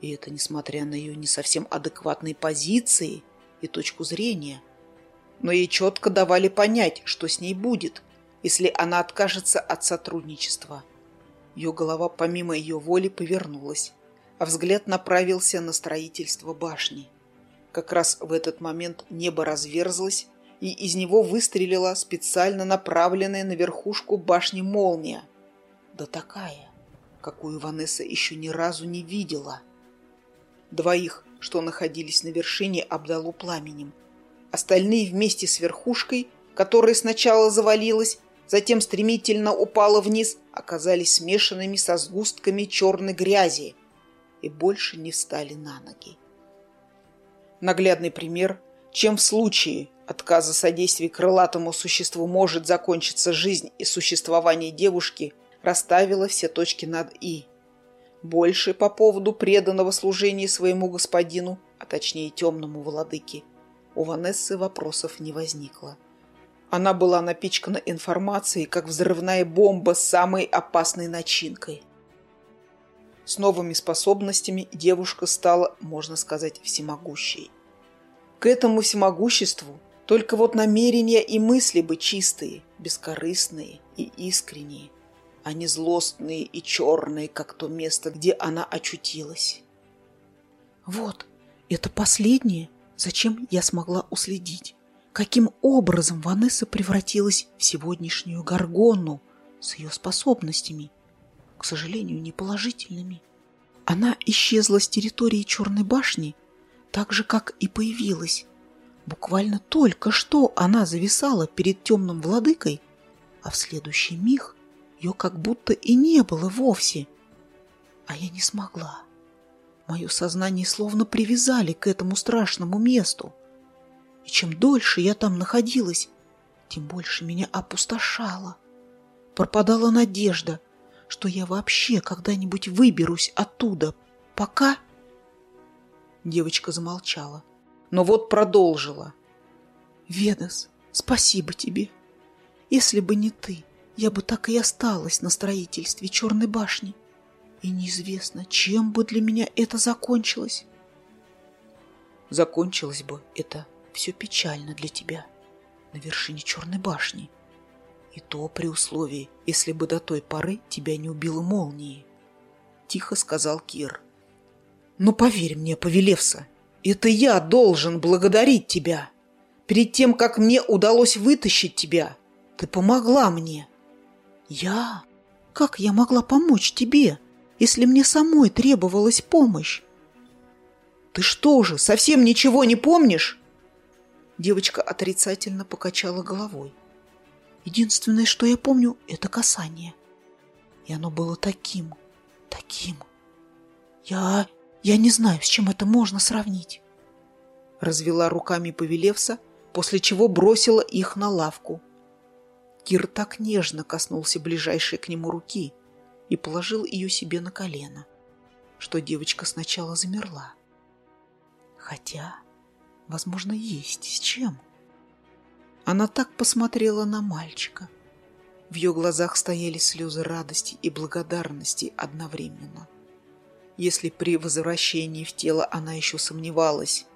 И это несмотря на ее не совсем адекватные позиции и точку зрения. Но ей четко давали понять, что с ней будет – если она откажется от сотрудничества. Ее голова помимо ее воли повернулась, а взгляд направился на строительство башни. Как раз в этот момент небо разверзлось, и из него выстрелила специально направленная на верхушку башни молния. Да такая, какую Ванесса еще ни разу не видела. Двоих, что находились на вершине, обдало пламенем. Остальные вместе с верхушкой, которая сначала завалилась, затем стремительно упала вниз, оказались смешанными со сгустками черной грязи и больше не встали на ноги. Наглядный пример, чем в случае отказа содействия крылатому существу может закончиться жизнь и существование девушки, расставила все точки над «и». Больше по поводу преданного служения своему господину, а точнее темному владыке, у Ванессы вопросов не возникло. Она была напичкана информацией, как взрывная бомба с самой опасной начинкой. С новыми способностями девушка стала, можно сказать, всемогущей. К этому всемогуществу только вот намерения и мысли бы чистые, бескорыстные и искренние, а не злостные и черные, как то место, где она очутилась. Вот, это последнее, зачем я смогла уследить каким образом Ванесса превратилась в сегодняшнюю Гаргону с ее способностями, к сожалению, неположительными. Она исчезла с территории Черной башни так же, как и появилась. Буквально только что она зависала перед темным владыкой, а в следующий миг ее как будто и не было вовсе. А я не смогла. Мое сознание словно привязали к этому страшному месту. И чем дольше я там находилась, тем больше меня опустошало. Пропадала надежда, что я вообще когда-нибудь выберусь оттуда. Пока...» Девочка замолчала, но вот продолжила. «Ведас, спасибо тебе. Если бы не ты, я бы так и осталась на строительстве Черной башни. И неизвестно, чем бы для меня это закончилось. Закончилось бы это все печально для тебя на вершине Черной башни. И то при условии, если бы до той поры тебя не убило молнией. Тихо сказал Кир. Но поверь мне, Повелевса, это я должен благодарить тебя. Перед тем, как мне удалось вытащить тебя, ты помогла мне. Я? Как я могла помочь тебе, если мне самой требовалась помощь? Ты что же, совсем ничего не помнишь? Девочка отрицательно покачала головой. Единственное, что я помню, это касание. И оно было таким, таким. Я... я не знаю, с чем это можно сравнить. Развела руками Повелевса, после чего бросила их на лавку. Кир так нежно коснулся ближайшей к нему руки и положил ее себе на колено, что девочка сначала замерла. Хотя, возможно, есть с чем. Она так посмотрела на мальчика. В ее глазах стояли слезы радости и благодарности одновременно. Если при возвращении в тело она еще сомневалась,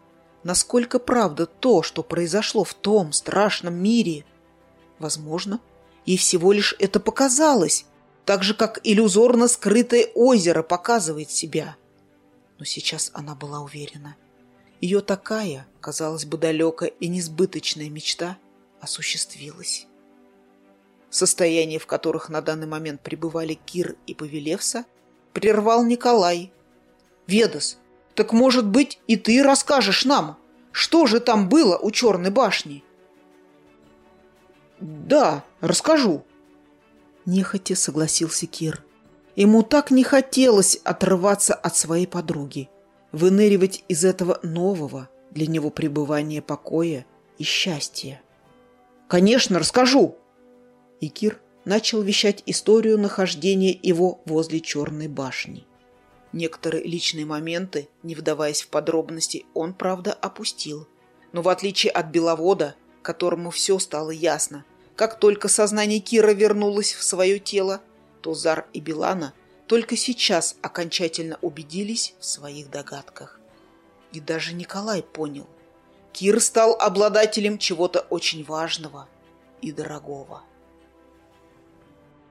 насколько правда то, что произошло в том страшном мире – Возможно, ей всего лишь это показалось, так же, как иллюзорно скрытое озеро показывает себя. Но сейчас она была уверена. Ее такая, казалось бы, далекая и несбыточная мечта осуществилась. Состояние, в которых на данный момент пребывали Кир и Повелевса, прервал Николай. «Ведас, так, может быть, и ты расскажешь нам, что же там было у Черной башни?» «Да, расскажу». Нехотя согласился Кир. Ему так не хотелось отрываться от своей подруги, выныривать из этого нового для него пребывания покоя и счастья. «Конечно, расскажу!» И Кир начал вещать историю нахождения его возле Черной башни. Некоторые личные моменты, не вдаваясь в подробности, он, правда, опустил. Но в отличие от Беловода, которому все стало ясно, как только сознание Кира вернулось в свое тело, то Зар и Билана только сейчас окончательно убедились в своих догадках. И даже Николай понял. Кир стал обладателем чего-то очень важного и дорогого.